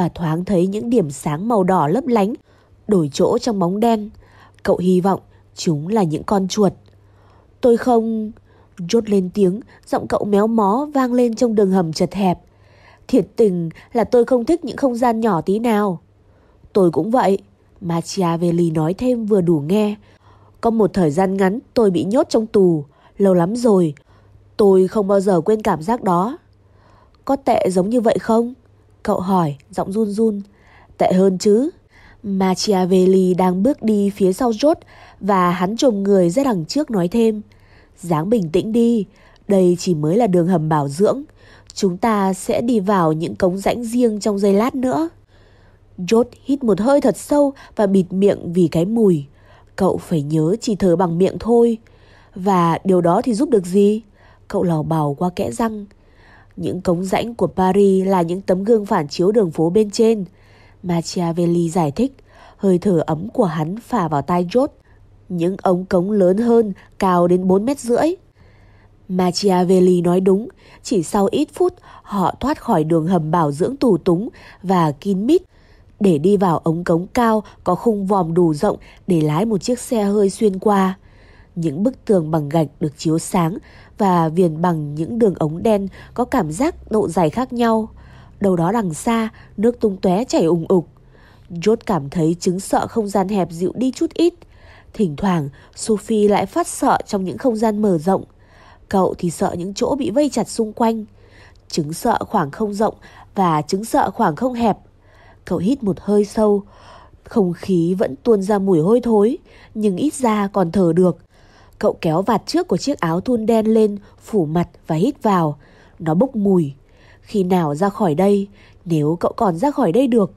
và thoáng thấy những điểm sáng màu đỏ lấp lánh đổi chỗ trong bóng đen. Cậu hy vọng chúng là những con chuột. Tôi không... Rốt lên tiếng, giọng cậu méo mó vang lên trong đường hầm chật hẹp. Thiệt tình là tôi không thích những không gian nhỏ tí nào. Tôi cũng vậy. Machiavelli nói thêm vừa đủ nghe. Có một thời gian ngắn tôi bị nhốt trong tù. Lâu lắm rồi. Tôi không bao giờ quên cảm giác đó. Có tệ giống như vậy không? Cậu hỏi, giọng run run. Tệ hơn chứ. Machiavelli đang bước đi phía sau rốt và hắn trồm người ra đằng trước nói thêm. dáng bình tĩnh đi, đây chỉ mới là đường hầm bảo dưỡng. Chúng ta sẽ đi vào những cống rãnh riêng trong giây lát nữa. Jot hít một hơi thật sâu và bịt miệng vì cái mùi. Cậu phải nhớ chỉ thở bằng miệng thôi. Và điều đó thì giúp được gì? Cậu lò bào qua kẽ răng. Những cống rãnh của Paris là những tấm gương phản chiếu đường phố bên trên. Machiavelli giải thích, hơi thở ấm của hắn phả vào tai Jot. Những ống cống lớn hơn, cao đến 4 mét rưỡi. Machiavelli nói đúng, chỉ sau ít phút họ thoát khỏi đường hầm bảo dưỡng tù túng và kín mít để đi vào ống cống cao có khung vòm đủ rộng để lái một chiếc xe hơi xuyên qua. Những bức tường bằng gạch được chiếu sáng và viền bằng những đường ống đen có cảm giác độ dài khác nhau. Đầu đó đằng xa, nước tung tóe chảy ùng ục. Jot cảm thấy chứng sợ không gian hẹp dịu đi chút ít. Thỉnh thoảng, Sophie lại phát sợ trong những không gian mở rộng. Cậu thì sợ những chỗ bị vây chặt xung quanh. Chứng sợ khoảng không rộng và chứng sợ khoảng không hẹp. Cậu hít một hơi sâu. Không khí vẫn tuôn ra mùi hôi thối, nhưng ít ra còn thở được. Cậu kéo vạt trước của chiếc áo thun đen lên, phủ mặt và hít vào. Nó bốc mùi. Khi nào ra khỏi đây, nếu cậu còn ra khỏi đây được,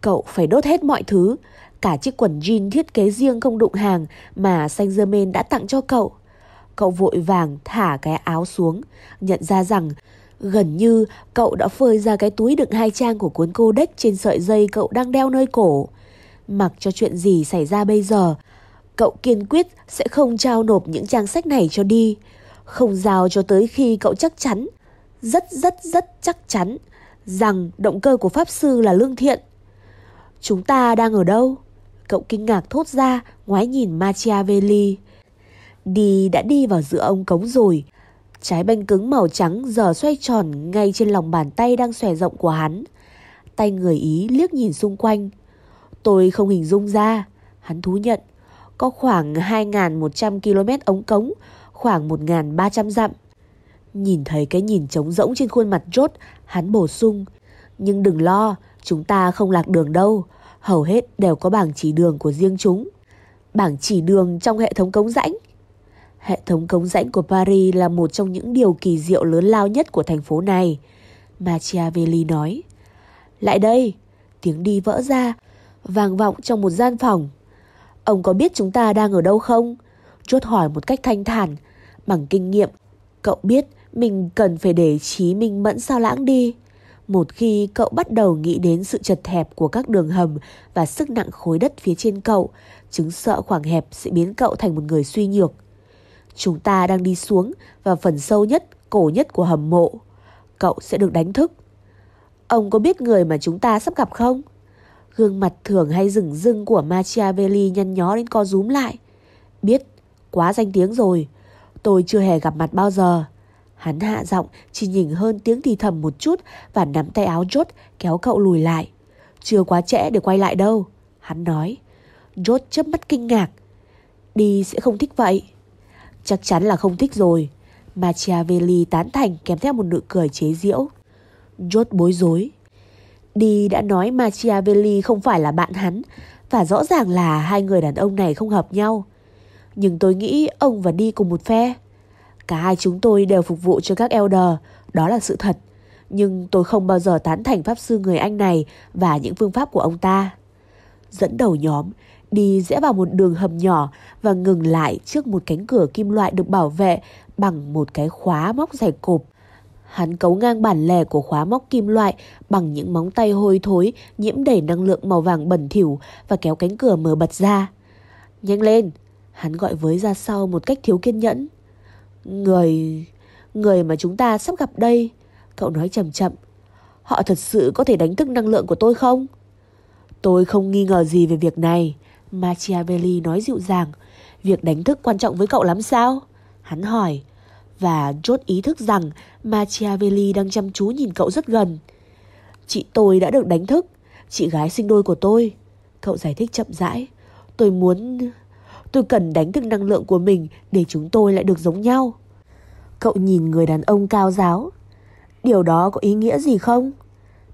cậu phải đốt hết mọi thứ, cả chiếc quần jean thiết kế riêng không đụng hàng mà Saint Germain đã tặng cho cậu. Cậu vội vàng thả cái áo xuống, nhận ra rằng gần như cậu đã phơi ra cái túi đựng hai trang của cuốn cô đếch trên sợi dây cậu đang đeo nơi cổ. Mặc cho chuyện gì xảy ra bây giờ, cậu kiên quyết sẽ không trao nộp những trang sách này cho đi. Không giao cho tới khi cậu chắc chắn, rất rất rất chắc chắn rằng động cơ của Pháp Sư là lương thiện. Chúng ta đang ở đâu? Cậu kinh ngạc thốt ra, ngoái nhìn Machiavelli. Đi đã đi vào giữa ông cống rồi. Trái banh cứng màu trắng giờ xoay tròn ngay trên lòng bàn tay đang xòe rộng của hắn. Tay người Ý liếc nhìn xung quanh. Tôi không hình dung ra. Hắn thú nhận. Có khoảng 2.100 km ống cống, khoảng 1.300 dặm. Nhìn thấy cái nhìn trống rỗng trên khuôn mặt rốt, hắn bổ sung. Nhưng đừng lo, chúng ta không lạc đường đâu. Hầu hết đều có bảng chỉ đường của riêng chúng. Bảng chỉ đường trong hệ thống cống rãnh. Hệ thống cống rãnh của Paris là một trong những điều kỳ diệu lớn lao nhất của thành phố này. Machiavelli nói. Lại đây, tiếng đi vỡ ra, vang vọng trong một gian phòng. Ông có biết chúng ta đang ở đâu không? Chốt hỏi một cách thanh thản. Bằng kinh nghiệm, cậu biết mình cần phải để trí minh mẫn sao lãng đi. Một khi cậu bắt đầu nghĩ đến sự chật hẹp của các đường hầm và sức nặng khối đất phía trên cậu, chứng sợ khoảng hẹp sẽ biến cậu thành một người suy nhược. Chúng ta đang đi xuống vào phần sâu nhất, cổ nhất của hầm mộ. Cậu sẽ được đánh thức. Ông có biết người mà chúng ta sắp gặp không? Gương mặt thường hay rừng rưng của Machiavelli nhăn nhó đến co rúm lại. Biết, quá danh tiếng rồi. Tôi chưa hề gặp mặt bao giờ. Hắn hạ giọng chỉ nhìn hơn tiếng thì thầm một chút và nắm tay áo Jot kéo cậu lùi lại. Chưa quá trễ để quay lại đâu. Hắn nói. Jot chớp mắt kinh ngạc. Đi sẽ không thích vậy. Chắc chắn là không thích rồi. Machiavelli tán thành kèm theo một nụ cười chế giễu. Jot bối rối. Đi đã nói Machiavelli không phải là bạn hắn và rõ ràng là hai người đàn ông này không hợp nhau. Nhưng tôi nghĩ ông và Đi cùng một phe. Cả hai chúng tôi đều phục vụ cho các elder, đó là sự thật. Nhưng tôi không bao giờ tán thành pháp sư người Anh này và những phương pháp của ông ta. Dẫn đầu nhóm, đi rẽ vào một đường hầm nhỏ và ngừng lại trước một cánh cửa kim loại được bảo vệ bằng một cái khóa móc dày cộp. Hắn cấu ngang bản lề của khóa móc kim loại bằng những móng tay hôi thối, nhiễm đầy năng lượng màu vàng bẩn thỉu và kéo cánh cửa mở bật ra. Nhanh lên! Hắn gọi với ra sau một cách thiếu kiên nhẫn. Người... người mà chúng ta sắp gặp đây. Cậu nói chậm chậm. Họ thật sự có thể đánh thức năng lượng của tôi không? Tôi không nghi ngờ gì về việc này. Machiavelli nói dịu dàng. Việc đánh thức quan trọng với cậu lắm sao? Hắn hỏi. Và chốt ý thức rằng Machiavelli đang chăm chú nhìn cậu rất gần. Chị tôi đã được đánh thức. Chị gái sinh đôi của tôi. Cậu giải thích chậm rãi. Tôi muốn... Tôi cần đánh thức năng lượng của mình để chúng tôi lại được giống nhau. Cậu nhìn người đàn ông cao giáo. Điều đó có ý nghĩa gì không?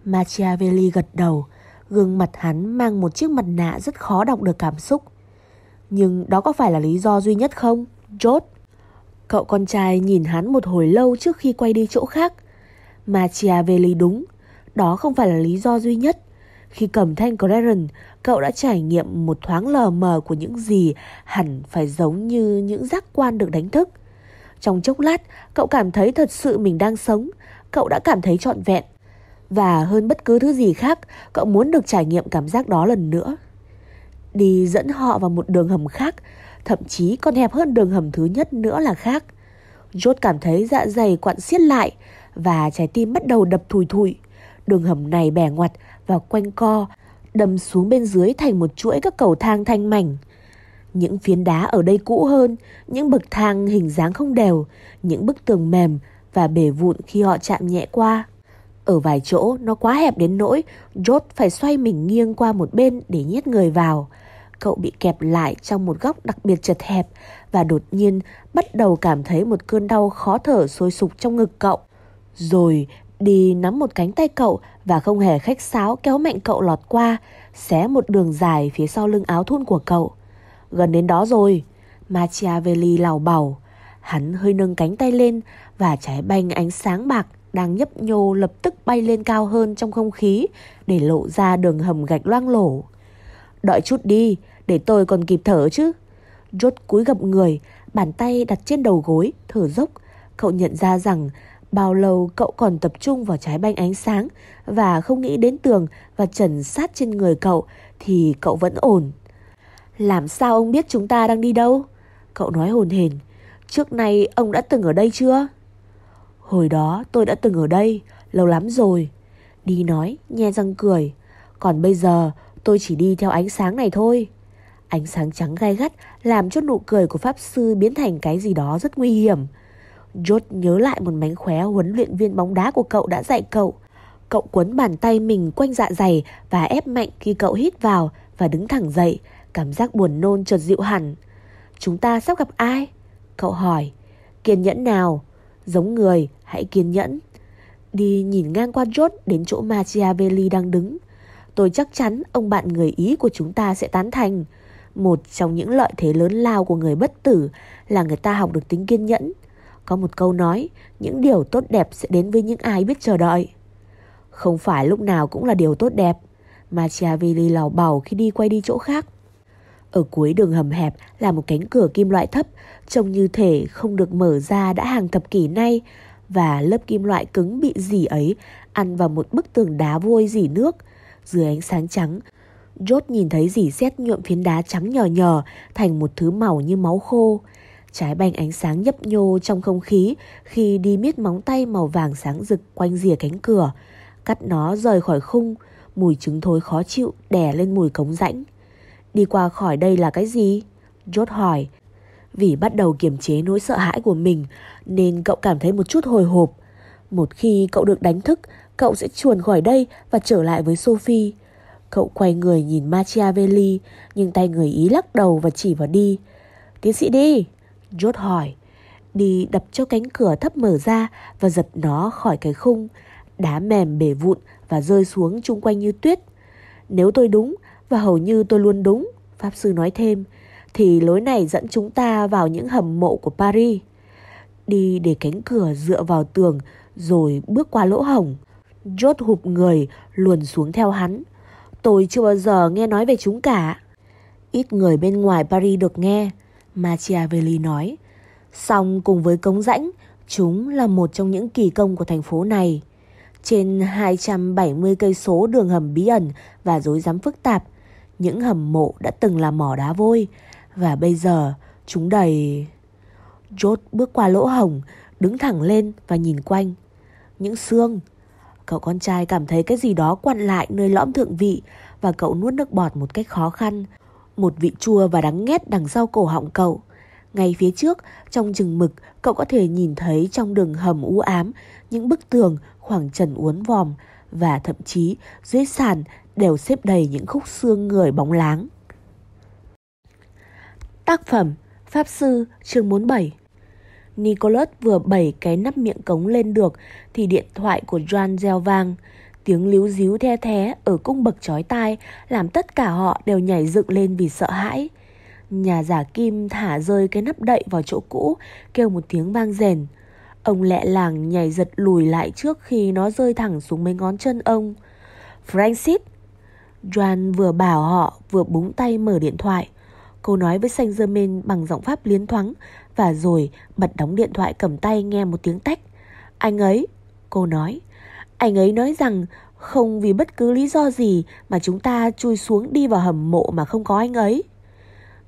Machiavelli gật đầu. Gương mặt hắn mang một chiếc mặt nạ rất khó đọc được cảm xúc. Nhưng đó có phải là lý do duy nhất không? Chốt. Cậu con trai nhìn hắn một hồi lâu trước khi quay đi chỗ khác. Machiavelli đúng. Đó không phải là lý do duy nhất. Khi cầm thanh Claren, cậu đã trải nghiệm một thoáng lờ mờ của những gì hẳn phải giống như những giác quan được đánh thức. Trong chốc lát, cậu cảm thấy thật sự mình đang sống. Cậu đã cảm thấy trọn vẹn. Và hơn bất cứ thứ gì khác, cậu muốn được trải nghiệm cảm giác đó lần nữa. Đi dẫn họ vào một đường hầm khác, thậm chí còn hẹp hơn đường hầm thứ nhất nữa là khác. George cảm thấy dạ dày quặn xiết lại và trái tim bắt đầu đập thùi thùi. Đường hầm này bẻ ngoặt và quanh co, đâm xuống bên dưới thành một chuỗi các cầu thang thanh mảnh. Những phiến đá ở đây cũ hơn, những bậc thang hình dáng không đều, những bức tường mềm và bể vụn khi họ chạm nhẹ qua. Ở vài chỗ nó quá hẹp đến nỗi George phải xoay mình nghiêng qua một bên để nhét người vào. Cậu bị kẹp lại trong một góc đặc biệt chật hẹp và đột nhiên bắt đầu cảm thấy một cơn đau khó thở sôi sục trong ngực cậu. Rồi đi nắm một cánh tay cậu và không hề khách sáo kéo mạnh cậu lọt qua, xé một đường dài phía sau lưng áo thun của cậu. Gần đến đó rồi, Machiavelli lào bảo. Hắn hơi nâng cánh tay lên và trái banh ánh sáng bạc đang nhấp nhô lập tức bay lên cao hơn trong không khí để lộ ra đường hầm gạch loang lổ. Đợi chút đi, để tôi còn kịp thở chứ. Rốt cúi gập người, bàn tay đặt trên đầu gối, thở dốc. Cậu nhận ra rằng bao lâu cậu còn tập trung vào trái banh ánh sáng và không nghĩ đến tường và trần sát trên người cậu thì cậu vẫn ổn. Làm sao ông biết chúng ta đang đi đâu? Cậu nói hồn hển. Trước nay ông đã từng ở đây chưa? Hồi đó tôi đã từng ở đây, lâu lắm rồi. Đi nói, nhe răng cười. Còn bây giờ tôi chỉ đi theo ánh sáng này thôi. Ánh sáng trắng gai gắt làm cho nụ cười của Pháp Sư biến thành cái gì đó rất nguy hiểm. George nhớ lại một mánh khóe huấn luyện viên bóng đá của cậu đã dạy cậu. Cậu quấn bàn tay mình quanh dạ dày và ép mạnh khi cậu hít vào và đứng thẳng dậy. Cảm giác buồn nôn chợt dịu hẳn. Chúng ta sắp gặp ai? Cậu hỏi. Kiên nhẫn nào? Giống người, hãy kiên nhẫn. Đi nhìn ngang qua George đến chỗ Machiavelli đang đứng. Tôi chắc chắn ông bạn người Ý của chúng ta sẽ tán thành. Một trong những lợi thế lớn lao của người bất tử là người ta học được tính kiên nhẫn. Có một câu nói, những điều tốt đẹp sẽ đến với những ai biết chờ đợi. Không phải lúc nào cũng là điều tốt đẹp. Machiavelli lào bảo khi đi quay đi chỗ khác. Ở cuối đường hầm hẹp là một cánh cửa kim loại thấp, trông như thể không được mở ra đã hàng thập kỷ nay, và lớp kim loại cứng bị dỉ ấy ăn vào một bức tường đá vôi dỉ nước. Dưới ánh sáng trắng, Jot nhìn thấy dỉ xét nhuộm phiến đá trắng nhờ nhờ thành một thứ màu như máu khô. Trái banh ánh sáng nhấp nhô trong không khí khi đi miết móng tay màu vàng sáng rực quanh rìa cánh cửa. Cắt nó rời khỏi khung, mùi trứng thối khó chịu đè lên mùi cống rãnh. Đi qua khỏi đây là cái gì? Jot hỏi. Vì bắt đầu kiềm chế nỗi sợ hãi của mình nên cậu cảm thấy một chút hồi hộp. Một khi cậu được đánh thức, cậu sẽ chuồn khỏi đây và trở lại với Sophie. Cậu quay người nhìn Machiavelli, nhưng tay người Ý lắc đầu và chỉ vào đi. Tiến sĩ đi, George hỏi. Đi đập cho cánh cửa thấp mở ra và giật nó khỏi cái khung. Đá mềm bể vụn và rơi xuống chung quanh như tuyết. Nếu tôi đúng, và hầu như tôi luôn đúng, Pháp Sư nói thêm, thì lối này dẫn chúng ta vào những hầm mộ của Paris. Đi để cánh cửa dựa vào tường rồi bước qua lỗ hổng. Chốt hụp người luồn xuống theo hắn. Tôi chưa bao giờ nghe nói về chúng cả. Ít người bên ngoài Paris được nghe, Machiavelli nói. Song cùng với cống rãnh, chúng là một trong những kỳ công của thành phố này. Trên 270 cây số đường hầm bí ẩn và rối rắm phức tạp, những hầm mộ đã từng là mỏ đá vôi và bây giờ chúng đầy... Jot bước qua lỗ hổng, đứng thẳng lên và nhìn quanh. Những xương, Cậu con trai cảm thấy cái gì đó quặn lại nơi lõm thượng vị và cậu nuốt nước bọt một cách khó khăn. Một vị chua và đắng nghét đằng sau cổ họng cậu. Ngay phía trước, trong chừng mực, cậu có thể nhìn thấy trong đường hầm u ám những bức tường, khoảng trần uốn vòm và thậm chí dưới sàn đều xếp đầy những khúc xương người bóng láng. Tác phẩm Pháp Sư chương 47 Nicholas vừa bẩy cái nắp miệng cống lên được thì điện thoại của John reo vang. Tiếng líu díu the thé ở cung bậc chói tai làm tất cả họ đều nhảy dựng lên vì sợ hãi. Nhà giả kim thả rơi cái nắp đậy vào chỗ cũ, kêu một tiếng vang rền. Ông lẹ làng nhảy giật lùi lại trước khi nó rơi thẳng xuống mấy ngón chân ông. Francis! Joan vừa bảo họ vừa búng tay mở điện thoại. Cô nói với Saint Germain bằng giọng pháp liến thoáng và rồi bật đóng điện thoại cầm tay nghe một tiếng tách. Anh ấy, cô nói, anh ấy nói rằng không vì bất cứ lý do gì mà chúng ta chui xuống đi vào hầm mộ mà không có anh ấy.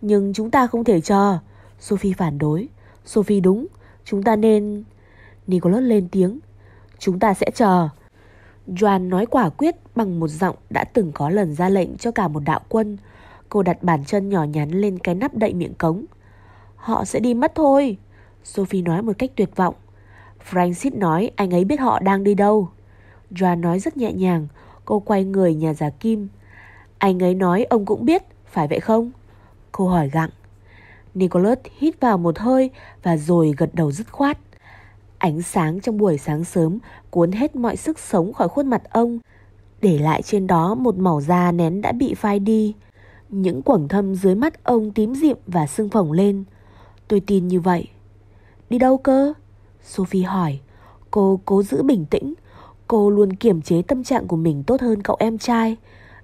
Nhưng chúng ta không thể chờ. Sophie phản đối. Sophie đúng, chúng ta nên... Nicholas lên tiếng. Chúng ta sẽ chờ. Joan nói quả quyết bằng một giọng đã từng có lần ra lệnh cho cả một đạo quân. Cô đặt bàn chân nhỏ nhắn lên cái nắp đậy miệng cống. Họ sẽ đi mất thôi. Sophie nói một cách tuyệt vọng. Francis nói anh ấy biết họ đang đi đâu. Joan nói rất nhẹ nhàng. Cô quay người nhà giả kim. Anh ấy nói ông cũng biết, phải vậy không? Cô hỏi gặng. Nicholas hít vào một hơi và rồi gật đầu dứt khoát. Ánh sáng trong buổi sáng sớm cuốn hết mọi sức sống khỏi khuôn mặt ông, để lại trên đó một màu da nén đã bị phai đi. Những quầng thâm dưới mắt ông tím dịm và sưng phồng lên. Tôi tin như vậy. Đi đâu cơ? Sophie hỏi. Cô cố giữ bình tĩnh. Cô luôn kiềm chế tâm trạng của mình tốt hơn cậu em trai.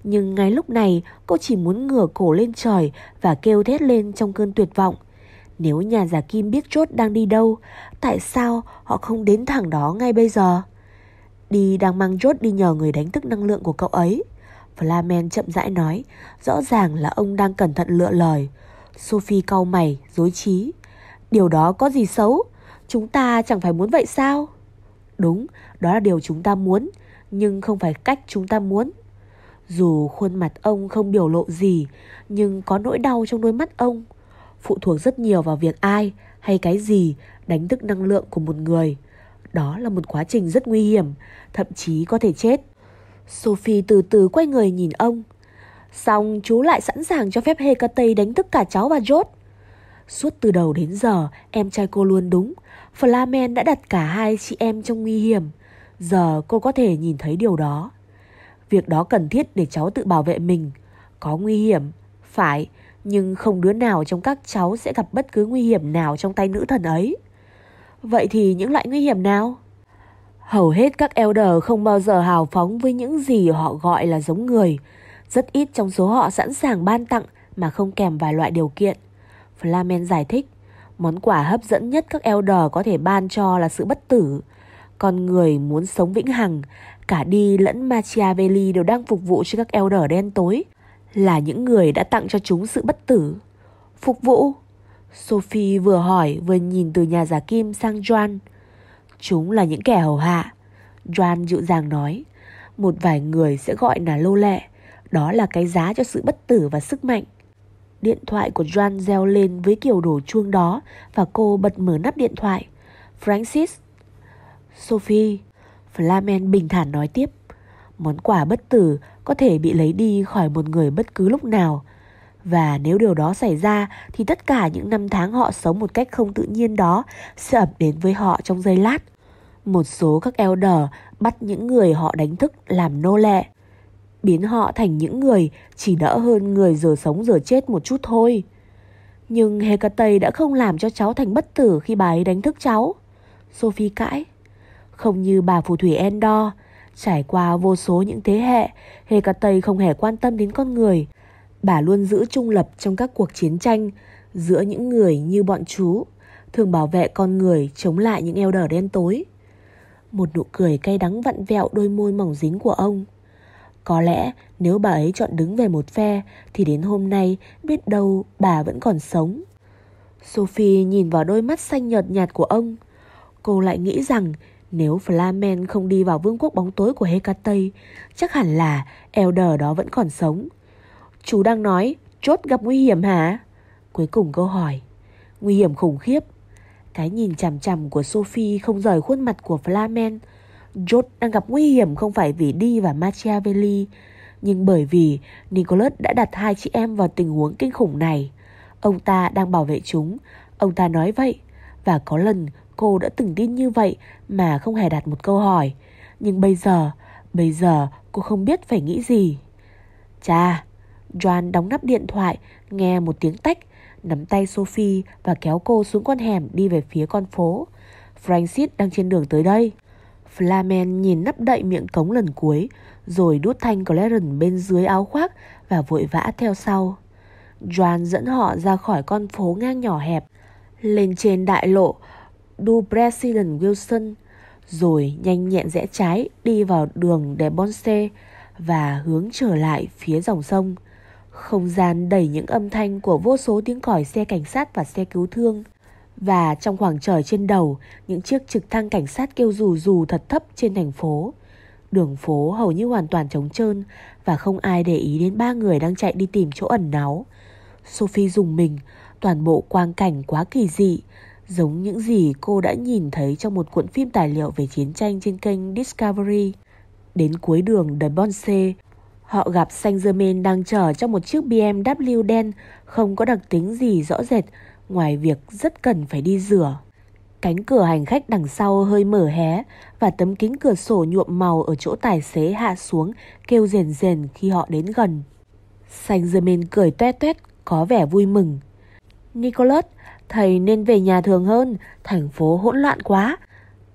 Nhưng ngay lúc này cô chỉ muốn ngửa cổ lên trời và kêu thét lên trong cơn tuyệt vọng. Nếu nhà giả kim biết chốt đang đi đâu, tại sao họ không đến thẳng đó ngay bây giờ? Đi đang mang chốt đi nhờ người đánh thức năng lượng của cậu ấy. Flamen chậm rãi nói, rõ ràng là ông đang cẩn thận lựa lời. Sophie cau mày, dối trí. Điều đó có gì xấu? Chúng ta chẳng phải muốn vậy sao? Đúng, đó là điều chúng ta muốn, nhưng không phải cách chúng ta muốn. Dù khuôn mặt ông không biểu lộ gì, nhưng có nỗi đau trong đôi mắt ông. Phụ thuộc rất nhiều vào việc ai hay cái gì đánh thức năng lượng của một người. Đó là một quá trình rất nguy hiểm, thậm chí có thể chết. Sophie từ từ quay người nhìn ông. Xong chú lại sẵn sàng cho phép Hecate đánh thức cả cháu và Jot Suốt từ đầu đến giờ, em trai cô luôn đúng. Flamen đã đặt cả hai chị em trong nguy hiểm. Giờ cô có thể nhìn thấy điều đó. Việc đó cần thiết để cháu tự bảo vệ mình. Có nguy hiểm, phải, nhưng không đứa nào trong các cháu sẽ gặp bất cứ nguy hiểm nào trong tay nữ thần ấy. Vậy thì những loại nguy hiểm nào? Hầu hết các elder không bao giờ hào phóng với những gì họ gọi là giống người. Rất ít trong số họ sẵn sàng ban tặng mà không kèm vài loại điều kiện. Flamen giải thích, món quà hấp dẫn nhất các elder có thể ban cho là sự bất tử. Con người muốn sống vĩnh hằng, cả đi lẫn Machiavelli đều đang phục vụ cho các elder đen tối, là những người đã tặng cho chúng sự bất tử. Phục vụ? Sophie vừa hỏi vừa nhìn từ nhà giả kim sang Joan. Chúng là những kẻ hầu hạ. Joan dịu dàng nói. Một vài người sẽ gọi là lô lệ. Đó là cái giá cho sự bất tử và sức mạnh. Điện thoại của Joan reo lên với kiểu đổ chuông đó và cô bật mở nắp điện thoại. Francis. Sophie. Flamen bình thản nói tiếp. Món quà bất tử có thể bị lấy đi khỏi một người bất cứ lúc nào. Và nếu điều đó xảy ra thì tất cả những năm tháng họ sống một cách không tự nhiên đó sẽ ập đến với họ trong giây lát. Một số các elder bắt những người họ đánh thức làm nô lệ, biến họ thành những người chỉ đỡ hơn người giờ sống giờ chết một chút thôi. Nhưng Hecate đã không làm cho cháu thành bất tử khi bà ấy đánh thức cháu. Sophie cãi. Không như bà phù thủy Endor, trải qua vô số những thế hệ, Hecate không hề quan tâm đến con người. Bà luôn giữ trung lập trong các cuộc chiến tranh giữa những người như bọn chú, thường bảo vệ con người chống lại những eo đờ đen tối. Một nụ cười cay đắng vặn vẹo đôi môi mỏng dính của ông. Có lẽ nếu bà ấy chọn đứng về một phe thì đến hôm nay biết đâu bà vẫn còn sống. Sophie nhìn vào đôi mắt xanh nhợt nhạt của ông. Cô lại nghĩ rằng Nếu Flamen không đi vào vương quốc bóng tối của Hecate, chắc hẳn là Elder đó vẫn còn sống. Chú đang nói, chốt gặp nguy hiểm hả? Cuối cùng câu hỏi. Nguy hiểm khủng khiếp. Cái nhìn chằm chằm của Sophie không rời khuôn mặt của Flamen. George đang gặp nguy hiểm không phải vì đi và Machiavelli, nhưng bởi vì Nicholas đã đặt hai chị em vào tình huống kinh khủng này. Ông ta đang bảo vệ chúng, ông ta nói vậy. Và có lần cô đã từng tin như vậy mà không hề đặt một câu hỏi. Nhưng bây giờ, bây giờ cô không biết phải nghĩ gì. Chà, Joan đóng nắp điện thoại, nghe một tiếng tách, nắm tay Sophie và kéo cô xuống con hẻm đi về phía con phố. Francis đang trên đường tới đây. Flamen nhìn nắp đậy miệng cống lần cuối, rồi đút thanh Clarence bên dưới áo khoác và vội vã theo sau. Joan dẫn họ ra khỏi con phố ngang nhỏ hẹp, lên trên đại lộ Du President Wilson, rồi nhanh nhẹn rẽ trái đi vào đường De Bonse và hướng trở lại phía dòng sông. Không gian đầy những âm thanh của vô số tiếng còi xe cảnh sát và xe cứu thương. Và trong khoảng trời trên đầu, những chiếc trực thăng cảnh sát kêu rù rù thật thấp trên thành phố. Đường phố hầu như hoàn toàn trống trơn và không ai để ý đến ba người đang chạy đi tìm chỗ ẩn náu. Sophie dùng mình, toàn bộ quang cảnh quá kỳ dị, giống những gì cô đã nhìn thấy trong một cuộn phim tài liệu về chiến tranh trên kênh Discovery. Đến cuối đường The Bonse, họ gặp Saint Germain đang chở trong một chiếc BMW đen không có đặc tính gì rõ rệt ngoài việc rất cần phải đi rửa. Cánh cửa hành khách đằng sau hơi mở hé và tấm kính cửa sổ nhuộm màu ở chỗ tài xế hạ xuống kêu rền rền khi họ đến gần. Saint Germain cười tuét tuét có vẻ vui mừng. Nicholas, thầy nên về nhà thường hơn, thành phố hỗn loạn quá.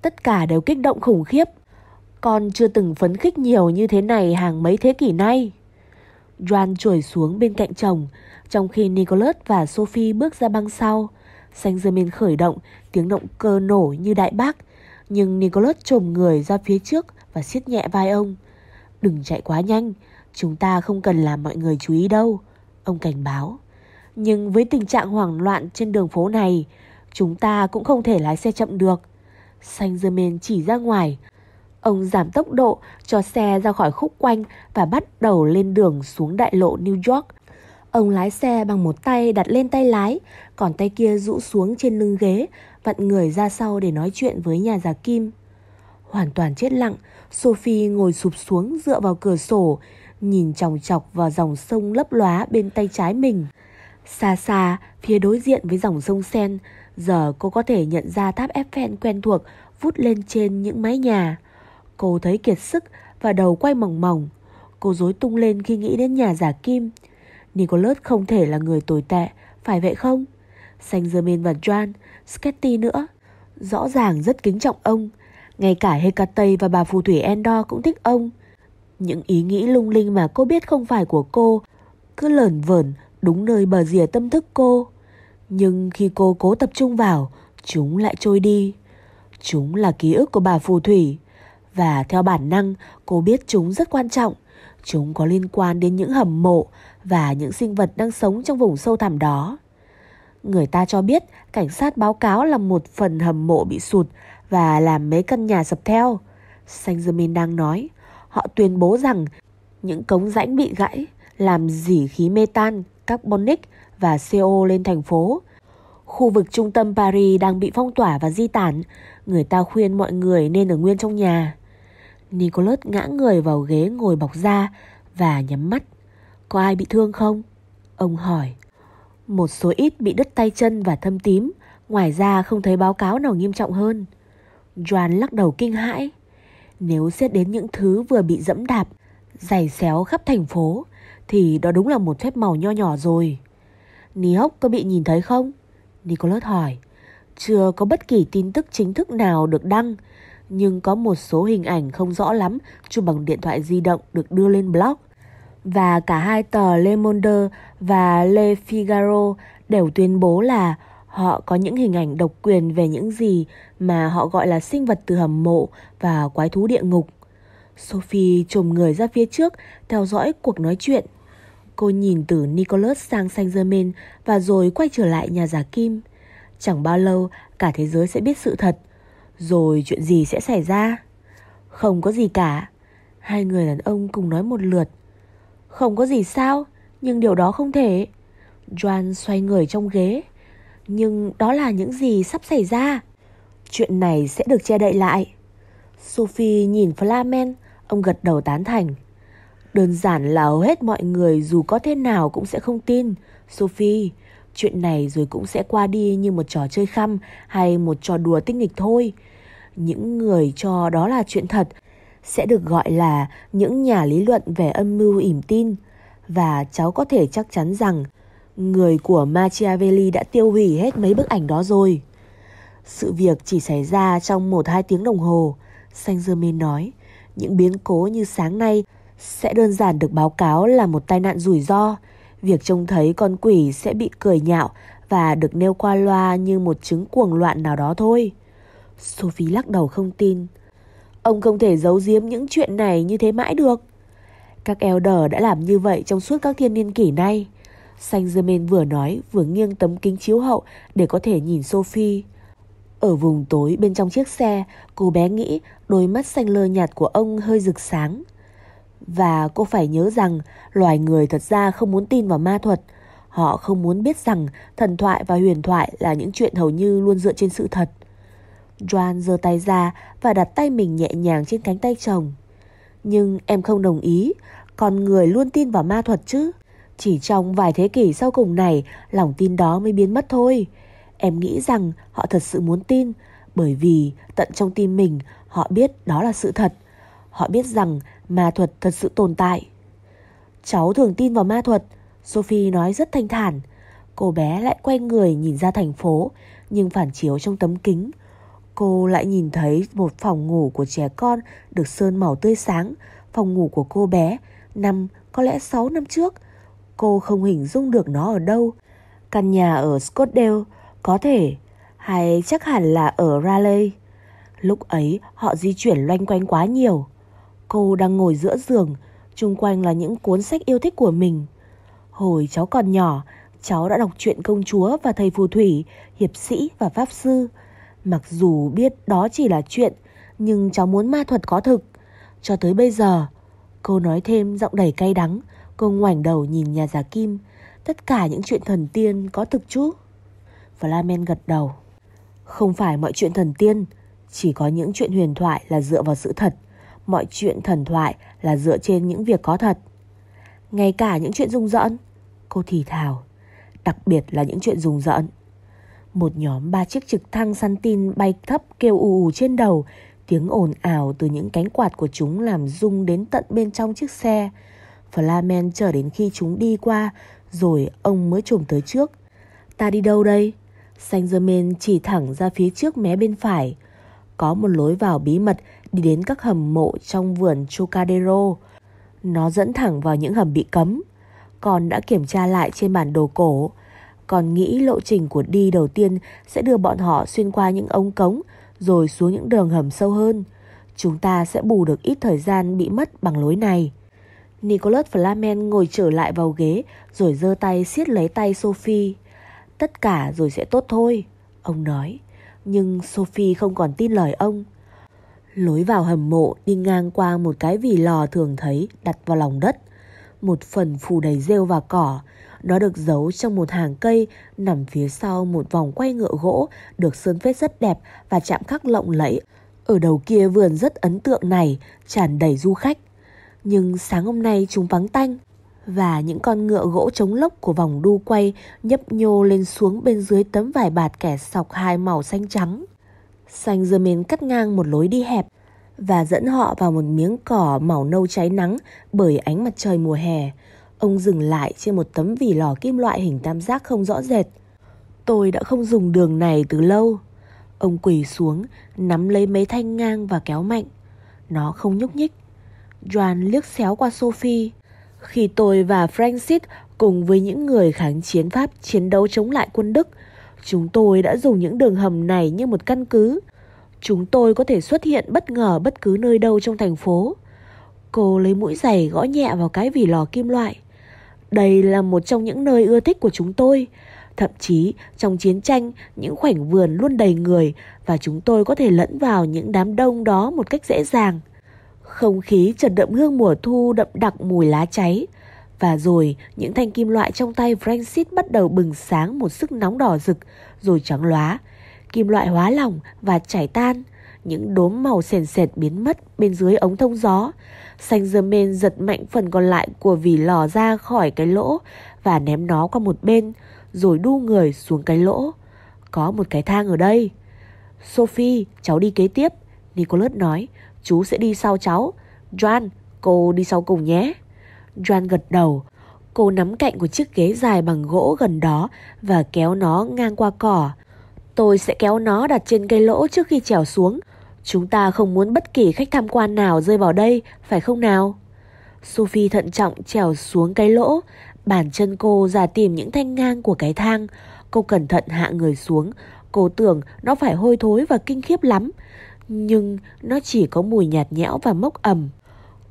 Tất cả đều kích động khủng khiếp. Con chưa từng phấn khích nhiều như thế này hàng mấy thế kỷ nay. Joan trồi xuống bên cạnh chồng, trong khi Nicholas và Sophie bước ra băng sau. Saint Germain khởi động, tiếng động cơ nổ như đại bác. Nhưng Nicholas trồm người ra phía trước và siết nhẹ vai ông. Đừng chạy quá nhanh, chúng ta không cần làm mọi người chú ý đâu. Ông cảnh báo. Nhưng với tình trạng hoảng loạn trên đường phố này, chúng ta cũng không thể lái xe chậm được. Saint Germain chỉ ra ngoài. Ông giảm tốc độ cho xe ra khỏi khúc quanh và bắt đầu lên đường xuống đại lộ New York. Ông lái xe bằng một tay đặt lên tay lái, còn tay kia rũ xuống trên lưng ghế, vặn người ra sau để nói chuyện với nhà già Kim. Hoàn toàn chết lặng, Sophie ngồi sụp xuống dựa vào cửa sổ, nhìn chòng chọc vào dòng sông lấp lóa bên tay trái mình. Xa xa, phía đối diện với dòng sông Sen, giờ cô có thể nhận ra tháp Eiffel quen thuộc vút lên trên những mái nhà. Cô thấy kiệt sức và đầu quay mỏng mỏng. Cô rối tung lên khi nghĩ đến nhà giả kim. Nicholas không thể là người tồi tệ, phải vậy không? Saint Germain và Joan, Sketty nữa. Rõ ràng rất kính trọng ông. Ngay cả Hecate và bà phù thủy Endor cũng thích ông. Những ý nghĩ lung linh mà cô biết không phải của cô cứ lởn vởn đúng nơi bờ rìa tâm thức cô. Nhưng khi cô cố tập trung vào, chúng lại trôi đi. Chúng là ký ức của bà phù thủy. Và theo bản năng, cô biết chúng rất quan trọng. Chúng có liên quan đến những hầm mộ và những sinh vật đang sống trong vùng sâu thẳm đó. Người ta cho biết cảnh sát báo cáo là một phần hầm mộ bị sụt và làm mấy căn nhà sập theo. Saint Germain đang nói, họ tuyên bố rằng những cống rãnh bị gãy làm dỉ khí metan, carbonic và CO lên thành phố. Khu vực trung tâm Paris đang bị phong tỏa và di tản. Người ta khuyên mọi người nên ở nguyên trong nhà. Nicholas ngã người vào ghế ngồi bọc da và nhắm mắt. Có ai bị thương không? Ông hỏi. Một số ít bị đứt tay chân và thâm tím. Ngoài ra không thấy báo cáo nào nghiêm trọng hơn. Joan lắc đầu kinh hãi. Nếu xét đến những thứ vừa bị dẫm đạp, giày xéo khắp thành phố, thì đó đúng là một phép màu nho nhỏ rồi. Ní hốc có bị nhìn thấy không? Nicholas hỏi. Chưa có bất kỳ tin tức chính thức nào được đăng, nhưng có một số hình ảnh không rõ lắm chụp bằng điện thoại di động được đưa lên blog. Và cả hai tờ Le Monde và Le Figaro đều tuyên bố là họ có những hình ảnh độc quyền về những gì mà họ gọi là sinh vật từ hầm mộ và quái thú địa ngục. Sophie trồm người ra phía trước, theo dõi cuộc nói chuyện. Cô nhìn từ Nicholas sang Saint Germain và rồi quay trở lại nhà giả kim. Chẳng bao lâu cả thế giới sẽ biết sự thật. Rồi chuyện gì sẽ xảy ra? Không có gì cả. Hai người đàn ông cùng nói một lượt. Không có gì sao, nhưng điều đó không thể. Joan xoay người trong ghế. Nhưng đó là những gì sắp xảy ra. Chuyện này sẽ được che đậy lại. Sophie nhìn Flamen, ông gật đầu tán thành. Đơn giản là hầu hết mọi người dù có thế nào cũng sẽ không tin. Sophie, chuyện này rồi cũng sẽ qua đi như một trò chơi khăm hay một trò đùa tinh nghịch thôi. Những người cho đó là chuyện thật sẽ được gọi là những nhà lý luận về âm mưu ỉm tin. Và cháu có thể chắc chắn rằng người của Machiavelli đã tiêu hủy hết mấy bức ảnh đó rồi. Sự việc chỉ xảy ra trong một hai tiếng đồng hồ. Saint Germain nói, những biến cố như sáng nay sẽ đơn giản được báo cáo là một tai nạn rủi ro. Việc trông thấy con quỷ sẽ bị cười nhạo và được nêu qua loa như một chứng cuồng loạn nào đó thôi. Sophie lắc đầu không tin. Ông không thể giấu giếm những chuyện này như thế mãi được. Các elder đã làm như vậy trong suốt các thiên niên kỷ nay. Saint Germain vừa nói vừa nghiêng tấm kính chiếu hậu để có thể nhìn Sophie. Ở vùng tối bên trong chiếc xe, cô bé nghĩ đôi mắt xanh lơ nhạt của ông hơi rực sáng. Và cô phải nhớ rằng loài người thật ra không muốn tin vào ma thuật. Họ không muốn biết rằng thần thoại và huyền thoại là những chuyện hầu như luôn dựa trên sự thật. Joan giơ tay ra và đặt tay mình nhẹ nhàng trên cánh tay chồng. Nhưng em không đồng ý, con người luôn tin vào ma thuật chứ. Chỉ trong vài thế kỷ sau cùng này, lòng tin đó mới biến mất thôi. Em nghĩ rằng họ thật sự muốn tin, bởi vì tận trong tim mình họ biết đó là sự thật. Họ biết rằng ma thuật thật sự tồn tại. Cháu thường tin vào ma thuật, Sophie nói rất thanh thản. Cô bé lại quay người nhìn ra thành phố, nhưng phản chiếu trong tấm kính. Cô lại nhìn thấy một phòng ngủ của trẻ con được sơn màu tươi sáng, phòng ngủ của cô bé, năm có lẽ 6 năm trước. Cô không hình dung được nó ở đâu. Căn nhà ở Scottsdale có thể, hay chắc hẳn là ở Raleigh. Lúc ấy họ di chuyển loanh quanh quá nhiều. Cô đang ngồi giữa giường, chung quanh là những cuốn sách yêu thích của mình. Hồi cháu còn nhỏ, cháu đã đọc truyện công chúa và thầy phù thủy, hiệp sĩ và pháp sư. Mặc dù biết đó chỉ là chuyện, nhưng cháu muốn ma thuật có thực. Cho tới bây giờ, cô nói thêm giọng đầy cay đắng, cô ngoảnh đầu nhìn nhà giả kim. Tất cả những chuyện thần tiên có thực chứ? Flamen gật đầu. Không phải mọi chuyện thần tiên, chỉ có những chuyện huyền thoại là dựa vào sự thật. Mọi chuyện thần thoại là dựa trên những việc có thật. Ngay cả những chuyện rung rợn, cô thì thào. Đặc biệt là những chuyện rung rợn. Một nhóm ba chiếc trực thăng săn tin bay thấp kêu ù ù trên đầu, tiếng ồn ào từ những cánh quạt của chúng làm rung đến tận bên trong chiếc xe. Flamen chờ đến khi chúng đi qua, rồi ông mới trồm tới trước. Ta đi đâu đây? Saint Germain chỉ thẳng ra phía trước mé bên phải. Có một lối vào bí mật đi đến các hầm mộ trong vườn Chocadero. Nó dẫn thẳng vào những hầm bị cấm. Con đã kiểm tra lại trên bản đồ cổ. Còn nghĩ lộ trình của đi đầu tiên sẽ đưa bọn họ xuyên qua những ống cống rồi xuống những đường hầm sâu hơn. Chúng ta sẽ bù được ít thời gian bị mất bằng lối này. Nicholas Flamen ngồi trở lại vào ghế rồi giơ tay siết lấy tay Sophie. Tất cả rồi sẽ tốt thôi, ông nói. Nhưng Sophie không còn tin lời ông. Lối vào hầm mộ đi ngang qua một cái vỉ lò thường thấy đặt vào lòng đất. Một phần phủ đầy rêu và cỏ. Nó được giấu trong một hàng cây, nằm phía sau một vòng quay ngựa gỗ, được sơn phết rất đẹp và chạm khắc lộng lẫy. Ở đầu kia vườn rất ấn tượng này, tràn đầy du khách. Nhưng sáng hôm nay chúng vắng tanh và những con ngựa gỗ chống lốc của vòng đu quay nhấp nhô lên xuống bên dưới tấm vải bạt kẻ sọc hai màu xanh trắng. Xanh dơ mến cắt ngang một lối đi hẹp và dẫn họ vào một miếng cỏ màu nâu cháy nắng bởi ánh mặt trời mùa hè. Ông dừng lại trên một tấm vỉ lò kim loại hình tam giác không rõ rệt. Tôi đã không dùng đường này từ lâu. Ông quỳ xuống, nắm lấy mấy thanh ngang và kéo mạnh. Nó không nhúc nhích. Joan liếc xéo qua Sophie. Khi tôi và Francis cùng với những người kháng chiến Pháp chiến đấu chống lại quân Đức, chúng tôi đã dùng những đường hầm này như một căn cứ. Chúng tôi có thể xuất hiện bất ngờ bất cứ nơi đâu trong thành phố. Cô lấy mũi giày gõ nhẹ vào cái vỉ lò kim loại. Đây là một trong những nơi ưa thích của chúng tôi. Thậm chí trong chiến tranh, những khoảnh vườn luôn đầy người và chúng tôi có thể lẫn vào những đám đông đó một cách dễ dàng. Không khí chợt đậm hương mùa thu đậm đặc mùi lá cháy. Và rồi những thanh kim loại trong tay Francis bắt đầu bừng sáng một sức nóng đỏ rực rồi trắng lóa. Kim loại hóa lỏng và chảy tan. Những đốm màu sền sệt biến mất bên dưới ống thông gió. Xanh dơ men giật mạnh phần còn lại của vỉ lò ra khỏi cái lỗ và ném nó qua một bên, rồi đu người xuống cái lỗ. Có một cái thang ở đây. Sophie, cháu đi kế tiếp. Nicholas nói, chú sẽ đi sau cháu. Joan, cô đi sau cùng nhé. Joan gật đầu. Cô nắm cạnh của chiếc ghế dài bằng gỗ gần đó và kéo nó ngang qua cỏ. Tôi sẽ kéo nó đặt trên cây lỗ trước khi trèo xuống. Chúng ta không muốn bất kỳ khách tham quan nào rơi vào đây, phải không nào? Sophie thận trọng trèo xuống cái lỗ, bàn chân cô ra tìm những thanh ngang của cái thang. Cô cẩn thận hạ người xuống, cô tưởng nó phải hôi thối và kinh khiếp lắm. Nhưng nó chỉ có mùi nhạt nhẽo và mốc ẩm.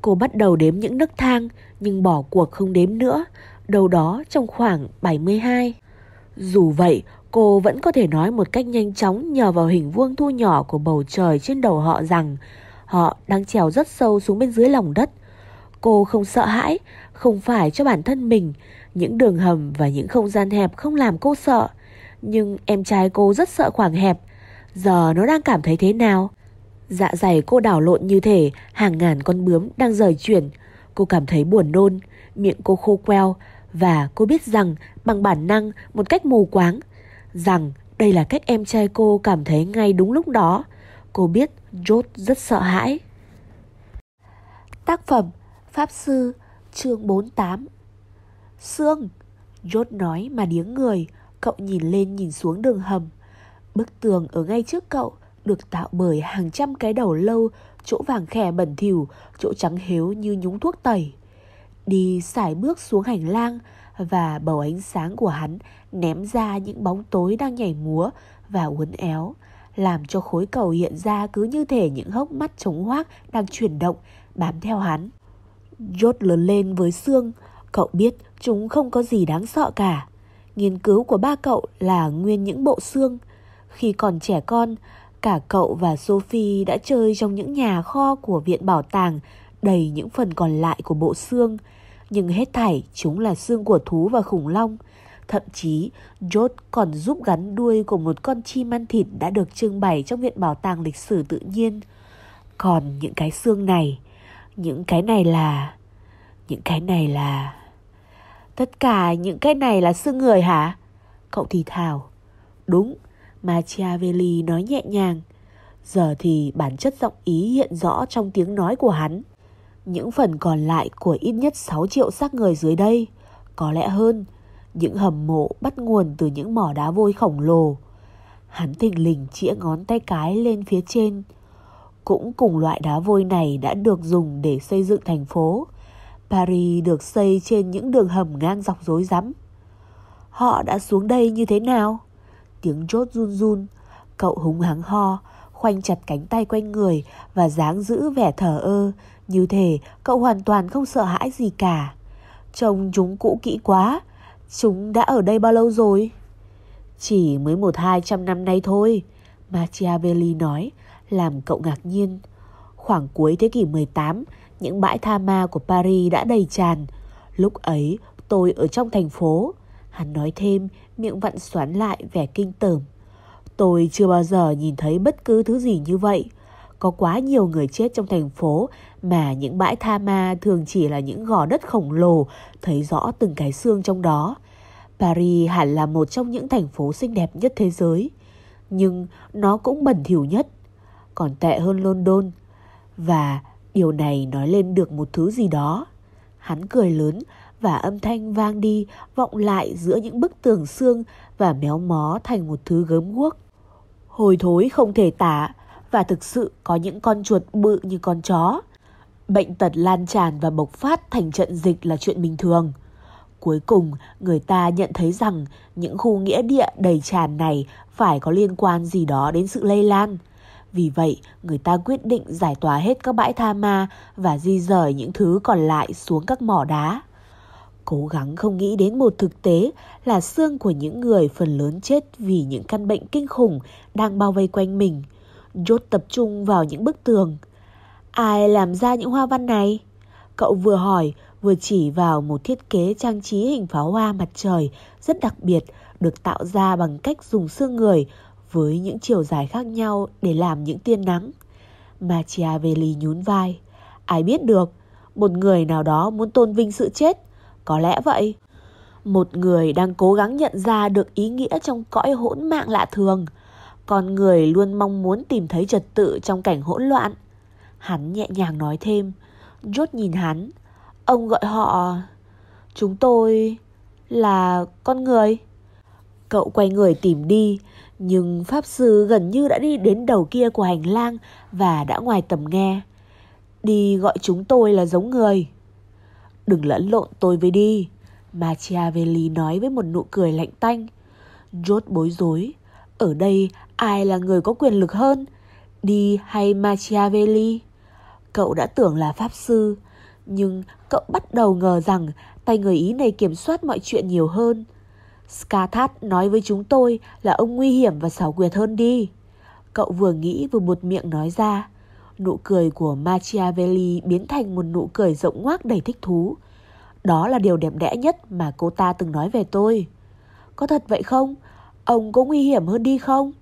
Cô bắt đầu đếm những nấc thang, nhưng bỏ cuộc không đếm nữa, đâu đó trong khoảng 72. Dù vậy, cô vẫn có thể nói một cách nhanh chóng nhờ vào hình vuông thu nhỏ của bầu trời trên đầu họ rằng họ đang trèo rất sâu xuống bên dưới lòng đất. Cô không sợ hãi, không phải cho bản thân mình. Những đường hầm và những không gian hẹp không làm cô sợ. Nhưng em trai cô rất sợ khoảng hẹp. Giờ nó đang cảm thấy thế nào? Dạ dày cô đảo lộn như thể hàng ngàn con bướm đang rời chuyển. Cô cảm thấy buồn nôn, miệng cô khô queo và cô biết rằng bằng bản năng một cách mù quáng rằng đây là cách em trai cô cảm thấy ngay đúng lúc đó. Cô biết George rất sợ hãi. Tác phẩm Pháp Sư, chương 48 Sương, George nói mà điếng người, Cậu nhìn lên nhìn xuống đường hầm Bức tường ở ngay trước cậu Được tạo bởi hàng trăm cái đầu lâu, Chỗ vàng khè bẩn thỉu, Chỗ trắng héo như nhúng thuốc tẩy Đi sải bước xuống hành lang Và bầu ánh sáng của hắn Ném ra những bóng tối đang nhảy múa Và uốn éo, Làm cho khối cầu hiện ra cứ như thể những hốc mắt trống hoác Đang chuyển động, Bám theo hắn. Jot lớn lên với xương, Cậu biết chúng không có gì đáng sợ cả. Nghiên cứu của ba cậu là nguyên những bộ xương. Khi còn trẻ con, Cả cậu và Sophie đã chơi trong những nhà kho của viện bảo tàng Đầy những phần còn lại của bộ xương. Nhưng hết thảy chúng là xương của thú và khủng long. Thậm chí, George còn giúp gắn đuôi của một con chim ăn thịt đã được trưng bày trong viện bảo tàng lịch sử tự nhiên. Còn những cái xương này, những cái này là, những cái này là, tất cả những cái này là xương người hả? Cậu thì thào. Đúng, machiavelli nói nhẹ nhàng. Giờ thì bản chất giọng ý hiện rõ trong tiếng nói của hắn. Những phần còn lại của ít nhất 6 triệu xác người dưới đây. Có lẽ hơn những hầm mộ bắt nguồn từ những mỏ đá vôi khổng lồ hắn thình lình chĩa ngón tay cái lên phía trên cũng cùng loại đá vôi này đã được dùng để xây dựng thành phố. Paris được xây trên những đường hầm ngang dọc rối rắm. Họ đã xuống đây như thế nào? Tiếng chốt run run, cậu húng hắng ho, khoanh chặt cánh tay quanh người và dáng giữ vẻ thờ ơ, như thể cậu hoàn toàn không sợ hãi gì cả. Trông chúng cũ kỹ quá, chúng đã ở đây bao lâu rồi? Chỉ mới một hai trăm năm nay thôi, Machiavelli nói, làm cậu ngạc nhiên. Khoảng cuối thế kỷ 18, những bãi tha ma của Paris đã đầy tràn. Lúc ấy, tôi ở trong thành phố. Hắn nói thêm, miệng vặn xoắn lại vẻ kinh tởm. Tôi chưa bao giờ nhìn thấy bất cứ thứ gì như vậy. Có quá nhiều người chết trong thành phố mà những bãi tha ma thường chỉ là những gò đất khổng lồ, thấy rõ từng cái xương trong đó. Paris hẳn là một trong những thành phố xinh đẹp nhất thế giới. Nhưng nó cũng bẩn thỉu nhất còn tệ hơn London. Và điều này nói lên được một thứ gì đó. Hắn cười lớn và âm thanh vang đi vọng lại giữa những bức tường xương và méo mó thành một thứ gớm guốc. Hồi thối không thể tả và thực sự có những con chuột bự như con chó. Bệnh tật lan tràn và bộc phát thành trận dịch là chuyện bình thường. Cuối cùng, người ta nhận thấy rằng những khu nghĩa địa đầy tràn này phải có liên quan gì đó đến sự lây lan. Vì vậy, người ta quyết định giải tỏa hết các bãi tha ma và di rời những thứ còn lại xuống các mỏ đá. Cố gắng không nghĩ đến một thực tế là xương của những người phần lớn chết vì những căn bệnh kinh khủng đang bao vây quanh mình. Jot tập trung vào những bức tường. Ai làm ra những hoa văn này? Cậu vừa hỏi, vừa chỉ vào một thiết kế trang trí hình pháo hoa mặt trời rất đặc biệt được tạo ra bằng cách dùng xương người với những chiều dài khác nhau để làm những tia nắng. Machiavelli nhún vai. Ai biết được, một người nào đó muốn tôn vinh sự chết. Có lẽ vậy. Một người đang cố gắng nhận ra được ý nghĩa trong cõi hỗn mạng lạ thường. Con người luôn mong muốn tìm thấy trật tự trong cảnh hỗn loạn. Hắn nhẹ nhàng nói thêm. Rốt nhìn hắn. Ông gọi họ... Chúng tôi... là con người. Cậu quay người tìm đi, nhưng Pháp Sư gần như đã đi đến đầu kia của hành lang và đã ngoài tầm nghe. Đi gọi chúng tôi là giống người. Đừng lẫn lộn tôi với đi, Machiavelli nói với một nụ cười lạnh tanh. Rốt bối rối, ở đây ai là người có quyền lực hơn, đi hay Machiavelli? Cậu đã tưởng là Pháp Sư, nhưng cậu bắt đầu ngờ rằng tay người Ý này kiểm soát mọi chuyện nhiều hơn. Skathat nói với chúng tôi là ông nguy hiểm và xảo quyệt hơn đi. Cậu vừa nghĩ vừa buột miệng nói ra. Nụ cười của Machiavelli biến thành một nụ cười rộng ngoác đầy thích thú. Đó là điều đẹp đẽ nhất mà cô ta từng nói về tôi. Có thật vậy không? Ông có nguy hiểm hơn đi không?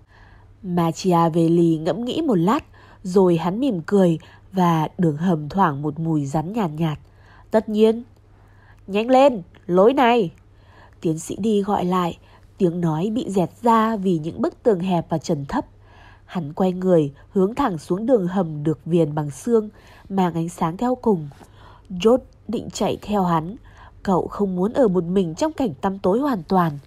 Machiavelli ngẫm nghĩ một lát, rồi hắn mỉm cười và đường hầm thoảng một mùi rắn nhàn nhạt, nhạt. Tất nhiên. Nhanh lên, lối này. Tiến sĩ đi gọi lại, tiếng nói bị dẹt ra vì những bức tường hẹp và trần thấp. Hắn quay người, hướng thẳng xuống đường hầm được viền bằng xương, mang ánh sáng theo cùng. George định chạy theo hắn. Cậu không muốn ở một mình trong cảnh tăm tối hoàn toàn.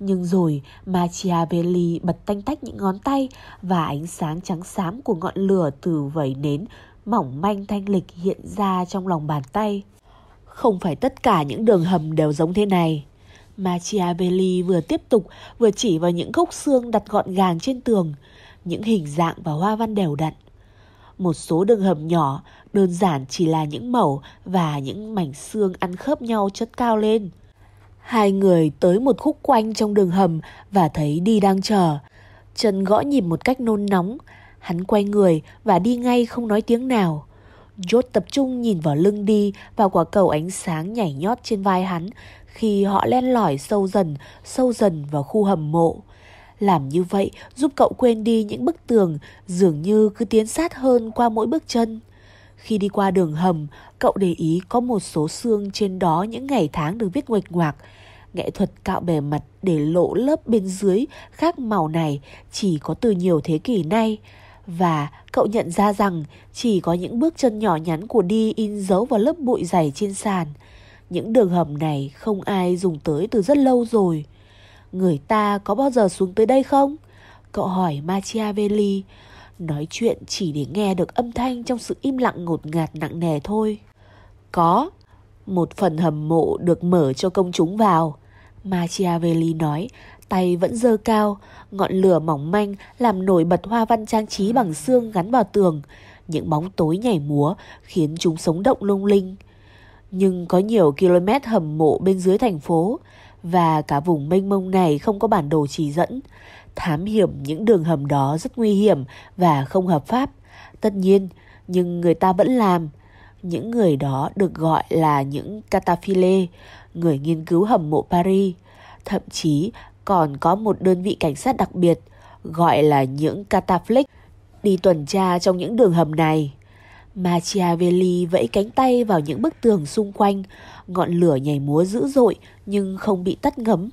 Nhưng rồi Machiavelli bật tanh tách những ngón tay và ánh sáng trắng xám của ngọn lửa từ vẩy nến mỏng manh thanh lịch hiện ra trong lòng bàn tay. Không phải tất cả những đường hầm đều giống thế này. Machiavelli vừa tiếp tục vừa chỉ vào những gốc xương đặt gọn gàng trên tường, những hình dạng và hoa văn đều đặn. Một số đường hầm nhỏ đơn giản chỉ là những mẩu và những mảnh xương ăn khớp nhau chất cao lên. Hai người tới một khúc quanh trong đường hầm và thấy đi đang chờ. Chân gõ nhịp một cách nôn nóng. Hắn quay người và đi ngay không nói tiếng nào. Jot tập trung nhìn vào lưng đi và quả cầu ánh sáng nhảy nhót trên vai hắn khi họ len lỏi sâu dần, sâu dần vào khu hầm mộ. Làm như vậy giúp cậu quên đi những bức tường dường như cứ tiến sát hơn qua mỗi bước chân. Khi đi qua đường hầm, cậu để ý có một số xương trên đó những ngày tháng được viết nguệch ngoạc. Nghệ thuật cạo bề mặt để lộ lớp bên dưới khác màu này chỉ có từ nhiều thế kỷ nay. Và cậu nhận ra rằng chỉ có những bước chân nhỏ nhắn của đi in dấu vào lớp bụi dày trên sàn. Những đường hầm này không ai dùng tới từ rất lâu rồi. Người ta có bao giờ xuống tới đây không? Cậu hỏi Machiavelli. Nói chuyện chỉ để nghe được âm thanh trong sự im lặng ngột ngạt nặng nề thôi. Có, một phần hầm mộ được mở cho công chúng vào. Machiavelli nói, tay vẫn dơ cao, ngọn lửa mỏng manh làm nổi bật hoa văn trang trí bằng xương gắn vào tường. Những bóng tối nhảy múa khiến chúng sống động lung linh. Nhưng có nhiều km hầm mộ bên dưới thành phố và cả vùng mênh mông này không có bản đồ chỉ dẫn. Thám hiểm những đường hầm đó rất nguy hiểm và không hợp pháp. Tất nhiên, nhưng người ta vẫn làm. Những người đó được gọi là những cataphile, người nghiên cứu hầm mộ Paris. Thậm chí còn có một đơn vị cảnh sát đặc biệt gọi là những cataflic đi tuần tra trong những đường hầm này. Machiavelli vẫy cánh tay vào những bức tường xung quanh, ngọn lửa nhảy múa dữ dội nhưng không bị tắt ngấm.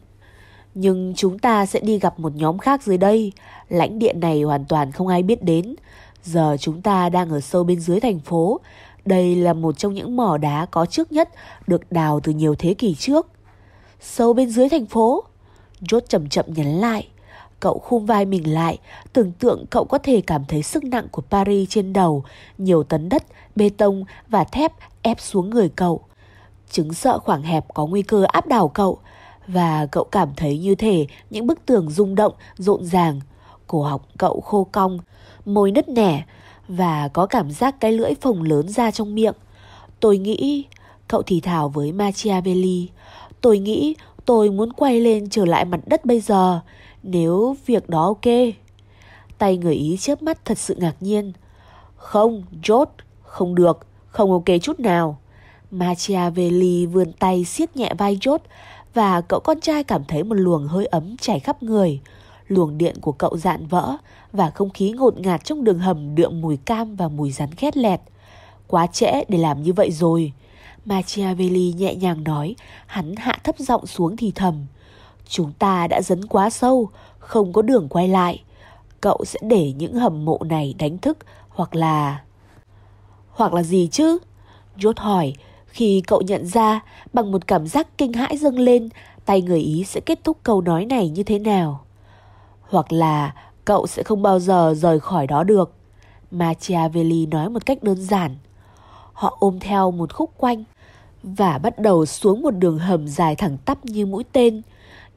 Nhưng chúng ta sẽ đi gặp một nhóm khác dưới đây, lãnh địa này hoàn toàn không ai biết đến. Giờ chúng ta đang ở sâu bên dưới thành phố. Đây là một trong những mỏ đá có trước nhất được đào từ nhiều thế kỷ trước. Sâu bên dưới thành phố? Jot chậm chậm nhấn lại. Cậu khum vai mình lại, tưởng tượng cậu có thể cảm thấy sức nặng của Paris trên đầu, nhiều tấn đất, bê tông và thép ép xuống người cậu. Chứng sợ khoảng hẹp có nguy cơ áp đảo cậu, và cậu cảm thấy như thể những bức tường rung động, rộn ràng. Cổ họng cậu khô cong, môi nứt nẻ, và có cảm giác cái lưỡi phồng lớn ra trong miệng. Tôi nghĩ, Cậu thì thảo với Machiavelli. Tôi nghĩ tôi muốn quay lên trở lại mặt đất bây giờ, nếu việc đó ok. Tay người Ý chớp mắt thật sự ngạc nhiên. Không, George, không được, không ok chút nào. Machiavelli vươn tay siết nhẹ vai George và cậu con trai cảm thấy một luồng hơi ấm chảy khắp người. Luồng điện của cậu dạn vỡ và không khí ngột ngạt trong đường hầm đượm mùi cam và mùi rắn khét lẹt. Quá trễ để làm như vậy rồi. Machiavelli nhẹ nhàng nói, hắn hạ thấp giọng xuống thì thầm. Chúng ta đã dấn quá sâu, không có đường quay lại. Cậu sẽ để những hầm mộ này đánh thức hoặc là... Hoặc là gì chứ? George hỏi, khi cậu nhận ra bằng một cảm giác kinh hãi dâng lên, tay người Ý sẽ kết thúc câu nói này như thế nào? Hoặc là cậu sẽ không bao giờ rời khỏi đó được. Machiavelli nói một cách đơn giản. Họ ôm theo một khúc quanh và bắt đầu xuống một đường hầm dài thẳng tắp như mũi tên.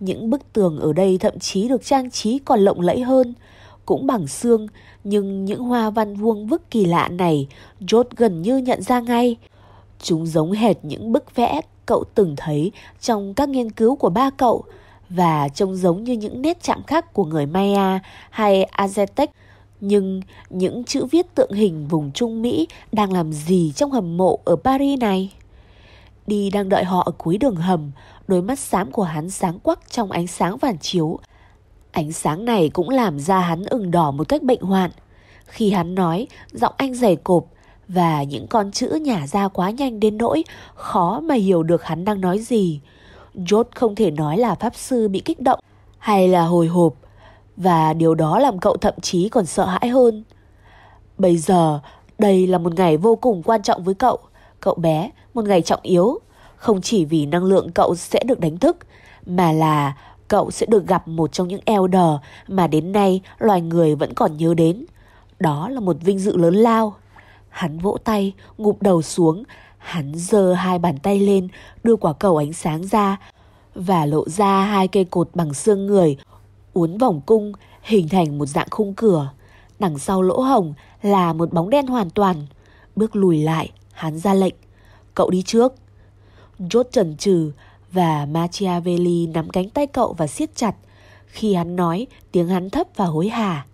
Những bức tường ở đây thậm chí được trang trí còn lộng lẫy hơn, cũng bằng xương, nhưng những hoa văn vuông vức kỳ lạ này George gần như nhận ra ngay. Chúng giống hệt những bức vẽ cậu từng thấy trong các nghiên cứu của ba cậu và trông giống như những nét chạm khắc của người Maya hay Aztec. Nhưng những chữ viết tượng hình vùng Trung Mỹ đang làm gì trong hầm mộ ở Paris này? Đi đang đợi họ ở cuối đường hầm, đôi mắt xám của hắn sáng quắc trong ánh sáng phản chiếu. Ánh sáng này cũng làm da hắn ửng đỏ một cách bệnh hoạn. Khi hắn nói, giọng anh dày cộp và những con chữ nhả ra quá nhanh đến nỗi khó mà hiểu được hắn đang nói gì. George không thể nói là pháp sư bị kích động hay là hồi hộp và điều đó làm cậu thậm chí còn sợ hãi hơn. Bây giờ, đây là một ngày vô cùng quan trọng với cậu. Cậu bé, một ngày trọng yếu. Không chỉ vì năng lượng cậu sẽ được đánh thức, mà là cậu sẽ được gặp một trong những elder mà đến nay loài người vẫn còn nhớ đến. Đó là một vinh dự lớn lao. Hắn vỗ tay, ngụp đầu xuống, hắn giơ hai bàn tay lên, đưa quả cầu ánh sáng ra và lộ ra hai cây cột bằng xương người uốn vòng cung hình thành một dạng khung cửa. Đằng sau lỗ hồng là một bóng đen hoàn toàn. Bước lùi lại, hắn ra lệnh. Cậu đi trước. Chốt trần trừ và Machiavelli nắm cánh tay cậu và siết chặt. Khi hắn nói, tiếng hắn thấp và hối hả.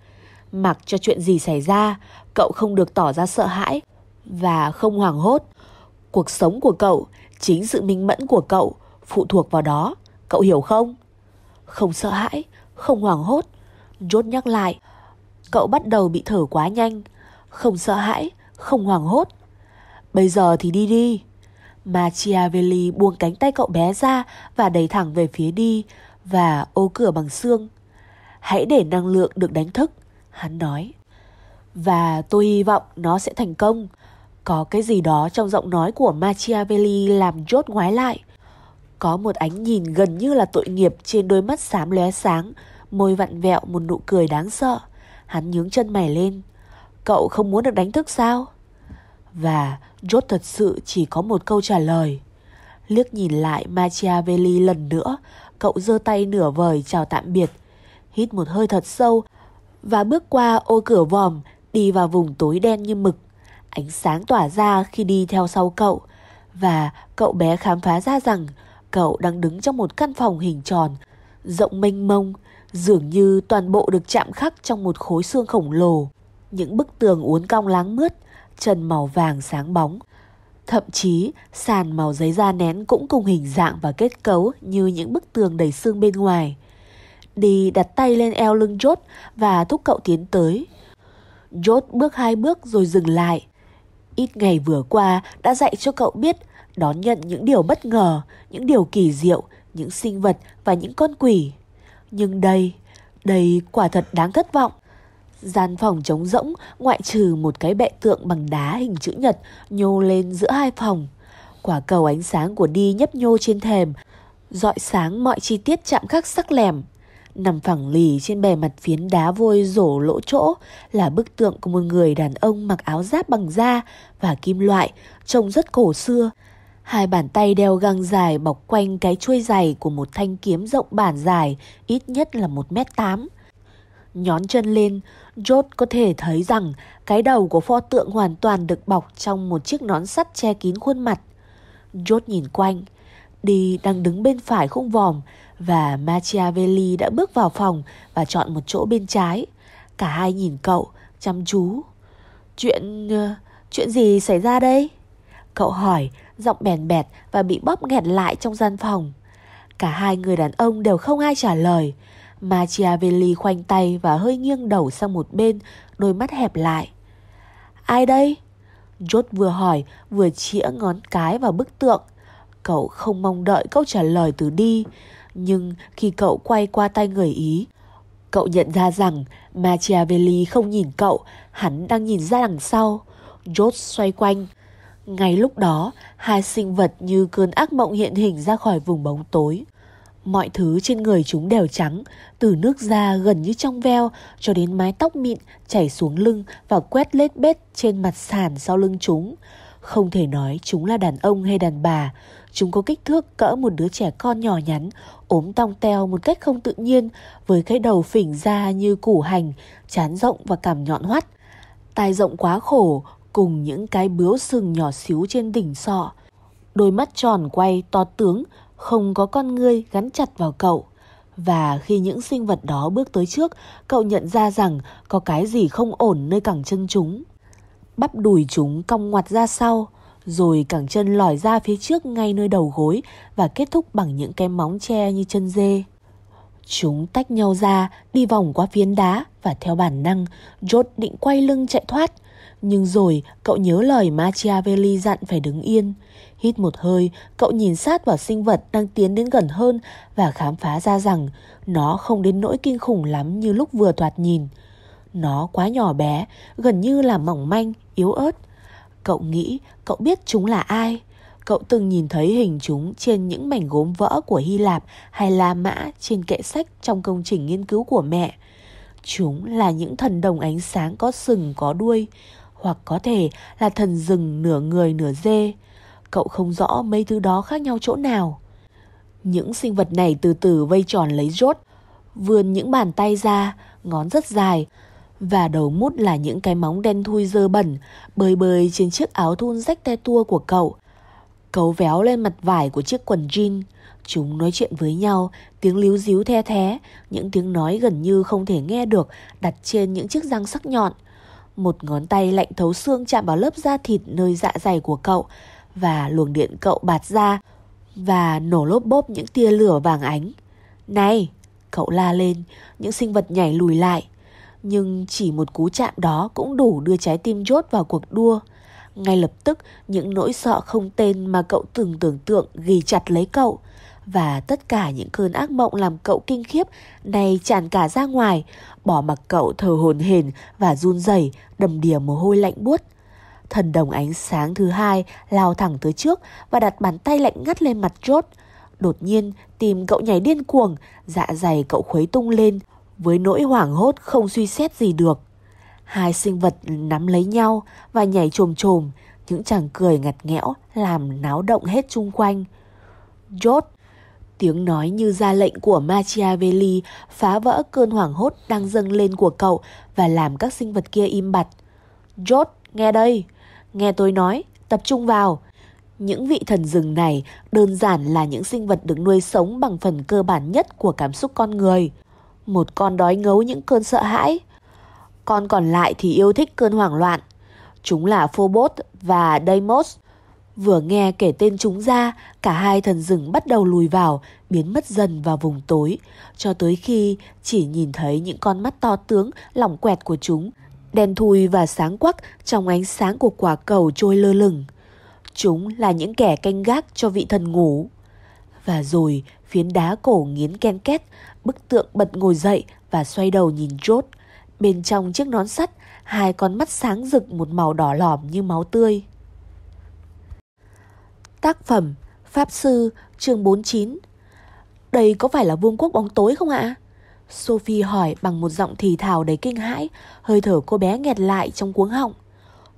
Mặc cho chuyện gì xảy ra, cậu không được tỏ ra sợ hãi và không hoảng hốt. Cuộc sống của cậu, chính sự minh mẫn của cậu phụ thuộc vào đó. Cậu hiểu không? Không sợ hãi, không hoảng hốt. Rốt nhắc lại. Cậu bắt đầu bị thở quá nhanh. Không sợ hãi, không hoảng hốt. Bây giờ thì đi đi. Machiavelli buông cánh tay cậu bé ra và đẩy thẳng về phía đi và ô cửa bằng xương. Hãy để năng lượng được đánh thức, hắn nói. Và tôi hy vọng nó sẽ thành công. Có cái gì đó trong giọng nói của Machiavelli làm chốt ngoái lại. Có một ánh nhìn gần như là tội nghiệp trên đôi mắt xám lóe sáng, môi vặn vẹo một nụ cười đáng sợ. Hắn nhướng chân mày lên. Cậu không muốn được đánh thức sao? Và chốt thật sự chỉ có một câu trả lời. Liếc nhìn lại Machiavelli lần nữa, cậu giơ tay nửa vời chào tạm biệt. Hít một hơi thật sâu và bước qua ô cửa vòm đi vào vùng tối đen như mực. Ánh sáng tỏa ra khi đi theo sau cậu và cậu bé khám phá ra rằng cậu đang đứng trong một căn phòng hình tròn, rộng mênh mông, dường như toàn bộ được chạm khắc trong một khối xương khổng lồ. Những bức tường uốn cong láng mướt, trần màu vàng sáng bóng. Thậm chí, sàn màu giấy da nén cũng cùng hình dạng và kết cấu như những bức tường đầy xương bên ngoài. Đi đặt tay lên eo lưng Chốt và thúc cậu tiến tới. Chốt bước hai bước rồi dừng lại. Ít ngày vừa qua đã dạy cho cậu biết đón nhận những điều bất ngờ, những điều kỳ diệu, những sinh vật và những con quỷ. Nhưng đây, đây quả thật đáng thất vọng. Gian phòng trống rỗng ngoại trừ một cái bệ tượng bằng đá hình chữ nhật nhô lên giữa hai phòng. Quả cầu ánh sáng của đi nhấp nhô trên thềm, dọi sáng mọi chi tiết chạm khắc sắc lẻm. Nằm phẳng lì trên bề mặt phiến đá vôi rổ lỗ chỗ là bức tượng của một người đàn ông mặc áo giáp bằng da và kim loại, trông rất cổ xưa. Hai bàn tay đeo găng dài bọc quanh cái chuôi dày của một thanh kiếm rộng bản dài, ít nhất là 1m8. Nhón chân lên, George có thể thấy rằng cái đầu của pho tượng hoàn toàn được bọc trong một chiếc nón sắt che kín khuôn mặt. George nhìn quanh. Đi đang đứng bên phải khung vòm và Machiavelli đã bước vào phòng và chọn một chỗ bên trái. Cả hai nhìn cậu, chăm chú. Chuyện... Ờ, chuyện gì xảy ra đây? Cậu hỏi, giọng bèn bẹt và bị bóp nghẹt lại trong gian phòng. Cả hai người đàn ông đều không ai trả lời. Machiavelli khoanh tay và hơi nghiêng đầu sang một bên, đôi mắt hẹp lại. Ai đây? George vừa hỏi, vừa chĩa ngón cái vào bức tượng. Cậu không mong đợi câu trả lời từ đi, nhưng khi cậu quay qua tay người Ý, cậu nhận ra rằng Machiavelli không nhìn cậu, hắn đang nhìn ra đằng sau. George xoay quanh. Ngay lúc đó, hai sinh vật như cơn ác mộng hiện hình ra khỏi vùng bóng tối. Mọi thứ trên người chúng đều trắng, từ nước da gần như trong veo cho đến mái tóc mịn chảy xuống lưng và quét lết bết trên mặt sàn sau lưng chúng. Không thể nói chúng là đàn ông hay đàn bà. Chúng có kích thước cỡ một đứa trẻ con nhỏ nhắn, ốm tong teo một cách không tự nhiên, với cái đầu phỉnh ra như củ hành, chán rộng và cằm nhọn hoắt. Tai rộng quá khổ, cùng những cái bướu sừng nhỏ xíu trên đỉnh sọ. Đôi mắt tròn quay to tướng, không có con ngươi gắn chặt vào cậu. Và khi những sinh vật đó bước tới trước, cậu nhận ra rằng có cái gì không ổn nơi cẳng chân chúng. Bắp đùi chúng cong ngoặt ra sau, rồi cẳng chân lòi ra phía trước ngay nơi đầu gối và kết thúc bằng những cái móng tre như chân dê. Chúng tách nhau ra, đi vòng qua phiến đá và theo bản năng, George định quay lưng chạy thoát. Nhưng rồi cậu nhớ lời Machiavelli dặn phải đứng yên. Hít một hơi, cậu nhìn sát vào sinh vật đang tiến đến gần hơn và khám phá ra rằng nó không đến nỗi kinh khủng lắm như lúc vừa thoạt nhìn. Nó quá nhỏ bé, gần như là mỏng manh, yếu ớt. Cậu nghĩ cậu biết chúng là ai. Cậu từng nhìn thấy hình chúng trên những mảnh gốm vỡ của Hy Lạp hay La Mã trên kệ sách trong công trình nghiên cứu của mẹ. Chúng là những thần đồng ánh sáng có sừng có đuôi, hoặc có thể là thần rừng nửa người nửa dê. Cậu không rõ mấy thứ đó khác nhau chỗ nào. Những sinh vật này từ từ vây tròn lấy rốt, vươn những bàn tay ra, ngón rất dài, và đầu mút là những cái móng đen thui dơ bẩn, bơi bơi trên chiếc áo thun rách te tua của cậu. Cấu véo lên mặt vải của chiếc quần jean. Chúng nói chuyện với nhau, tiếng líu díu the thé, những tiếng nói gần như không thể nghe được đặt trên những chiếc răng sắc nhọn. Một ngón tay lạnh thấu xương chạm vào lớp da thịt nơi dạ dày của cậu và luồng điện cậu bạt ra và nổ lốp bốp những tia lửa vàng ánh. Này! Cậu la lên, những sinh vật nhảy lùi lại. Nhưng chỉ một cú chạm đó cũng đủ đưa trái tim chốt vào cuộc đua. Ngay lập tức, những nỗi sợ không tên mà cậu từng tưởng tượng ghi chặt lấy cậu. Và tất cả những cơn ác mộng làm cậu kinh khiếp này tràn cả ra ngoài, bỏ mặc cậu thở hồn hển và run rẩy, đầm đìa mồ hôi lạnh buốt. Thần đồng ánh sáng thứ hai lao thẳng tới trước và đặt bàn tay lạnh ngắt lên mặt chốt. Đột nhiên, tim cậu nhảy điên cuồng, dạ dày cậu khuấy tung lên, với nỗi hoảng hốt không suy xét gì được. Hai sinh vật nắm lấy nhau và nhảy trồm trồm, những chàng cười ngặt nghẽo làm náo động hết chung quanh. George Tiếng nói như ra lệnh của Machiavelli phá vỡ cơn hoảng hốt đang dâng lên của cậu và làm các sinh vật kia im bặt. Jot, nghe đây, nghe tôi nói, tập trung vào. Những vị thần rừng này đơn giản là những sinh vật được nuôi sống bằng phần cơ bản nhất của cảm xúc con người. Một con đói ngấu những cơn sợ hãi. Con còn lại thì yêu thích cơn hoảng loạn. Chúng là Phobos và Deimos, Vừa nghe kể tên chúng ra, cả hai thần rừng bắt đầu lùi vào, biến mất dần vào vùng tối, cho tới khi chỉ nhìn thấy những con mắt to tướng, lỏng quẹt của chúng, đen thui và sáng quắc trong ánh sáng của quả cầu trôi lơ lửng. Chúng là những kẻ canh gác cho vị thần ngủ. Và rồi, phiến đá cổ nghiến ken két, bức tượng bật ngồi dậy và xoay đầu nhìn chốt. Bên trong chiếc nón sắt, hai con mắt sáng rực một màu đỏ lòm như máu tươi. Tác phẩm Pháp Sư chương 49 Đây có phải là vương quốc bóng tối không ạ? Sophie hỏi bằng một giọng thì thào đầy kinh hãi, hơi thở cô bé nghẹt lại trong cuống họng.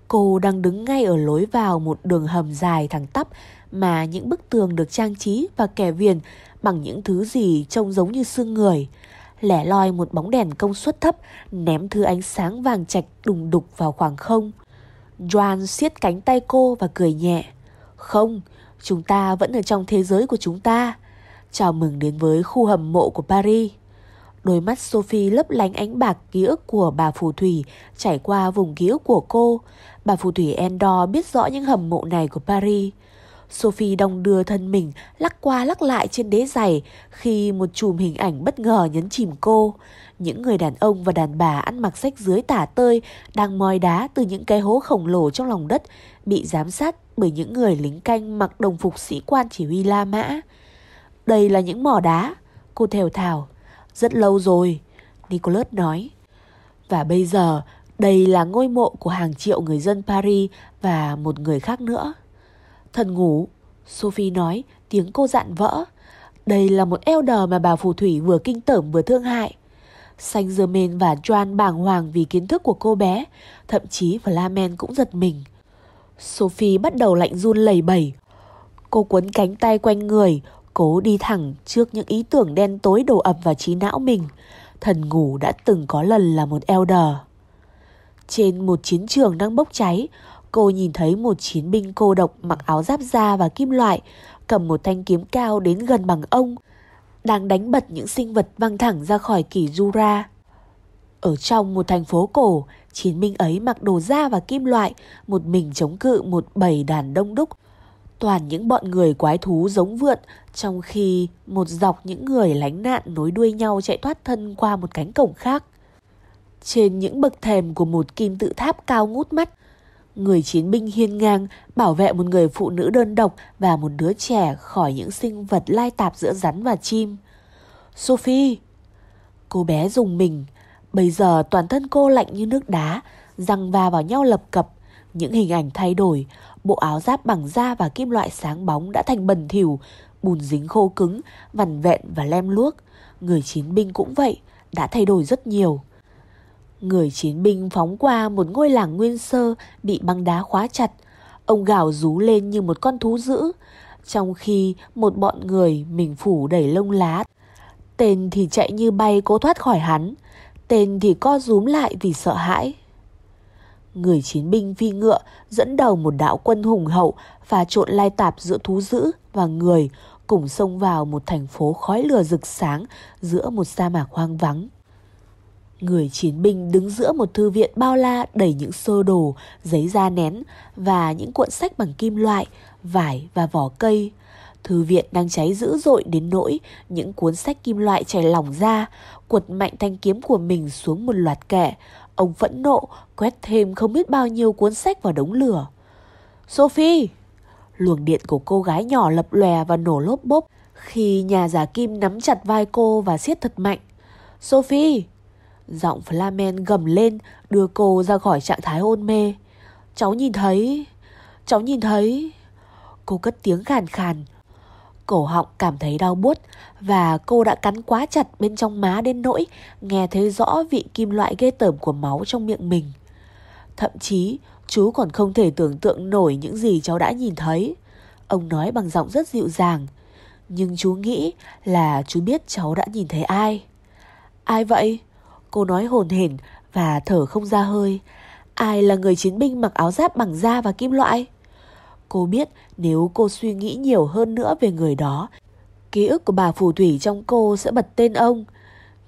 Cô đang đứng ngay ở lối vào một đường hầm dài thẳng tắp mà những bức tường được trang trí và kẻ viền bằng những thứ gì trông giống như xương người. Lẻ loi một bóng đèn công suất thấp ném thứ ánh sáng vàng chạch đùng đục vào khoảng không. Joan siết cánh tay cô và cười nhẹ. Không, Chúng ta vẫn ở trong thế giới của chúng ta. Chào mừng đến với khu hầm mộ của Paris. Đôi mắt Sophie lấp lánh ánh bạc ký ức của bà phù thủy chảy qua vùng ký ức của cô. Bà phù thủy Endor biết rõ những hầm mộ này của Paris. Sophie đong đưa thân mình lắc qua lắc lại trên đế giày khi một chùm hình ảnh bất ngờ nhấn chìm cô. Những người đàn ông và đàn bà ăn mặc sách dưới tả tơi đang moi đá từ những cái hố khổng lồ trong lòng đất bị giám sát bởi những người lính canh mặc đồng phục sĩ quan chỉ huy La Mã. Đây là những mỏ đá, cô thều thào. Rất lâu rồi, Nicholas nói. Và bây giờ, đây là ngôi mộ của hàng triệu người dân Paris và một người khác nữa. Thần ngủ, Sophie nói, tiếng cô dạn vỡ. Đây là một elder mà bà phù thủy vừa kinh tởm vừa thương hại. Saint Germain và Joan bàng hoàng vì kiến thức của cô bé, thậm chí Flamen cũng giật mình. Sophie bắt đầu lạnh run lẩy bẩy. Cô quấn cánh tay quanh người, cố đi thẳng trước những ý tưởng đen tối đổ ập vào trí não mình. Thần ngủ đã từng có lần là một elder. Trên một chiến trường đang bốc cháy, cô nhìn thấy một chiến binh cô độc mặc áo giáp da và kim loại, cầm một thanh kiếm cao đến gần bằng ông, đang đánh bật những sinh vật văng thẳng ra khỏi kỷ Jura. Ở trong một thành phố cổ, chiến binh ấy mặc đồ da và kim loại, một mình chống cự một bầy đàn đông đúc. Toàn những bọn người quái thú giống vượn, trong khi một dọc những người lánh nạn nối đuôi nhau chạy thoát thân qua một cánh cổng khác. Trên những bậc thềm của một kim tự tháp cao ngút mắt, người chiến binh hiên ngang bảo vệ một người phụ nữ đơn độc và một đứa trẻ khỏi những sinh vật lai tạp giữa rắn và chim. Sophie! Cô bé dùng mình. Bây giờ toàn thân cô lạnh như nước đá, răng va vào nhau lập cập. Những hình ảnh thay đổi, bộ áo giáp bằng da và kim loại sáng bóng đã thành bẩn thỉu, bùn dính khô cứng, vằn vẹn và lem luốc. Người chiến binh cũng vậy, đã thay đổi rất nhiều. Người chiến binh phóng qua một ngôi làng nguyên sơ bị băng đá khóa chặt. Ông gào rú lên như một con thú dữ, trong khi một bọn người mình phủ đầy lông lá. Tên thì chạy như bay cố thoát khỏi hắn, tên thì co rúm lại vì sợ hãi. Người chiến binh phi ngựa dẫn đầu một đạo quân hùng hậu và trộn lai tạp giữa thú dữ và người cùng xông vào một thành phố khói lửa rực sáng giữa một sa mạc hoang vắng. Người chiến binh đứng giữa một thư viện bao la đầy những sơ đồ, giấy da nén và những cuộn sách bằng kim loại, vải và vỏ cây. Thư viện đang cháy dữ dội đến nỗi những cuốn sách kim loại chảy lỏng ra, quật mạnh thanh kiếm của mình xuống một loạt kẻ. Ông phẫn nộ, quét thêm không biết bao nhiêu cuốn sách vào đống lửa. Sophie! Luồng điện của cô gái nhỏ lập lòe và nổ lốp bốp khi nhà giả kim nắm chặt vai cô và siết thật mạnh. Sophie! Giọng Flamen gầm lên, đưa cô ra khỏi trạng thái hôn mê. Cháu nhìn thấy... Cháu nhìn thấy... Cô cất tiếng khàn khàn. Cổ họng cảm thấy đau buốt và cô đã cắn quá chặt bên trong má đến nỗi nghe thấy rõ vị kim loại ghê tởm của máu trong miệng mình. Thậm chí, chú còn không thể tưởng tượng nổi những gì cháu đã nhìn thấy. Ông nói bằng giọng rất dịu dàng. Nhưng chú nghĩ là chú biết cháu đã nhìn thấy ai. Ai vậy? Cô nói hồn hển và thở không ra hơi. Ai là người chiến binh mặc áo giáp bằng da và kim loại? Cô biết nếu cô suy nghĩ nhiều hơn nữa về người đó, ký ức của bà phù thủy trong cô sẽ bật tên ông.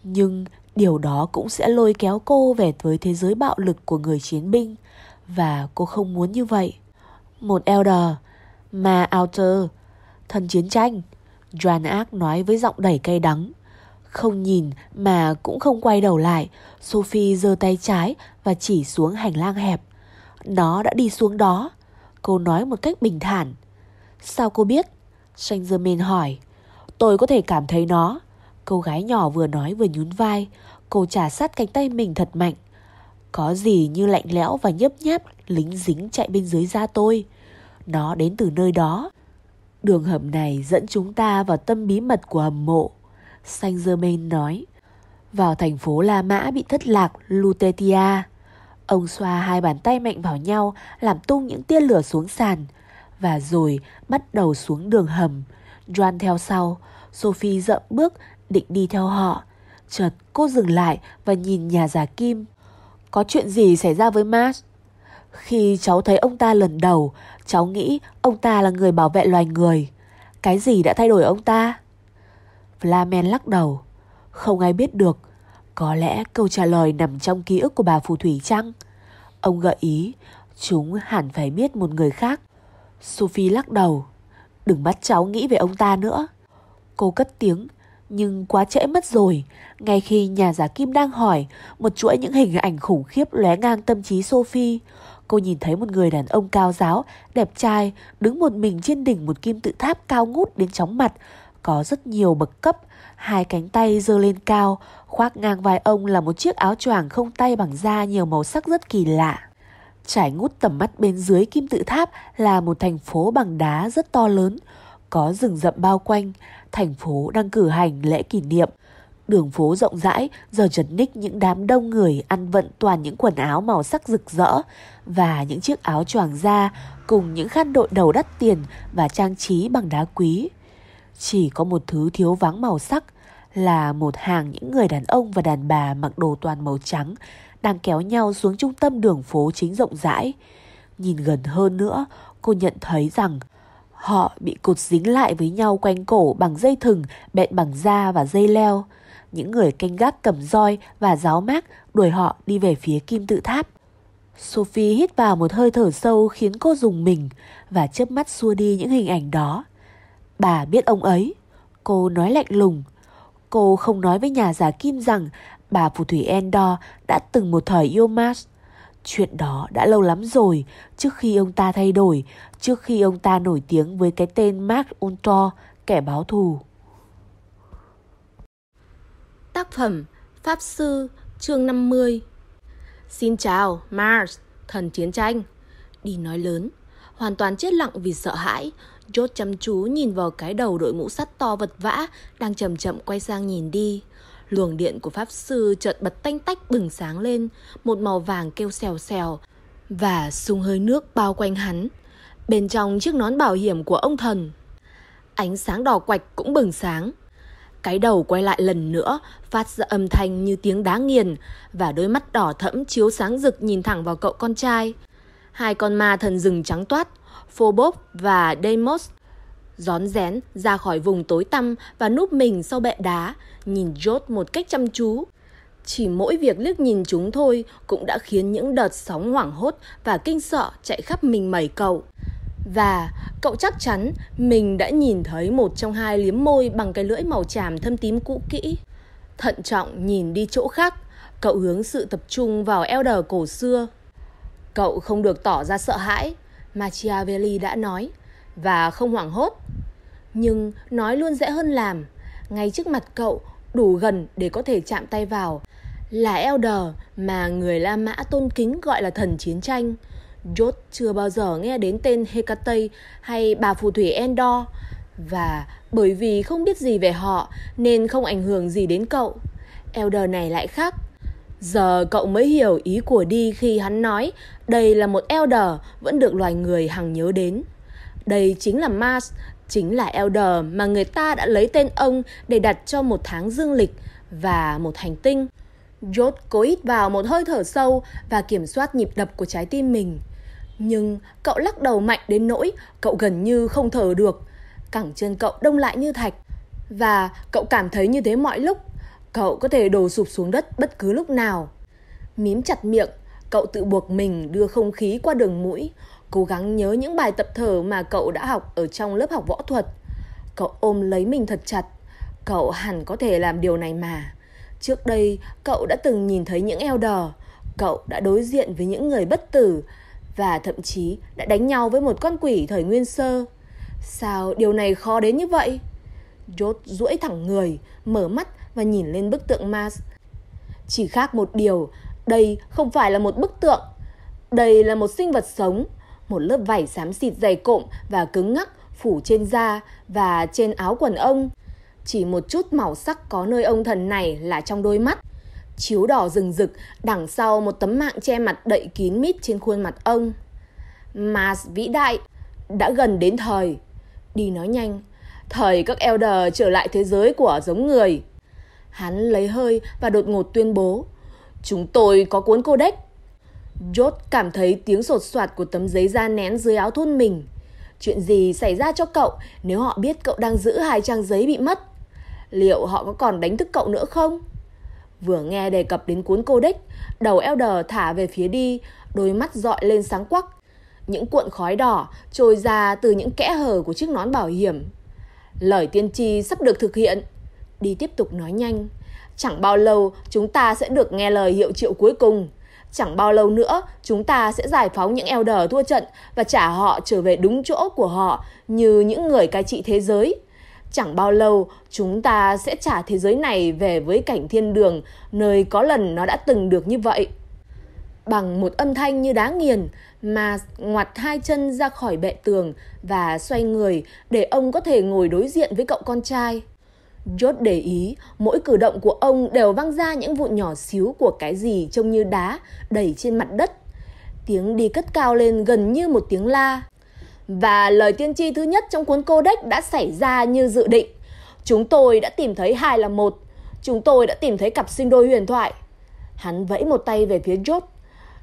Nhưng điều đó cũng sẽ lôi kéo cô về với thế giới bạo lực của người chiến binh. Và cô không muốn như vậy. Một elder, mà outer, thần chiến tranh. Joan Arc nói với giọng đầy cay đắng. Không nhìn mà cũng không quay đầu lại, Sophie giơ tay trái và chỉ xuống hành lang hẹp. Nó đã đi xuống đó. Cô nói một cách bình thản. Sao cô biết? Saint Germain hỏi. Tôi có thể cảm thấy nó. Cô gái nhỏ vừa nói vừa nhún vai. Cô trả sát cánh tay mình thật mạnh. Có gì như lạnh lẽo và nhấp nháp lính dính chạy bên dưới da tôi. Nó đến từ nơi đó. Đường hầm này dẫn chúng ta vào tâm bí mật của hầm mộ. Saint Germain nói. Vào thành phố La Mã bị thất lạc Lutetia. Ông xoa hai bàn tay mạnh vào nhau làm tung những tia lửa xuống sàn. Và rồi bắt đầu xuống đường hầm. Joan theo sau. Sophie dậm bước định đi theo họ. Chợt cô dừng lại và nhìn nhà giả kim. Có chuyện gì xảy ra với Mars? Khi cháu thấy ông ta lần đầu, cháu nghĩ ông ta là người bảo vệ loài người. Cái gì đã thay đổi ông ta? Flamen lắc đầu. Không ai biết được. Có lẽ câu trả lời nằm trong ký ức của bà phù thủy chăng? Ông gợi ý, chúng hẳn phải biết một người khác. Sophie lắc đầu. Đừng bắt cháu nghĩ về ông ta nữa. Cô cất tiếng, nhưng quá trễ mất rồi. Ngay khi nhà giả kim đang hỏi, một chuỗi những hình ảnh khủng khiếp lóe ngang tâm trí Sophie. Cô nhìn thấy một người đàn ông cao giáo, đẹp trai, đứng một mình trên đỉnh một kim tự tháp cao ngút đến chóng mặt. Có rất nhiều bậc cấp, hai cánh tay giơ lên cao, khoác ngang vai ông là một chiếc áo choàng không tay bằng da nhiều màu sắc rất kỳ lạ. Trải ngút tầm mắt bên dưới kim tự tháp là một thành phố bằng đá rất to lớn, có rừng rậm bao quanh, thành phố đang cử hành lễ kỷ niệm. Đường phố rộng rãi, giờ trần ních những đám đông người ăn vận toàn những quần áo màu sắc rực rỡ và những chiếc áo choàng da cùng những khăn đội đầu đắt tiền và trang trí bằng đá quý. Chỉ có một thứ thiếu vắng màu sắc là một hàng những người đàn ông và đàn bà mặc đồ toàn màu trắng đang kéo nhau xuống trung tâm đường phố chính rộng rãi. Nhìn gần hơn nữa, cô nhận thấy rằng họ bị cột dính lại với nhau quanh cổ bằng dây thừng bện bằng da và dây leo. Những người canh gác cầm roi và giáo mát đuổi họ đi về phía kim tự tháp. Sophie hít vào một hơi thở sâu khiến cô dùng mình và chớp mắt xua đi những hình ảnh đó. Bà biết ông ấy. Cô nói lạnh lùng. Cô không nói với nhà giả kim rằng bà phù thủy Endor đã từng một thời yêu Mars. Chuyện đó đã lâu lắm rồi, trước khi ông ta thay đổi, trước khi ông ta nổi tiếng với cái tên Mark Untor, kẻ báo thù. Tác phẩm Pháp Sư, chương 50 Xin chào, Mars, thần chiến tranh. Đi nói lớn, hoàn toàn chết lặng vì sợ hãi. Chốt chăm chú nhìn vào cái đầu đội mũ sắt to vật vã đang chậm chậm quay sang nhìn đi. Luồng điện của Pháp Sư chợt bật tanh tách bừng sáng lên, một màu vàng kêu xèo xèo, và sung hơi nước bao quanh hắn. Bên trong chiếc nón bảo hiểm của ông thần, ánh sáng đỏ quạch cũng bừng sáng. Cái đầu quay lại lần nữa, phát ra âm thanh như tiếng đá nghiền, và đôi mắt đỏ thẫm chiếu sáng rực nhìn thẳng vào cậu con trai. Hai con ma thần rừng trắng toát, Phobos và Deimos rón rén ra khỏi vùng tối tăm và núp mình sau bệ đá, nhìn Jot một cách chăm chú. Chỉ mỗi việc liếc nhìn chúng thôi cũng đã khiến những đợt sóng hoảng hốt và kinh sợ chạy khắp mình mẩy cậu. Và cậu chắc chắn mình đã nhìn thấy một trong hai liếm môi bằng cái lưỡi màu tràm thâm tím cũ kỹ. Thận trọng nhìn đi chỗ khác, cậu hướng sự tập trung vào Elder cổ xưa. Cậu không được tỏ ra sợ hãi, Machiavelli đã nói, và không hoảng hốt. Nhưng nói luôn dễ hơn làm, ngay trước mặt cậu đủ gần để có thể chạm tay vào là Elder mà người La Mã tôn kính gọi là thần chiến tranh. Jot chưa bao giờ nghe đến tên Hecate hay bà phù thủy Endor và bởi vì không biết gì về họ nên không ảnh hưởng gì đến cậu. Elder này lại khác. Giờ cậu mới hiểu ý của đi khi hắn nói đây là một Elder vẫn được loài người hằng nhớ đến. Đây chính là Mars, chính là Elder mà người ta đã lấy tên ông để đặt cho một tháng dương lịch và một hành tinh. Jot cố hít vào một hơi thở sâu và kiểm soát nhịp đập của trái tim mình. Nhưng cậu lắc đầu mạnh đến nỗi cậu gần như không thở được. Cẳng chân cậu đông lại như thạch. Và cậu cảm thấy như thế mọi lúc. Cậu có thể đổ sụp xuống đất bất cứ lúc nào. Mím chặt miệng, cậu tự buộc mình đưa không khí qua đường mũi, cố gắng nhớ những bài tập thở mà cậu đã học ở trong lớp học võ thuật. Cậu ôm lấy mình thật chặt. Cậu hẳn có thể làm điều này mà. Trước đây, cậu đã từng nhìn thấy những elder. Cậu đã đối diện với những người bất tử và thậm chí đã đánh nhau với một con quỷ thời nguyên sơ. Sao điều này khó đến như vậy? Jot duỗi thẳng người, mở mắt và nhìn lên bức tượng Mars. Chỉ khác một điều, đây không phải là một bức tượng. Đây là một sinh vật sống, một lớp vảy xám xịt dày cộm và cứng ngắc phủ trên da và trên áo quần ông. Chỉ một chút màu sắc có nơi ông thần này là trong đôi mắt. Chiếu đỏ rừng rực đằng sau một tấm mạng che mặt đậy kín mít trên khuôn mặt ông. Mars vĩ đại, đã gần đến thời. Đi nói nhanh, thời các Elder trở lại thế giới của giống người. Hắn lấy hơi và đột ngột tuyên bố, chúng tôi có cuốn codex. George cảm thấy tiếng sột soạt của tấm giấy da nén dưới áo thun mình. Chuyện gì xảy ra cho cậu nếu họ biết cậu đang giữ hai trang giấy bị mất? Liệu họ có còn đánh thức cậu nữa không? Vừa nghe đề cập đến cuốn codex, đầu Elder thả về phía đi, đôi mắt dọi lên sáng quắc. Những cuộn khói đỏ trôi ra từ những kẽ hở của chiếc nón bảo hiểm. Lời tiên tri sắp được thực hiện. Đi tiếp tục nói nhanh. Chẳng bao lâu, chúng ta sẽ được nghe lời hiệu triệu cuối cùng. Chẳng bao lâu nữa, chúng ta sẽ giải phóng những Elder thua trận và trả họ trở về đúng chỗ của họ, như những người cai trị thế giới. Chẳng bao lâu, chúng ta sẽ trả thế giới này về với cảnh thiên đường, nơi có lần nó đã từng được như vậy. Bằng một âm thanh như đá nghiền, mà ngoặt hai chân ra khỏi bệ tường và xoay người để ông có thể ngồi đối diện với cậu con trai. George để ý, mỗi cử động của ông đều văng ra những vụn nhỏ xíu của cái gì trông như đá đẩy trên mặt đất. Tiếng đi cất cao lên gần như một tiếng la. Và lời tiên tri thứ nhất trong cuốn Codex đã xảy ra như dự định. Chúng tôi đã tìm thấy hai là một. Chúng tôi đã tìm thấy cặp sinh đôi huyền thoại. Hắn vẫy một tay về phía George.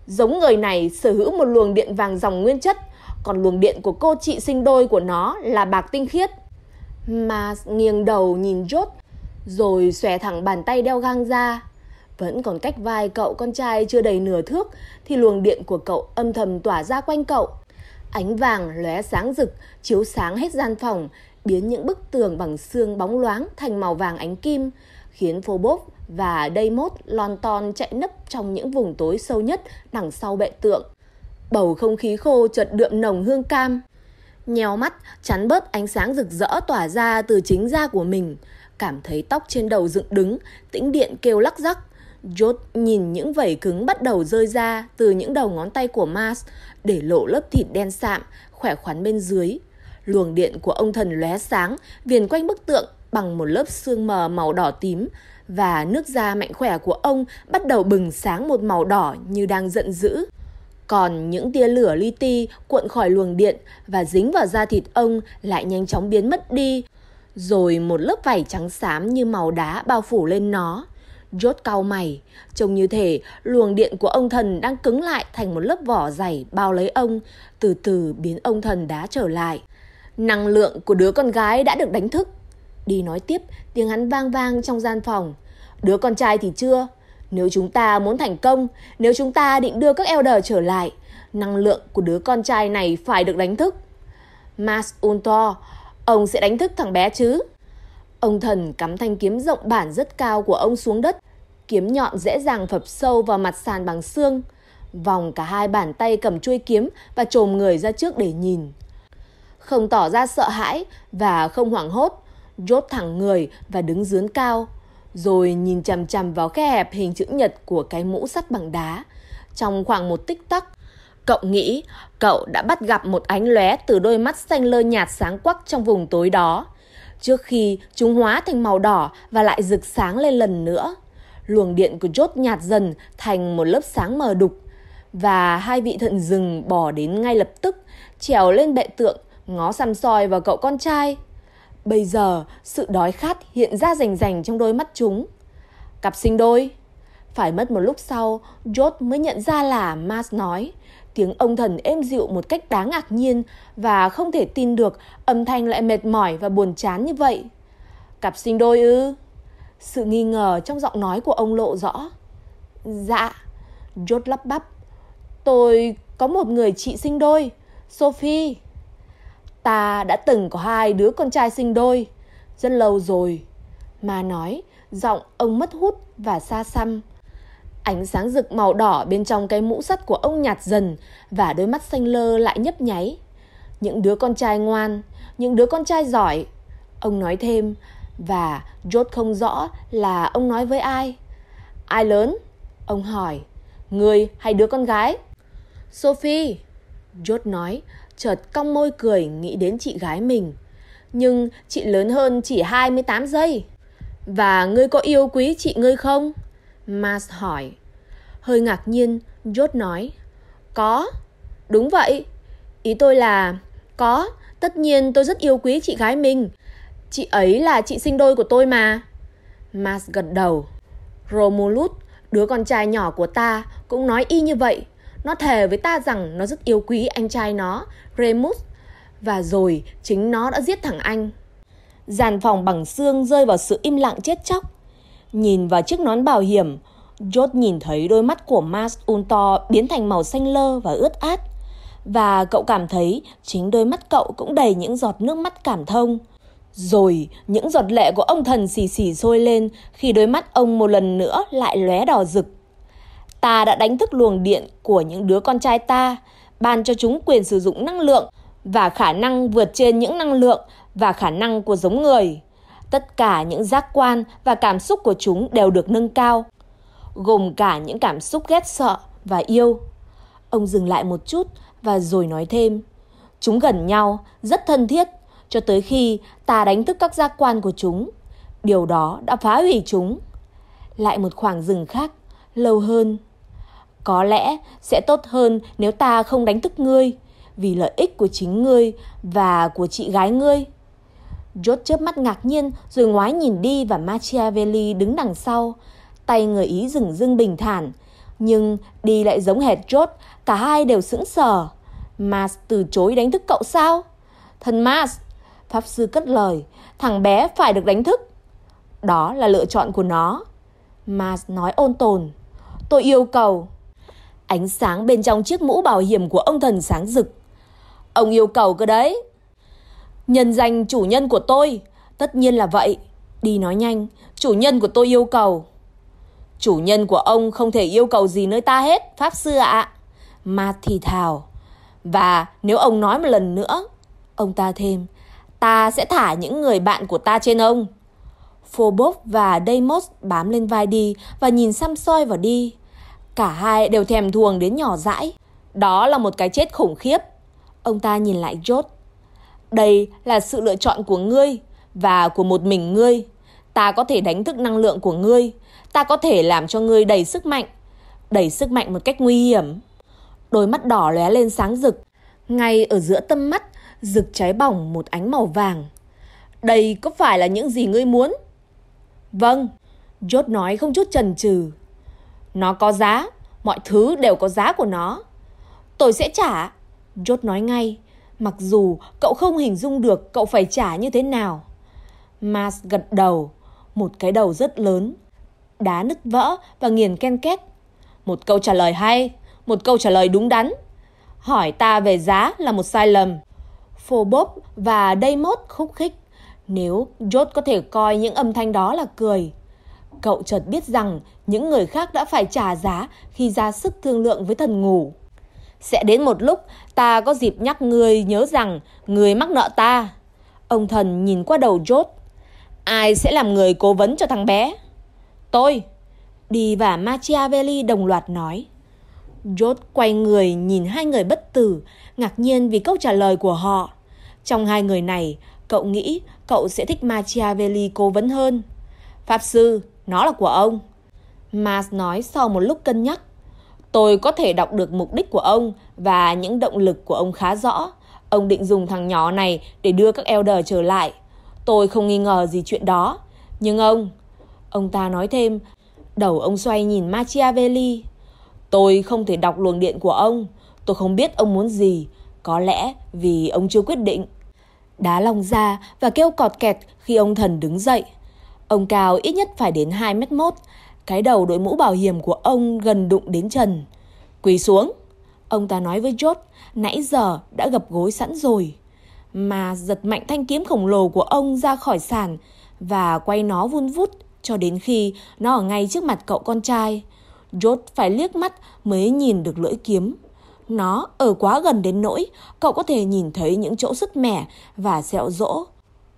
Giống người này sở hữu một luồng điện vàng dòng nguyên chất, còn luồng điện của cô chị sinh đôi của nó là bạc tinh khiết. Mà nghiêng đầu nhìn George, rồi xòe thẳng bàn tay đeo gang ra. Vẫn còn cách vai cậu con trai chưa đầy nửa thước thì luồng điện của cậu âm thầm tỏa ra quanh cậu. Ánh vàng lóe sáng rực, chiếu sáng hết gian phòng, biến những bức tường bằng xương bóng loáng thành màu vàng ánh kim, khiến Phobos và Deimos lon ton chạy nấp trong những vùng tối sâu nhất đằng sau bệ tượng. Bầu không khí khô chợt đượm nồng hương cam. Nheo mắt, chắn bớt ánh sáng rực rỡ tỏa ra từ chính da của mình. Cảm thấy tóc trên đầu dựng đứng, tĩnh điện kêu lắc rắc. Jot nhìn những vảy cứng bắt đầu rơi ra từ những đầu ngón tay của Mars để lộ lớp thịt đen sạm, khỏe khoắn bên dưới. Luồng điện của ông thần lóe sáng, viền quanh bức tượng bằng một lớp xương mờ màu đỏ tím và nước da mạnh khỏe của ông bắt đầu bừng sáng một màu đỏ như đang giận dữ. Còn những tia lửa li ti cuộn khỏi luồng điện và dính vào da thịt ông lại nhanh chóng biến mất đi. Rồi một lớp vảy trắng xám như màu đá bao phủ lên nó. Rốt cau mày, trông như thể luồng điện của ông thần đang cứng lại thành một lớp vỏ dày bao lấy ông, từ từ biến ông thần đá trở lại. Năng lượng của đứa con gái đã được đánh thức. Đi nói tiếp, tiếng hắn vang vang trong gian phòng. Đứa con trai thì chưa. Nếu chúng ta muốn thành công, nếu chúng ta định đưa các elder trở lại, năng lượng của đứa con trai này phải được đánh thức. Mas Untor, ông sẽ đánh thức thằng bé chứ? Ông thần cắm thanh kiếm rộng bản rất cao của ông xuống đất. Kiếm nhọn dễ dàng phập sâu vào mặt sàn bằng xương. Vòng cả hai bàn tay cầm chuôi kiếm và trồm người ra trước để nhìn. Không tỏ ra sợ hãi và không hoảng hốt, rốt thẳng người và đứng dướn cao. Rồi nhìn chằm chằm vào khe hẹp hình chữ nhật của cái mũ sắt bằng đá. Trong khoảng một tích tắc, cậu nghĩ cậu đã bắt gặp một ánh lóe từ đôi mắt xanh lơ nhạt sáng quắc trong vùng tối đó trước khi chúng hóa thành màu đỏ và lại rực sáng lên lần nữa. Luồng điện của chốt nhạt dần thành một lớp sáng mờ đục và hai vị thận rừng bỏ đến ngay lập tức, trèo lên bệ tượng, ngó xăm soi vào cậu con trai. Bây giờ, sự đói khát hiện ra rành rành trong đôi mắt chúng. Cặp sinh đôi. Phải mất một lúc sau, George mới nhận ra là Mars nói. Tiếng ông thần êm dịu một cách đáng ngạc nhiên và không thể tin được âm thanh lại mệt mỏi và buồn chán như vậy. Cặp sinh đôi ư? Sự nghi ngờ trong giọng nói của ông lộ rõ. Dạ, George lắp bắp. Tôi có một người chị sinh đôi, Sophie. Ta đã từng có hai đứa con trai sinh đôi, rất lâu rồi. Mà nói, giọng ông mất hút và xa xăm. Ánh sáng rực màu đỏ bên trong cái mũ sắt của ông nhạt dần và đôi mắt xanh lơ lại nhấp nháy. Những đứa con trai ngoan, những đứa con trai giỏi. Ông nói thêm và George không rõ là ông nói với ai. Ai lớn? Ông hỏi. Người hay đứa con gái? Sophie. George nói, chợt cong môi cười nghĩ đến chị gái mình. Nhưng chị lớn hơn chỉ 28 giây. Và ngươi có yêu quý chị ngươi không? Mars hỏi. Hơi ngạc nhiên, Jot nói. Có. Đúng vậy. Ý tôi là... Có. Tất nhiên tôi rất yêu quý chị gái mình. Chị ấy là chị sinh đôi của tôi mà. Mars gật đầu. Romulus, đứa con trai nhỏ của ta, cũng nói y như vậy. Nó thề với ta rằng nó rất yêu quý anh trai nó, Remus. Và rồi chính nó đã giết thằng anh. Giàn phòng bằng xương rơi vào sự im lặng chết chóc. Nhìn vào chiếc nón bảo hiểm, George nhìn thấy đôi mắt của Mars Unto biến thành màu xanh lơ và ướt át. Và cậu cảm thấy chính đôi mắt cậu cũng đầy những giọt nước mắt cảm thông. Rồi những giọt lệ của ông thần xì xì sôi lên khi đôi mắt ông một lần nữa lại lóe đỏ rực. Ta đã đánh thức luồng điện của những đứa con trai ta, ban cho chúng quyền sử dụng năng lượng và khả năng vượt trên những năng lượng và khả năng của giống người. Tất cả những giác quan và cảm xúc của chúng đều được nâng cao, gồm cả những cảm xúc ghét sợ và yêu. Ông dừng lại một chút và rồi nói thêm. Chúng gần nhau, rất thân thiết, cho tới khi ta đánh thức các giác quan của chúng. Điều đó đã phá hủy chúng. Lại một khoảng dừng khác, lâu hơn. Có lẽ sẽ tốt hơn nếu ta không đánh thức ngươi, vì lợi ích của chính ngươi và của chị gái ngươi. George chớp mắt ngạc nhiên rồi ngoái nhìn đi và Machiavelli đứng đằng sau. Tay người Ý dừng dưng bình thản. Nhưng đi lại giống hệt George, cả hai đều sững sờ. Mars từ chối đánh thức cậu sao? Thần Mars, Pháp Sư cất lời, thằng bé phải được đánh thức. Đó là lựa chọn của nó. Mars nói ôn tồn. Tôi yêu cầu. Ánh sáng bên trong chiếc mũ bảo hiểm của ông thần sáng rực. Ông yêu cầu cơ đấy. Nhân danh chủ nhân của tôi. Tất nhiên là vậy. Đi nói nhanh. Chủ nhân của tôi yêu cầu. Chủ nhân của ông không thể yêu cầu gì nơi ta hết, Pháp Sư ạ. À. Ma thì thào. Và nếu ông nói một lần nữa, ông ta thêm, ta sẽ thả những người bạn của ta trên ông. Phobos và Deimos bám lên vai đi và nhìn xăm soi vào đi. Cả hai đều thèm thuồng đến nhỏ dãi. Đó là một cái chết khủng khiếp. Ông ta nhìn lại George. Đây là sự lựa chọn của ngươi và của một mình ngươi. Ta có thể đánh thức năng lượng của ngươi. Ta có thể làm cho ngươi đầy sức mạnh. Đầy sức mạnh một cách nguy hiểm. Đôi mắt đỏ lóe lên sáng rực. Ngay ở giữa tâm mắt, rực cháy bỏng một ánh màu vàng. Đây có phải là những gì ngươi muốn? Vâng, George nói không chút chần chừ. Nó có giá, mọi thứ đều có giá của nó. Tôi sẽ trả. Jot nói ngay, mặc dù cậu không hình dung được cậu phải trả như thế nào. Mars gật đầu, một cái đầu rất lớn. Đá nứt vỡ và nghiền ken két. Một câu trả lời hay, một câu trả lời đúng đắn. Hỏi ta về giá là một sai lầm. Phobos và Deimos khúc khích. Nếu Jot có thể coi những âm thanh đó là cười. Cậu chợt biết rằng những người khác đã phải trả giá khi ra sức thương lượng với thần ngủ. Sẽ đến một lúc ta có dịp nhắc người nhớ rằng người mắc nợ ta. Ông thần nhìn qua đầu chốt. Ai sẽ làm người cố vấn cho thằng bé? Tôi. Đi và Machiavelli đồng loạt nói. George quay người nhìn hai người bất tử, ngạc nhiên vì câu trả lời của họ. Trong hai người này, cậu nghĩ cậu sẽ thích Machiavelli cố vấn hơn. Pháp sư, nó là của ông. Mars nói sau một lúc cân nhắc. Tôi có thể đọc được mục đích của ông và những động lực của ông khá rõ. Ông định dùng thằng nhỏ này để đưa các Elder trở lại. Tôi không nghi ngờ gì chuyện đó. Nhưng ông... Ông ta nói thêm, đầu ông xoay nhìn Machiavelli. Tôi không thể đọc luồng điện của ông. Tôi không biết ông muốn gì. Có lẽ vì ông chưa quyết định. Đá lòng ra và kêu cọt kẹt khi ông thần đứng dậy. Ông cao ít nhất phải đến 2 mét mốt. Cái đầu đội mũ bảo hiểm của ông gần đụng đến trần. Quỳ xuống. Ông ta nói với George, nãy giờ đã gập gối sẵn rồi. Mà giật mạnh thanh kiếm khổng lồ của ông ra khỏi sàn và quay nó vun vút cho đến khi nó ở ngay trước mặt cậu con trai. George phải liếc mắt mới nhìn được lưỡi kiếm. Nó ở quá gần đến nỗi cậu có thể nhìn thấy những chỗ sứt mẻ và sẹo rỗ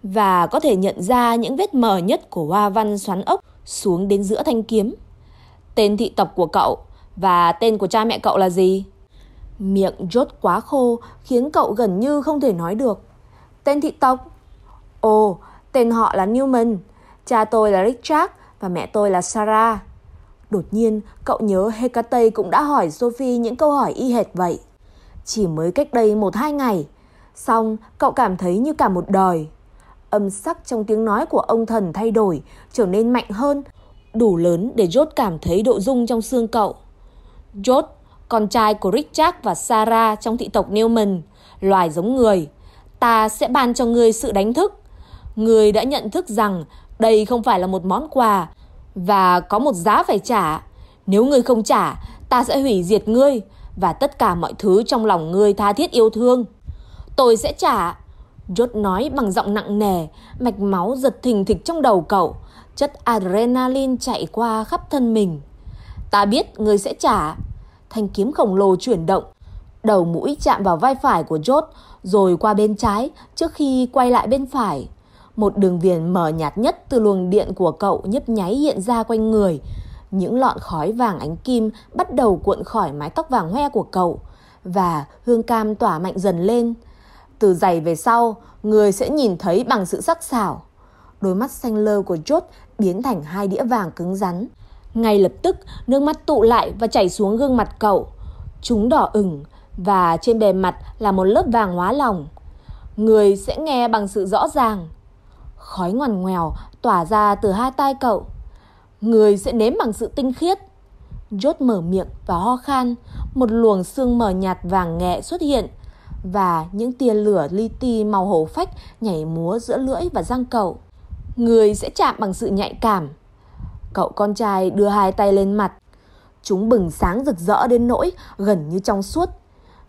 và có thể nhận ra những vết mờ nhất của hoa văn xoắn ốc xuống đến giữa thanh kiếm. Tên thị tộc của cậu và tên của cha mẹ cậu là gì? Miệng rốt quá khô khiến cậu gần như không thể nói được. Tên thị tộc? Ồ, tên họ là Newman. Cha tôi là Richard và mẹ tôi là Sarah. Đột nhiên, cậu nhớ Hecate cũng đã hỏi Sophie những câu hỏi y hệt vậy. Chỉ mới cách đây một hai ngày. Xong, cậu cảm thấy như cả một đời. Âm sắc trong tiếng nói của ông thần thay đổi, trở nên mạnh hơn, đủ lớn để Jot cảm thấy độ rung trong xương cậu. Jot, con trai của Richard và Sarah trong thị tộc Newman, loài giống người. Ta sẽ ban cho ngươi sự đánh thức. Ngươi đã nhận thức rằng đây không phải là một món quà và có một giá phải trả. Nếu ngươi không trả, ta sẽ hủy diệt ngươi và tất cả mọi thứ trong lòng ngươi tha thiết yêu thương. Tôi sẽ trả. Rốt nói bằng giọng nặng nề, mạch máu giật thình thịch trong đầu cậu, chất adrenaline chạy qua khắp thân mình. Ta biết ngươi sẽ trả. Thanh kiếm khổng lồ chuyển động, đầu mũi chạm vào vai phải của Jot rồi qua bên trái trước khi quay lại bên phải. Một đường viền mờ nhạt nhất từ luồng điện của cậu nhấp nháy hiện ra quanh người. Những lọn khói vàng ánh kim bắt đầu cuộn khỏi mái tóc vàng hoe của cậu và hương cam tỏa mạnh dần lên. Từ giày về sau, người sẽ nhìn thấy bằng sự sắc sảo. Đôi mắt xanh lơ của chốt biến thành hai đĩa vàng cứng rắn. Ngay lập tức, nước mắt tụ lại và chảy xuống gương mặt cậu. Chúng đỏ ửng và trên bề mặt là một lớp vàng hóa lỏng. Người sẽ nghe bằng sự rõ ràng. Khói ngoằn ngoèo tỏa ra từ hai tai cậu. Người sẽ nếm bằng sự tinh khiết. Rốt mở miệng và ho khan, một luồng sương mờ nhạt vàng nhẹ xuất hiện và những tia lửa li ti màu hổ phách nhảy múa giữa lưỡi và răng cậu. Người sẽ chạm bằng sự nhạy cảm. Cậu con trai đưa hai tay lên mặt. Chúng bừng sáng rực rỡ đến nỗi gần như trong suốt.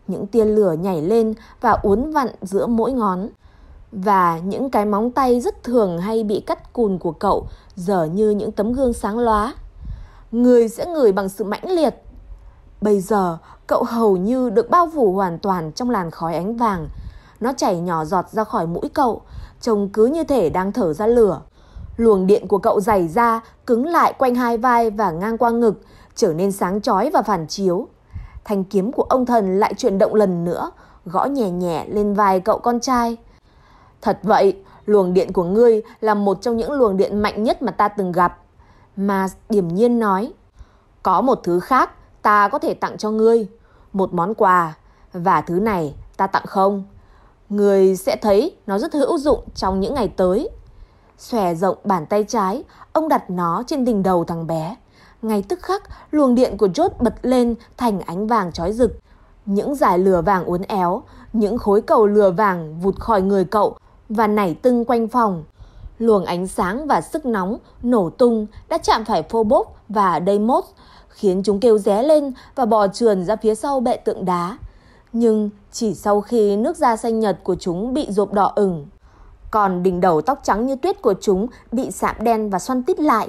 Những tia lửa nhảy lên và uốn vặn giữa mỗi ngón. Và những cái móng tay rất thường hay bị cắt cùn của cậu giờ như những tấm gương sáng lóa. Người sẽ ngửi bằng sự mãnh liệt. Bây giờ, cậu hầu như được bao phủ hoàn toàn trong làn khói ánh vàng. Nó chảy nhỏ giọt ra khỏi mũi cậu, trông cứ như thể đang thở ra lửa. Luồng điện của cậu dày ra, cứng lại quanh hai vai và ngang qua ngực, trở nên sáng chói và phản chiếu. Thanh kiếm của ông thần lại chuyển động lần nữa, gõ nhẹ nhẹ lên vai cậu con trai. Thật vậy, luồng điện của ngươi là một trong những luồng điện mạnh nhất mà ta từng gặp. Mà điểm nhiên nói, có một thứ khác ta có thể tặng cho ngươi, một món quà, và thứ này ta tặng không. Ngươi sẽ thấy nó rất hữu dụng trong những ngày tới. Xòe rộng bàn tay trái, ông đặt nó trên đỉnh đầu thằng bé. Ngay tức khắc, luồng điện của chốt bật lên thành ánh vàng chói rực. Những dải lửa vàng uốn éo, những khối cầu lửa vàng vụt khỏi người cậu và nảy tưng quanh phòng. Luồng ánh sáng và sức nóng nổ tung đã chạm phải Phobos và Deimos, khiến chúng kêu ré lên và bò trườn ra phía sau bệ tượng đá. Nhưng chỉ sau khi nước da xanh nhật của chúng bị rộp đỏ ửng, còn đỉnh đầu tóc trắng như tuyết của chúng bị sạm đen và xoăn tít lại.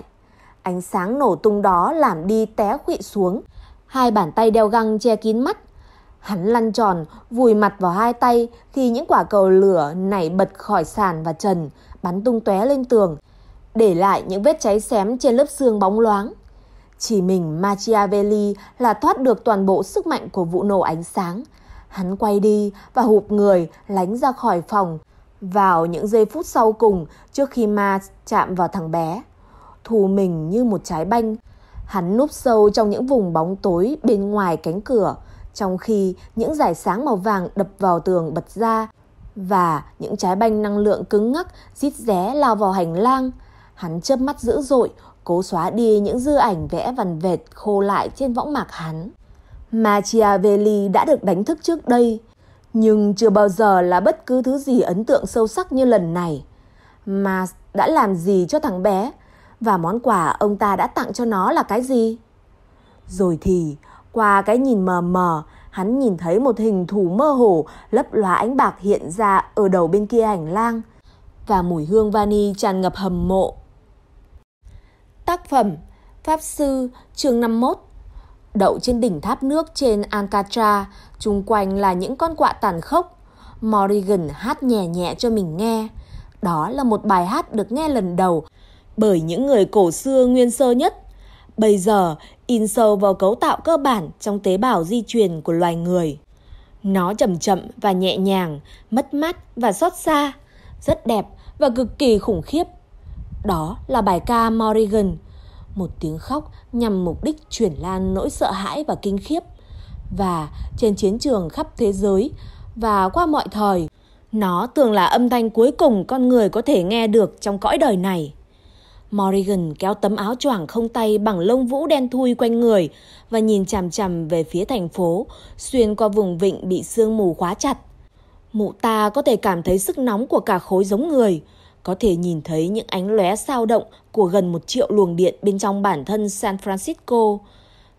Ánh sáng nổ tung đó làm đi té khụy xuống. Hai bàn tay đeo găng che kín mắt. Hắn lăn tròn, vùi mặt vào hai tay khi những quả cầu lửa nảy bật khỏi sàn và trần, bắn tung tóe lên tường, để lại những vết cháy xém trên lớp xương bóng loáng. Chỉ mình Machiavelli là thoát được toàn bộ sức mạnh của vụ nổ ánh sáng. Hắn quay đi và hụp người lánh ra khỏi phòng vào những giây phút sau cùng trước khi ma chạm vào thằng bé thù mình như một trái banh. Hắn núp sâu trong những vùng bóng tối bên ngoài cánh cửa, trong khi những dải sáng màu vàng đập vào tường bật ra và những trái banh năng lượng cứng ngắc rít ré lao vào hành lang. Hắn chớp mắt dữ dội, cố xóa đi những dư ảnh vẽ vằn vệt khô lại trên võng mạc hắn. Machiavelli đã được đánh thức trước đây, nhưng chưa bao giờ là bất cứ thứ gì ấn tượng sâu sắc như lần này. Mà đã làm gì cho thằng bé và món quà ông ta đã tặng cho nó là cái gì? Rồi thì, qua cái nhìn mờ mờ, hắn nhìn thấy một hình thù mơ hồ lấp lóa ánh bạc hiện ra ở đầu bên kia hành lang và mùi hương vani tràn ngập hầm mộ. Tác phẩm Pháp Sư chương 51 Đậu trên đỉnh tháp nước trên Alcatra, chung quanh là những con quạ tàn khốc. Morrigan hát nhẹ nhẹ cho mình nghe. Đó là một bài hát được nghe lần đầu bởi những người cổ xưa nguyên sơ nhất. Bây giờ in sâu vào cấu tạo cơ bản trong tế bào di truyền của loài người. Nó chậm chậm và nhẹ nhàng, mất mát và xót xa, rất đẹp và cực kỳ khủng khiếp. Đó là bài ca Morrigan, một tiếng khóc nhằm mục đích chuyển lan nỗi sợ hãi và kinh khiếp. Và trên chiến trường khắp thế giới và qua mọi thời, nó thường là âm thanh cuối cùng con người có thể nghe được trong cõi đời này. Morrigan kéo tấm áo choàng không tay bằng lông vũ đen thui quanh người và nhìn chằm chằm về phía thành phố, xuyên qua vùng vịnh bị sương mù khóa chặt. Mụ ta có thể cảm thấy sức nóng của cả khối giống người, có thể nhìn thấy những ánh lóe sao động của gần một triệu luồng điện bên trong bản thân San Francisco.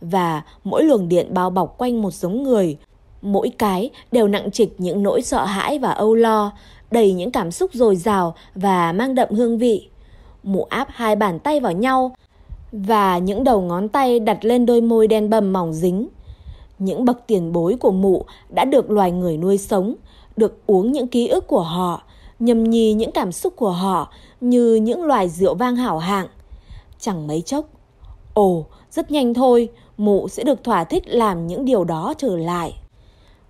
Và mỗi luồng điện bao bọc quanh một giống người, mỗi cái đều nặng trịch những nỗi sợ hãi và âu lo, đầy những cảm xúc dồi dào và mang đậm hương vị. Mụ áp hai bàn tay vào nhau và những đầu ngón tay đặt lên đôi môi đen bầm mỏng dính. Những bậc tiền bối của mụ đã được loài người nuôi sống, được uống những ký ức của họ, nhầm nhì những cảm xúc của họ như những loài rượu vang hảo hạng. Chẳng mấy chốc, ồ, rất nhanh thôi, mụ sẽ được thỏa thích làm những điều đó trở lại.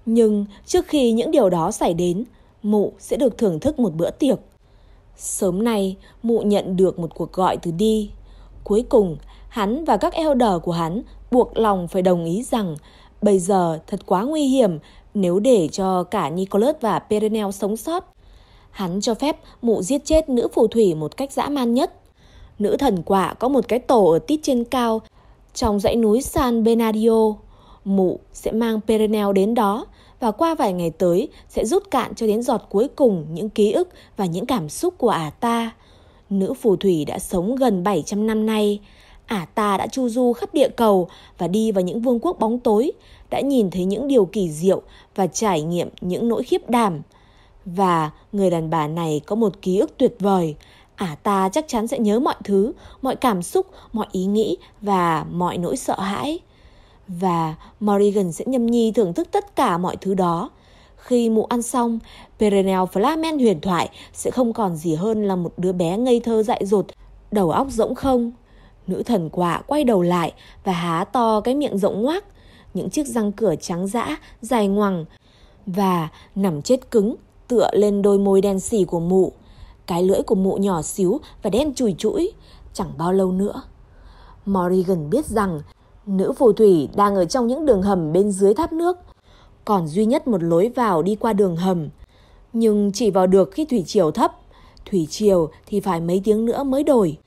Nhưng trước khi những điều đó xảy đến, mụ sẽ được thưởng thức một bữa tiệc. Sớm nay, mụ nhận được một cuộc gọi từ đi. Cuối cùng, hắn và các elder của hắn buộc lòng phải đồng ý rằng bây giờ thật quá nguy hiểm nếu để cho cả Nicholas và Perenel sống sót. Hắn cho phép mụ giết chết nữ phù thủy một cách dã man nhất. Nữ thần quả có một cái tổ ở tít trên cao trong dãy núi San Bernardino. Mụ sẽ mang Perenel đến đó và qua vài ngày tới sẽ rút cạn cho đến giọt cuối cùng những ký ức và những cảm xúc của ả ta. Nữ phù thủy đã sống gần 700 năm nay. Ả ta đã chu du khắp địa cầu và đi vào những vương quốc bóng tối, đã nhìn thấy những điều kỳ diệu và trải nghiệm những nỗi khiếp đảm. Và người đàn bà này có một ký ức tuyệt vời. Ả ta chắc chắn sẽ nhớ mọi thứ, mọi cảm xúc, mọi ý nghĩ và mọi nỗi sợ hãi. Và Morrigan sẽ nhâm nhi thưởng thức tất cả mọi thứ đó. Khi mụ ăn xong, Perenel Flamen huyền thoại sẽ không còn gì hơn là một đứa bé ngây thơ dại dột, đầu óc rỗng không. Nữ thần quả quay đầu lại và há to cái miệng rộng ngoác, những chiếc răng cửa trắng dã, dài ngoằng và nằm chết cứng tựa lên đôi môi đen xỉ của mụ. Cái lưỡi của mụ nhỏ xíu và đen chùi chũi, chẳng bao lâu nữa. Morrigan biết rằng Nữ phù thủy đang ở trong những đường hầm bên dưới tháp nước. Còn duy nhất một lối vào đi qua đường hầm. Nhưng chỉ vào được khi thủy triều thấp. Thủy triều thì phải mấy tiếng nữa mới đổi.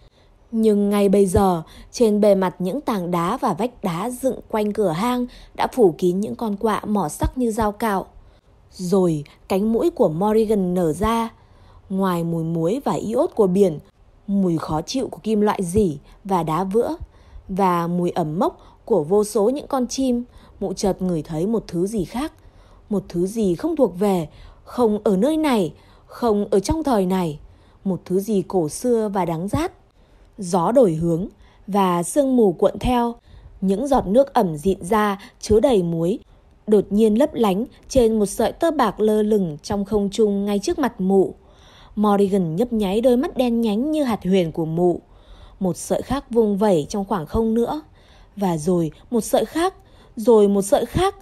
Nhưng ngay bây giờ, trên bề mặt những tảng đá và vách đá dựng quanh cửa hang đã phủ kín những con quạ mỏ sắc như dao cạo. Rồi cánh mũi của Morrigan nở ra. Ngoài mùi muối và iốt của biển, mùi khó chịu của kim loại dỉ và đá vữa, và mùi ẩm mốc của vô số những con chim, mụ chợt ngửi thấy một thứ gì khác, một thứ gì không thuộc về, không ở nơi này, không ở trong thời này, một thứ gì cổ xưa và đáng rát. Gió đổi hướng và sương mù cuộn theo, những giọt nước ẩm dịn ra chứa đầy muối, đột nhiên lấp lánh trên một sợi tơ bạc lơ lửng trong không trung ngay trước mặt mụ. Morrigan nhấp nháy đôi mắt đen nhánh như hạt huyền của mụ một sợi khác vung vẩy trong khoảng không nữa. Và rồi một sợi khác, rồi một sợi khác.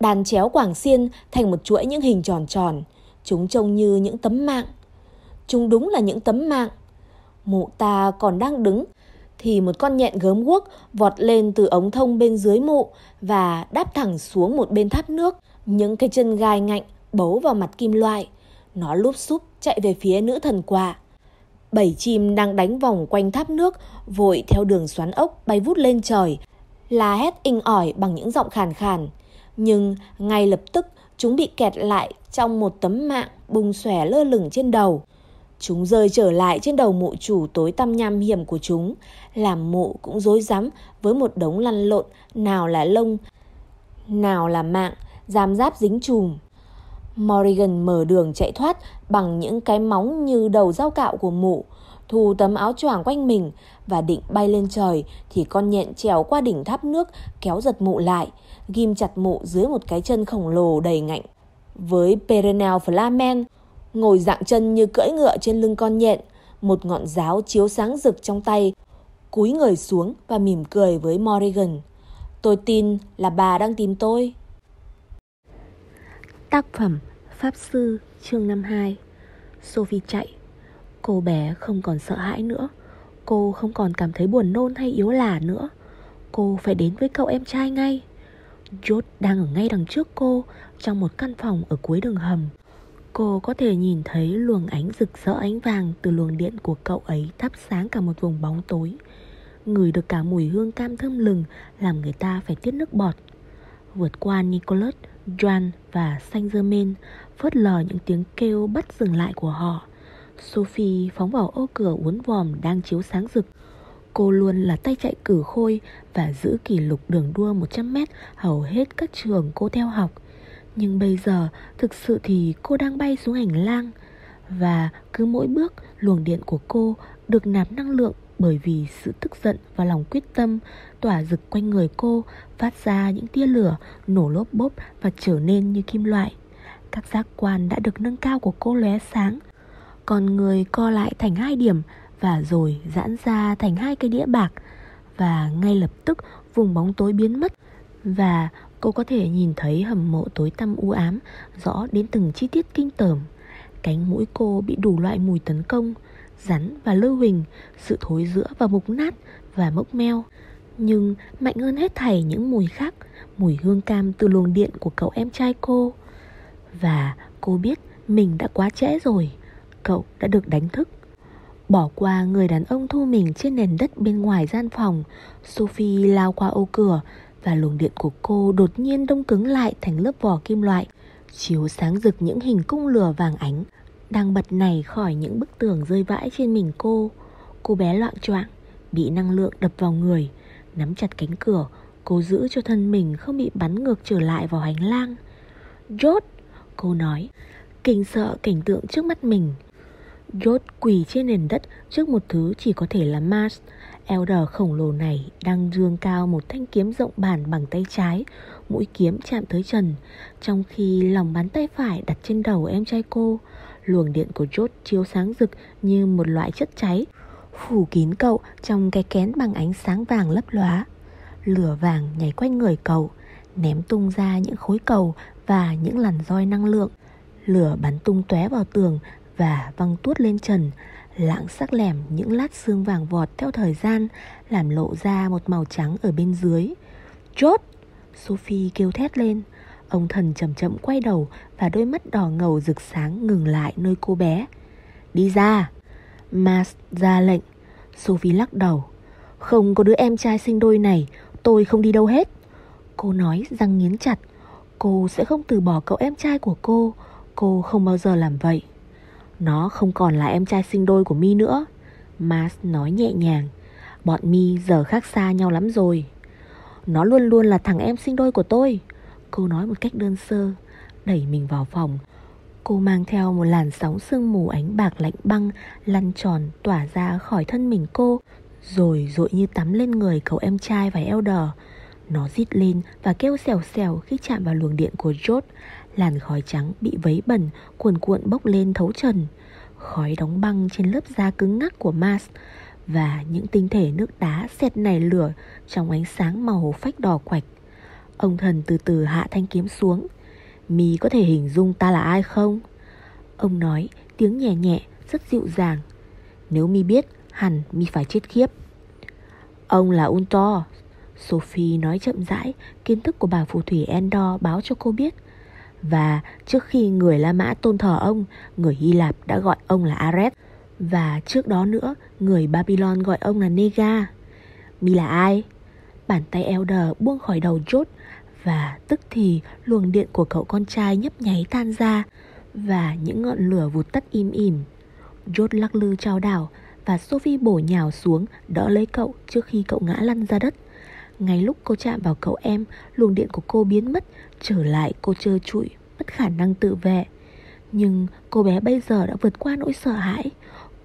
Đàn chéo quảng xiên thành một chuỗi những hình tròn tròn. Chúng trông như những tấm mạng. Chúng đúng là những tấm mạng. Mụ ta còn đang đứng thì một con nhện gớm guốc vọt lên từ ống thông bên dưới mụ và đáp thẳng xuống một bên tháp nước. Những cái chân gai ngạnh bấu vào mặt kim loại. Nó lúp xúp chạy về phía nữ thần quạ. Bảy chim đang đánh vòng quanh tháp nước, vội theo đường xoắn ốc bay vút lên trời, là hét inh ỏi bằng những giọng khàn khàn. Nhưng ngay lập tức chúng bị kẹt lại trong một tấm mạng bùng xòe lơ lửng trên đầu. Chúng rơi trở lại trên đầu mụ chủ tối tăm nham hiểm của chúng, làm mụ cũng rối rắm với một đống lăn lộn, nào là lông, nào là mạng, giam giáp dính chùm. Morrigan mở đường chạy thoát bằng những cái móng như đầu dao cạo của mụ, thu tấm áo choàng quanh mình và định bay lên trời thì con nhện trèo qua đỉnh tháp nước kéo giật mụ lại, ghim chặt mụ dưới một cái chân khổng lồ đầy ngạnh. Với Perenal Flamen, ngồi dạng chân như cưỡi ngựa trên lưng con nhện, một ngọn giáo chiếu sáng rực trong tay, cúi người xuống và mỉm cười với Morrigan. Tôi tin là bà đang tìm tôi. Tác phẩm Pháp Sư chương 52 Sophie chạy. Cô bé không còn sợ hãi nữa. Cô không còn cảm thấy buồn nôn hay yếu lả nữa. Cô phải đến với cậu em trai ngay. George đang ở ngay đằng trước cô Trong một căn phòng ở cuối đường hầm. Cô có thể nhìn thấy luồng ánh rực rỡ ánh vàng từ luồng điện của cậu ấy thắp sáng cả một vùng bóng tối. Ngửi được cả mùi hương cam thơm lừng làm người ta phải tiết nước bọt. Vượt qua Nicholas, Joan và Saint Germain, phớt lờ những tiếng kêu bắt dừng lại của họ. Sophie phóng vào ô cửa uốn vòm đang chiếu sáng rực. Cô luôn là tay chạy cử khôi và giữ kỷ lục đường đua 100m hầu hết các trường cô theo học. Nhưng bây giờ, thực sự thì cô đang bay xuống hành lang. Và cứ mỗi bước, luồng điện của cô được nạp năng lượng Bởi vì sự tức giận và lòng quyết tâm tỏa rực quanh người cô, Phát ra những tia lửa nổ lốp bốp và trở nên như kim loại. Các giác quan đã được nâng cao của cô lóe sáng. Còn người co lại thành hai điểm Và rồi giãn ra thành hai cái đĩa bạc. Và ngay lập tức, vùng bóng tối biến mất. Và Cô có thể nhìn thấy hầm mộ tối tăm u ám, Rõ đến từng chi tiết kinh tởm. Cánh mũi cô bị đủ loại mùi tấn công, Rắn và lưu huỳnh, Sự thối rữa và mục nát Và mốc meo. Nhưng mạnh hơn hết thảy những mùi khác, Mùi hương cam từ luồng điện của cậu em trai cô. Và cô biết mình đã quá trễ rồi, Cậu đã được đánh thức. Bỏ qua người đàn ông thu mình trên nền đất bên ngoài gian phòng, Sophie lao qua ô cửa và luồng điện của cô đột nhiên đông cứng lại thành lớp vỏ kim loại, chiếu sáng rực những hình cung lửa vàng ánh đang bật này khỏi những bức tường rơi vãi trên mình cô. Cô bé loạn choạng, bị năng lượng đập vào người, nắm chặt cánh cửa, cô giữ cho thân mình không bị bắn ngược trở lại vào hành lang. Rốt, cô nói, kinh sợ cảnh tượng trước mắt mình. Rốt quỳ trên nền đất trước một thứ chỉ có thể là Mars Elder khổng lồ này đang dương cao một thanh kiếm rộng bản bằng tay trái, mũi kiếm chạm tới trần, trong khi lòng bàn tay phải đặt trên đầu em trai cô. Luồng điện của chốt chiếu sáng rực như một loại chất cháy, phủ kín cậu trong cái kén bằng ánh sáng vàng lấp lóa. Lửa vàng nhảy quanh người cậu, ném tung ra những khối cầu và những làn roi năng lượng. Lửa bắn tung tóe vào tường và văng tuốt lên trần, Lãng sắc lẻm những lát xương vàng vọt theo thời gian, Làm lộ ra một màu trắng ở bên dưới. Chốt! Sophie kêu thét lên. Ông thần chậm chậm quay đầu Và đôi mắt đỏ ngầu rực sáng ngừng lại nơi cô bé. Đi ra! Mas ra lệnh. Sophie lắc đầu. Không có đứa em trai sinh đôi này, Tôi không đi đâu hết. Cô nói răng nghiến chặt. Cô sẽ không từ bỏ cậu em trai của cô. Cô không bao giờ làm vậy nó không còn là em trai sinh đôi của mi nữa. Mars nói nhẹ nhàng. Bọn mi giờ khác xa nhau lắm rồi. Nó luôn luôn là thằng em sinh đôi của tôi. Cô nói một cách đơn sơ, Đẩy mình vào phòng. Cô mang theo một làn sóng sương mù ánh bạc lạnh băng Lăn tròn tỏa ra khỏi thân mình cô, Rồi dội như tắm lên người cậu em trai và Elder. Nó rít lên và kêu xèo xèo khi chạm vào luồng điện của George. Làn khói trắng bị vấy bẩn, cuồn cuộn bốc lên thấu trần. Khói đóng băng trên lớp da cứng ngắc của Mars Và những tinh thể nước đá xẹt nảy lửa Trong ánh sáng màu phách đỏ quạch. Ông thần từ từ hạ thanh kiếm xuống. Mi có thể hình dung ta là ai không? Ông nói, tiếng nhẹ nhẹ, rất dịu dàng. Nếu Mi biết, hẳn Mi phải chết khiếp. Ông là Untor, Sophie nói chậm rãi, Kiến thức của bà phù thủy Endor báo cho cô biết và trước khi người La Mã tôn thờ ông, người Hy Lạp đã gọi ông là Ares. Và trước đó nữa, người Babylon gọi ông là Nega. Mi là ai? Bàn tay Elder buông khỏi đầu chốt và tức thì luồng điện của cậu con trai nhấp nháy tan ra và những ngọn lửa vụt tắt im ỉm. Jot lắc lư trao đảo và Sophie bổ nhào xuống đỡ lấy cậu trước khi cậu ngã lăn ra đất. Ngay lúc cô chạm vào cậu em, luồng điện của cô biến mất, trở lại cô trơ trụi, mất khả năng tự vệ. Nhưng cô bé bây giờ đã vượt qua nỗi sợ hãi.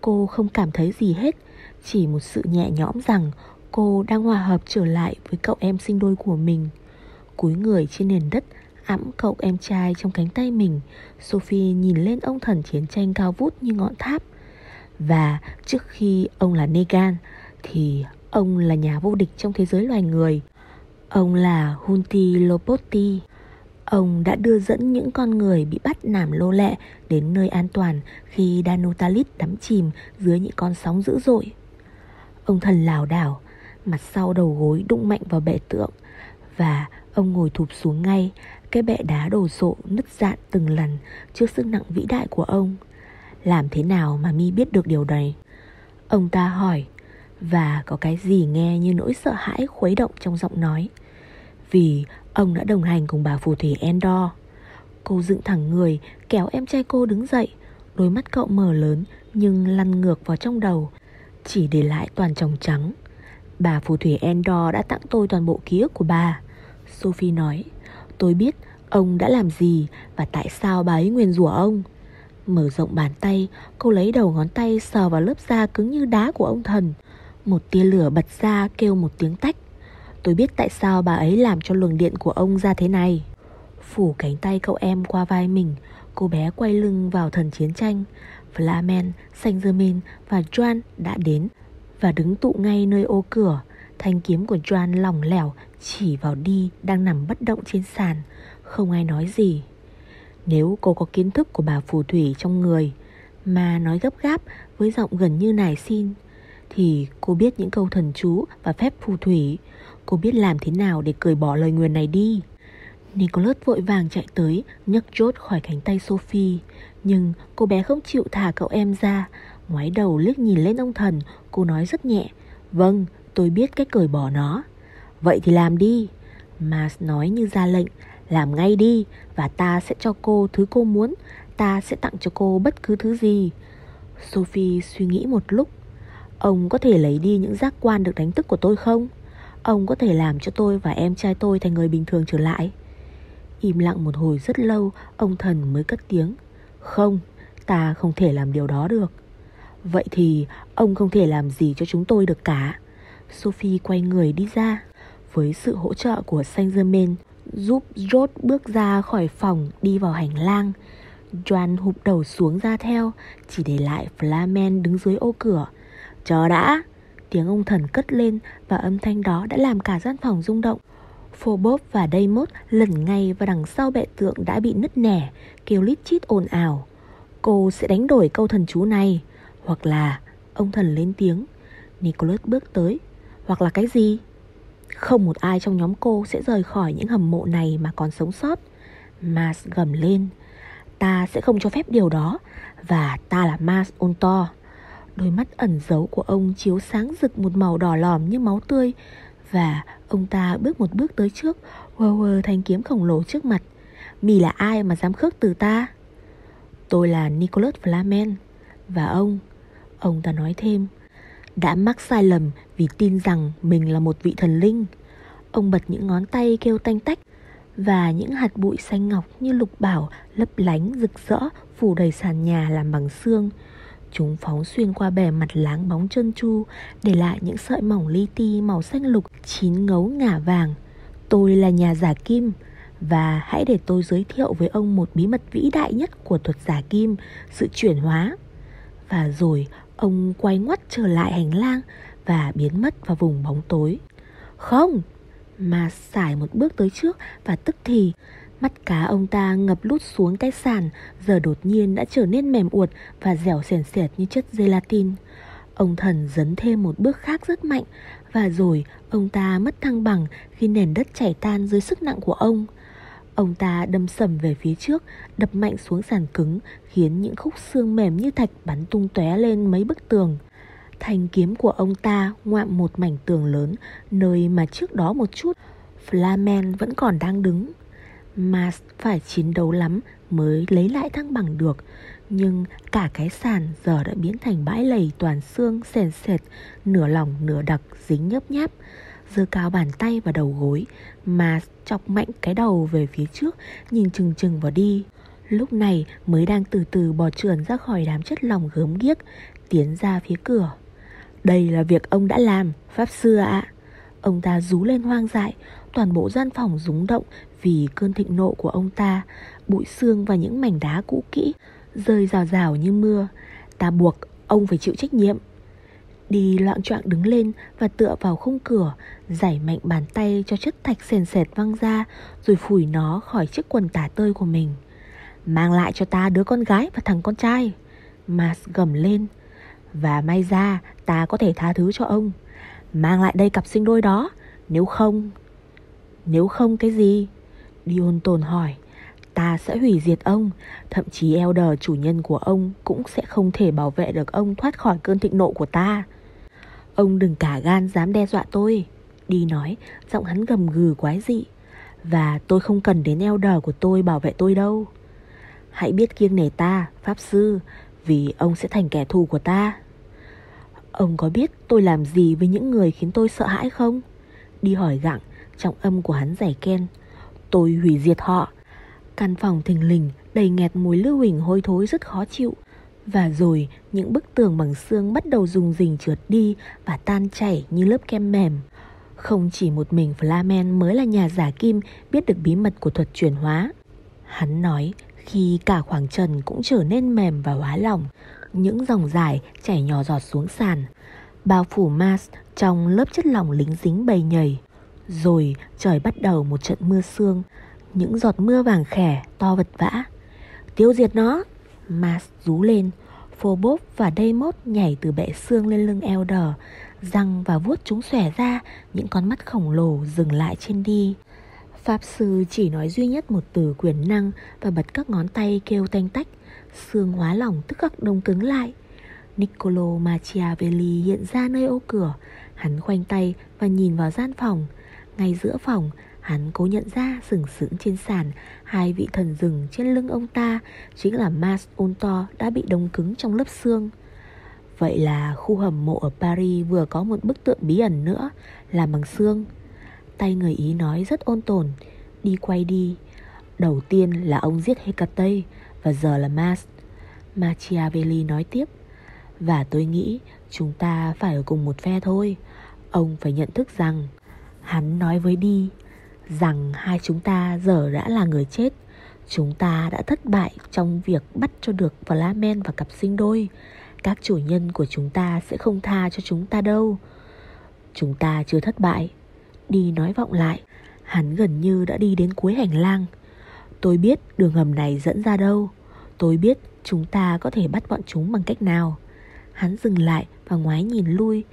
Cô không cảm thấy gì hết, chỉ một sự nhẹ nhõm rằng cô đang hòa hợp trở lại với cậu em sinh đôi của mình. Cúi người trên nền đất, ẵm cậu em trai trong cánh tay mình, Sophie nhìn lên ông thần chiến tranh cao vút như ngọn tháp. Và trước khi ông là Negan, thì Ông là nhà vô địch trong thế giới loài người Ông là Hunti Lopoti Ông đã đưa dẫn những con người bị bắt nảm lô lẹ đến nơi an toàn khi Danutalit đắm chìm dưới những con sóng dữ dội. Ông thần lảo đảo, mặt sau đầu gối đụng mạnh vào bệ tượng Và ông ngồi thụp xuống ngay Cái bệ đá đồ sộ nứt dạn từng lần Trước sức nặng vĩ đại của ông. Làm thế nào mà mi biết được điều này? Ông ta hỏi Và có cái gì nghe như nỗi sợ hãi khuấy động trong giọng nói. Vì ông đã đồng hành cùng bà phù thủy Endor. Cô dựng thẳng người, kéo em trai cô đứng dậy. Đôi mắt cậu mở lớn, nhưng lăn ngược vào trong đầu, Chỉ để lại toàn tròng trắng. Bà phù thủy Endor đã tặng tôi toàn bộ ký ức của bà. Sophie nói, Tôi biết ông đã làm gì Và tại sao bà ấy nguyền rủa ông. Mở rộng bàn tay, Cô lấy đầu ngón tay sờ vào lớp da cứng như đá của ông thần. Một tia lửa bật ra kêu một tiếng tách. Tôi biết tại sao bà ấy làm cho luồng điện của ông ra thế này. Phủ cánh tay cậu em qua vai mình Cô bé quay lưng vào thần chiến tranh. Flamen, Saint Germain và Joan đã đến Và đứng tụ ngay nơi ô cửa. Thanh kiếm của Joan lỏng lẻo Chỉ vào đi đang nằm bất động trên sàn. Không ai nói gì. Nếu cô có kiến thức của bà phù thủy trong người Mà nói gấp gáp với giọng gần như nài xin Thì cô biết những câu thần chú và phép phù thủy Cô biết làm thế nào để cười bỏ lời nguyền này đi. Nicholas vội vàng chạy tới, nhấc chốt khỏi cánh tay Sophie. Nhưng cô bé không chịu thả cậu em ra. Ngoái đầu liếc nhìn lên ông thần, Cô nói rất nhẹ. Vâng tôi biết cách cởi bỏ nó. Vậy thì làm đi. Mars nói như ra lệnh. Làm ngay đi, Và ta sẽ cho cô thứ cô muốn. Ta sẽ tặng cho cô bất cứ thứ gì. Sophie suy nghĩ một lúc. Ông có thể lấy đi những giác quan được đánh thức của tôi không? Ông có thể làm cho tôi và em trai tôi thành người bình thường trở lại. Im lặng một hồi rất lâu Ông thần mới cất tiếng. Không, ta không thể làm điều đó được. Vậy thì ông không thể làm gì cho chúng tôi được cả. Sophie quay người đi ra. Với sự hỗ trợ của Saint Germain Giúp George bước ra khỏi phòng Đi vào hành lang Joan hụp đầu xuống ra theo Chỉ để lại Flamen đứng dưới ô cửa. Chờ đã! Tiếng ông thần cất lên Và âm thanh đó đã làm cả gian phòng rung động Phobos và Deimos lần ngay và đằng sau bệ tượng đã bị nứt nẻ, kêu lít chít ồn ào. Cô sẽ đánh đổi câu thần chú này, hoặc là ông thần lên tiếng. Nicholas bước tới, hoặc là cái gì? Không một ai trong nhóm cô sẽ rời khỏi những hầm mộ này mà còn sống sót. Mars gầm lên. Ta sẽ không cho phép điều đó, và ta là Mars Ontor. Đôi mắt ẩn giấu của ông chiếu sáng rực một màu đỏ lòm như máu tươi. Và ông ta bước một bước tới trước, Quơ quơ thanh kiếm khổng lồ trước mặt. Mì là ai mà dám khước từ ta? Tôi là Nicholas Flamen. Và ông? Ông ta nói thêm. Đã mắc sai lầm vì tin rằng mình là một vị thần linh. Ông bật những ngón tay kêu tanh tách Và những hạt bụi xanh ngọc như lục bảo lấp lánh rực rỡ phủ đầy sàn nhà làm bằng xương. Chúng phóng xuyên qua bề mặt láng bóng chân chu Để lại những sợi mỏng li ti màu xanh lục, chín ngấu ngả vàng. Tôi là nhà giả kim, Và hãy để tôi giới thiệu với ông một bí mật vĩ đại nhất của thuật giả kim, Sự chuyển hóa. Và rồi, ông quay ngoắt trở lại hành lang Và biến mất vào vùng bóng tối. Không! Mà xài một bước tới trước Và tức thì Mắt cá ông ta ngập lút xuống cái sàn, Giờ đột nhiên đã trở nên mềm uột Và dẻo sền sệt như chất gelatin. Ông thần dấn thêm một bước khác rất mạnh, Và rồi ông ta mất thăng bằng Khi nền đất chảy tan dưới sức nặng của ông. Ông ta đâm sầm về phía trước, Đập mạnh xuống sàn cứng, Khiến những khúc xương mềm như thạch Bắn tung tóe lên mấy bức tường. Thanh kiếm của ông ta ngoạm một mảnh tường lớn, Nơi mà trước đó một chút Flamen vẫn còn đang đứng mà phải chiến đấu lắm mới lấy lại thăng bằng được. Nhưng cả cái sàn giờ đã biến thành bãi lầy toàn xương, sền sệt, Nửa lòng nửa đặc, dính nhớp nháp. Giơ cao bàn tay và đầu gối, Mà chọc mạnh cái đầu về phía trước, Nhìn chừng chừng vào đi. Lúc này mới đang từ từ bò trườn ra khỏi đám chất lòng gớm ghiếc, Tiến ra phía cửa. Đây là việc ông đã làm, Pháp sư ạ. Ông ta rú lên hoang dại, Toàn bộ gian phòng rúng động vì cơn thịnh nộ của ông ta, Bụi xương và những mảnh đá cũ kỹ Rơi rào rào như mưa. Ta buộc ông phải chịu trách nhiệm. Đi loạn choạng đứng lên và tựa vào khung cửa, Giải mạnh bàn tay cho chất thạch sền sệt văng ra, Rồi phủi nó khỏi chiếc quần tả tơi của mình. Mang lại cho ta đứa con gái và thằng con trai. Mars gầm lên. Và may ra, ta có thể tha thứ cho ông. Mang lại đây cặp sinh đôi đó, Nếu không Nếu không cái gì? Dion tồn hỏi. Ta sẽ hủy diệt ông, Thậm chí Elder chủ nhân của ông Cũng sẽ không thể bảo vệ được ông Thoát khỏi cơn thịnh nộ của ta Ông đừng cả gan dám đe dọa tôi, Đi nói, Giọng hắn gầm gừ quái dị, Và tôi không cần đến Elder của tôi bảo vệ tôi đâu Hãy biết kiêng nể ta, Pháp sư, Vì ông sẽ thành kẻ thù của ta Ông có biết tôi làm gì với những người khiến tôi sợ hãi không? Đi hỏi gặng Trọng âm của hắn giải ken Tôi hủy diệt họ. Căn phòng thình lình, đầy nghẹt mùi lưu huỳnh hôi thối rất khó chịu. Và rồi, những bức tường bằng xương bắt đầu rùng rình trượt đi và tan chảy như lớp kem mềm. Không chỉ một mình Flamen mới là nhà giả kim biết được bí mật của thuật chuyển hóa. Hắn nói, khi cả khoảng trần cũng trở nên mềm và hóa lỏng, Những dòng dài chảy nhỏ giọt xuống sàn. Bao phủ Mars trong lớp chất lỏng lính dính bầy nhầy. Rồi trời bắt đầu một trận mưa sương. Những giọt mưa vàng khẻ to vật vã. Tiêu diệt nó. Mars rú lên. Phobos và Deimos nhảy từ bệ xương lên lưng Elder, Răng và vuốt chúng xòe ra, Những con mắt khổng lồ dừng lại trên đi. Pháp sư chỉ nói duy nhất một từ quyền năng Và bật các ngón tay kêu tanh tách. Xương hóa lỏng tức khắc đông cứng lại. Niccolo Machiavelli hiện ra nơi ô cửa. Hắn khoanh tay và nhìn vào gian phòng. Ngay giữa phòng, Hắn cố nhận ra sừng sững trên sàn Hai vị thần rừng trên lưng ông ta Chính là Mas Unto đã bị đông cứng trong lớp xương. Vậy là khu hầm mộ ở Paris vừa có một bức tượng bí ẩn nữa Làm bằng xương. Tay người Ý nói rất ôn tồn, Đi quay đi. Đầu tiên là ông giết Hecate Và giờ là Mas. Machiavelli nói tiếp, Và tôi nghĩ chúng ta phải ở cùng một phe thôi. Ông phải nhận thức rằng Hắn nói với đi rằng hai chúng ta giờ đã là người chết. Chúng ta đã thất bại trong việc bắt cho được Flamen và cặp sinh đôi. Các chủ nhân của chúng ta sẽ không tha cho chúng ta đâu. Chúng ta chưa thất bại. Đi nói vọng lại, hắn gần như đã đi đến cuối hành lang. Tôi biết đường hầm này dẫn ra đâu. Tôi biết chúng ta có thể bắt bọn chúng bằng cách nào. Hắn dừng lại và ngoái nhìn lui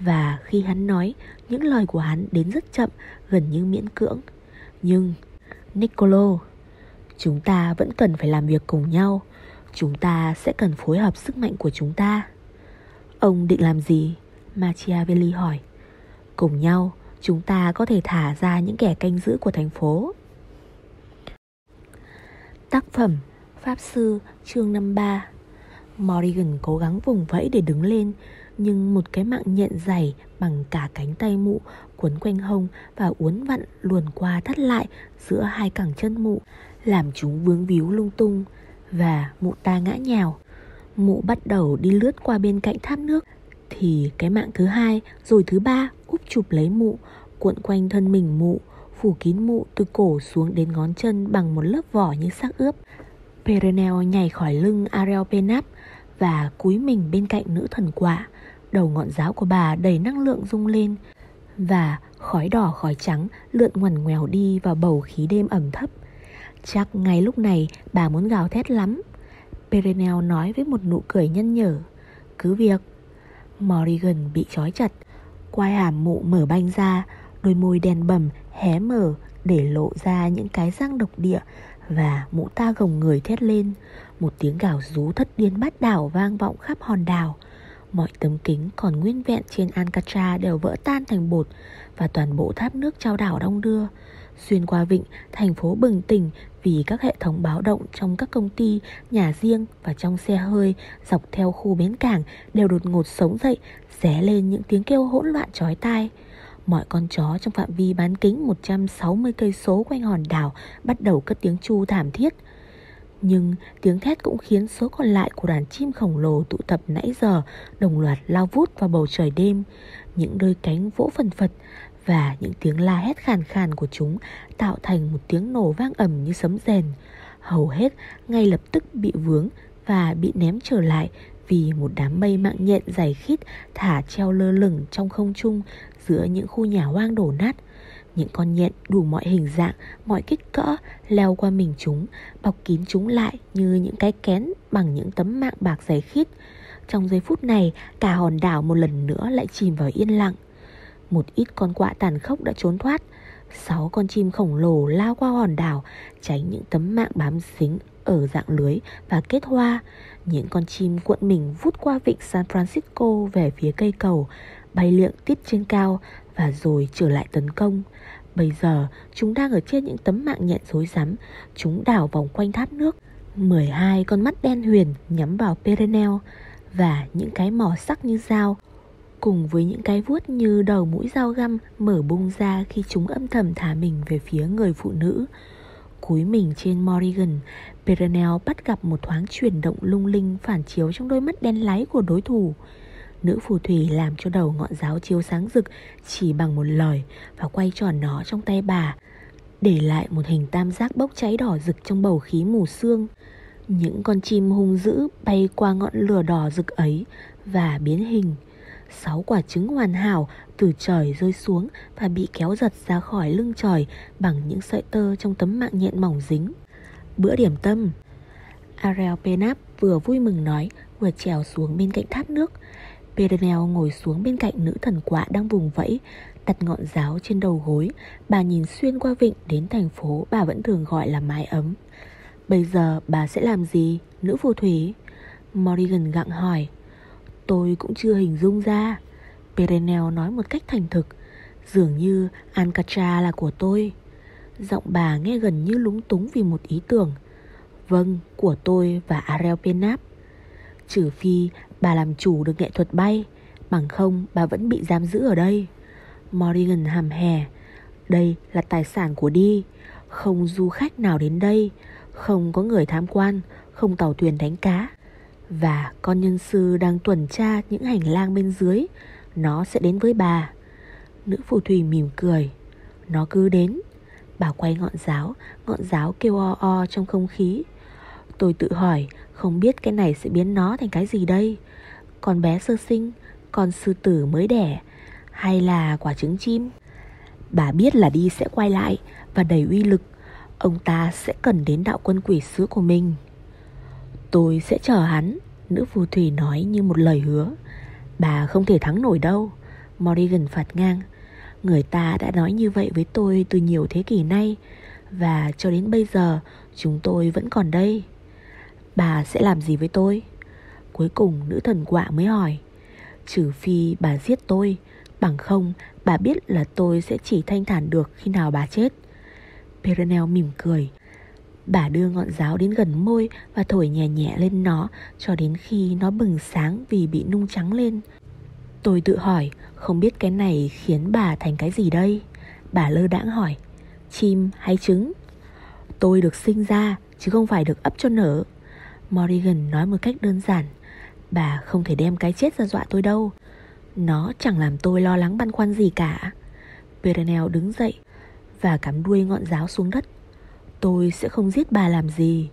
và khi hắn nói, Những lời của hắn đến rất chậm, Gần như miễn cưỡng. Nhưng Niccolo Chúng ta vẫn cần phải làm việc cùng nhau. Chúng ta sẽ cần phối hợp sức mạnh của chúng ta. Ông định làm gì? Machiavelli hỏi. Cùng nhau, Chúng ta có thể thả ra những kẻ canh giữ của thành phố. Tác phẩm, Pháp Sư, chương 53 Morrigan cố gắng vùng vẫy để đứng lên nhưng một cái mạng nhện dày bằng cả cánh tay mụ quấn quanh hông và uốn vặn luồn qua thắt lại giữa hai cẳng chân mụ, làm chúng vướng víu lung tung và mụ ta ngã nhào. Mụ bắt đầu đi lướt qua bên cạnh tháp nước thì cái mạng thứ hai rồi thứ ba úp chụp lấy mụ, cuộn quanh thân mình mụ, phủ kín mụ từ cổ xuống đến ngón chân bằng một lớp vỏ như xác ướp. Perenel nhảy khỏi lưng Ariel Penap và cúi mình bên cạnh nữ thần quạ Đầu ngọn giáo của bà đầy năng lượng rung lên Và khói đỏ, khói trắng lượn ngoằn ngoèo đi vào bầu khí đêm ẩm thấp. Chắc ngay lúc này bà muốn gào thét lắm. Perenel nói với một nụ cười nhân nhở, Cứ việc. Morrigan bị trói chặt, Quai hàm mụ mở banh ra, Đôi môi đen bầm hé mở Để lộ ra những cái răng độc địa Và mụ ta gồng người thét lên. Một tiếng gào rú thất điên bát đảo vang vọng khắp hòn đảo. Mọi tấm kính còn nguyên vẹn trên Alcatraz đều vỡ tan thành bột và toàn bộ tháp nước trao đảo đông đưa. Xuyên qua vịnh, thành phố bừng tỉnh vì các hệ thống báo động trong các công ty, nhà riêng và trong xe hơi dọc theo khu bến cảng đều đột ngột sống dậy, xé lên những tiếng kêu hỗn loạn chói tai. Mọi con chó trong phạm vi bán kính 160 cây số quanh hòn đảo bắt đầu cất tiếng chu thảm thiết. Nhưng tiếng thét cũng khiến số còn lại của đàn chim khổng lồ tụ tập nãy giờ đồng loạt lao vút vào bầu trời đêm. Những đôi cánh vỗ phần phật và những tiếng la hét khàn khàn của chúng tạo thành một tiếng nổ vang ầm như sấm rèn. Hầu hết ngay lập tức bị vướng và bị ném trở lại vì một đám mây mạng nhện dày khít thả treo lơ lửng trong không trung giữa những khu nhà hoang đổ nát. Những con nhện đủ mọi hình dạng, mọi kích cỡ leo qua mình chúng, bọc kín chúng lại như những cái kén bằng những tấm mạng bạc dày khít. Trong giây phút này, cả hòn đảo một lần nữa lại chìm vào yên lặng. Một ít con quạ tàn khốc đã trốn thoát. Sáu con chim khổng lồ lao qua hòn đảo Tránh những tấm mạng bám dính ở dạng lưới và kết hoa Những con chim cuộn mình vút qua vịnh San Francisco về phía cây cầu Bay liệng tít trên cao và rồi trở lại tấn công Bây giờ, chúng đang ở trên những tấm mạng nhện rối rắm. Chúng đảo vòng quanh tháp nước. 12 con mắt đen huyền nhắm vào Perenel Và những cái mỏ sắc như dao, Cùng với những cái vuốt như đầu mũi dao găm Mở bung ra khi chúng âm thầm thả mình về phía người phụ nữ. Cúi mình trên Morrigan, Perenel bắt gặp một thoáng chuyển động lung linh Phản chiếu trong đôi mắt đen láy của đối thủ. Nữ phù thủy làm cho đầu ngọn giáo chiếu sáng rực Chỉ bằng một lời Và quay tròn nó trong tay bà, Để lại một hình tam giác bốc cháy đỏ rực trong bầu khí mù sương. Những con chim hung dữ bay qua ngọn lửa đỏ rực ấy Và biến hình. Sáu quả trứng hoàn hảo từ trời rơi xuống Và bị kéo giật ra khỏi lưng trời Bằng những sợi tơ trong tấm mạng nhện mỏng dính. Bữa điểm tâm. Ariel Penap vừa vui mừng nói, Vừa trèo xuống bên cạnh tháp nước. Perenel ngồi xuống bên cạnh nữ thần quạ đang vùng vẫy Đặt ngọn giáo trên đầu gối. Bà nhìn xuyên qua vịnh đến thành phố bà vẫn thường gọi là mái ấm. Bây giờ bà sẽ làm gì, nữ phù thủy? Morrigan gặng hỏi. Tôi cũng chưa hình dung ra. Perenel nói một cách thành thực. Dường như Ancatra là của tôi. Giọng bà nghe gần như lúng túng vì một ý tưởng. Vâng, của tôi và Ariel Penap Trừ phi bà làm chủ được nghệ thuật bay, Bằng không bà vẫn bị giam giữ ở đây. Morrigan hàm hè, Đây là tài sản của đi, Không du khách nào đến đây, Không có người tham quan, Không tàu thuyền đánh cá. Và con nhân sư đang tuần tra những hành lang bên dưới, Nó sẽ đến với bà. Nữ phù thủy mỉm cười, Nó cứ đến. Bà quay ngọn giáo Ngọn giáo kêu o o trong không khí. Tôi tự hỏi, Không biết cái này sẽ biến nó thành cái gì đây? Con bé sơ sinh, Con sư tử mới đẻ, Hay là quả trứng chim. Bà biết là đi sẽ quay lại Và đầy uy lực. Ông ta sẽ cần đến đạo quân quỷ sứ của mình. Tôi sẽ chờ hắn, Nữ phù thủy nói như một lời hứa. Bà không thể thắng nổi đâu, Morrigan phạt ngang. Người ta đã nói như vậy với tôi từ nhiều thế kỷ nay, Và cho đến bây giờ, Chúng tôi vẫn còn đây. Bà sẽ làm gì với tôi? Cuối cùng nữ thần quạ mới hỏi, Trừ phi bà giết tôi, Bằng không bà biết là tôi sẽ chỉ thanh thản được khi nào bà chết. Perenel mỉm cười, Bà đưa ngọn giáo đến gần môi Và thổi nhẹ nhẹ lên nó Cho đến khi nó bừng sáng vì bị nung trắng lên. Tôi tự hỏi, Không biết cái này khiến bà thành cái gì đây? Bà lơ đãng hỏi, Chim hay trứng? Tôi được sinh ra Chứ không phải được ấp cho nở. Morrigan nói một cách đơn giản Bà không thể đem cái chết ra dọa tôi đâu. Nó chẳng làm tôi lo lắng băn khoăn gì cả. Perenel đứng dậy Và cắm đuôi ngọn giáo xuống đất. Tôi sẽ không giết bà làm gì.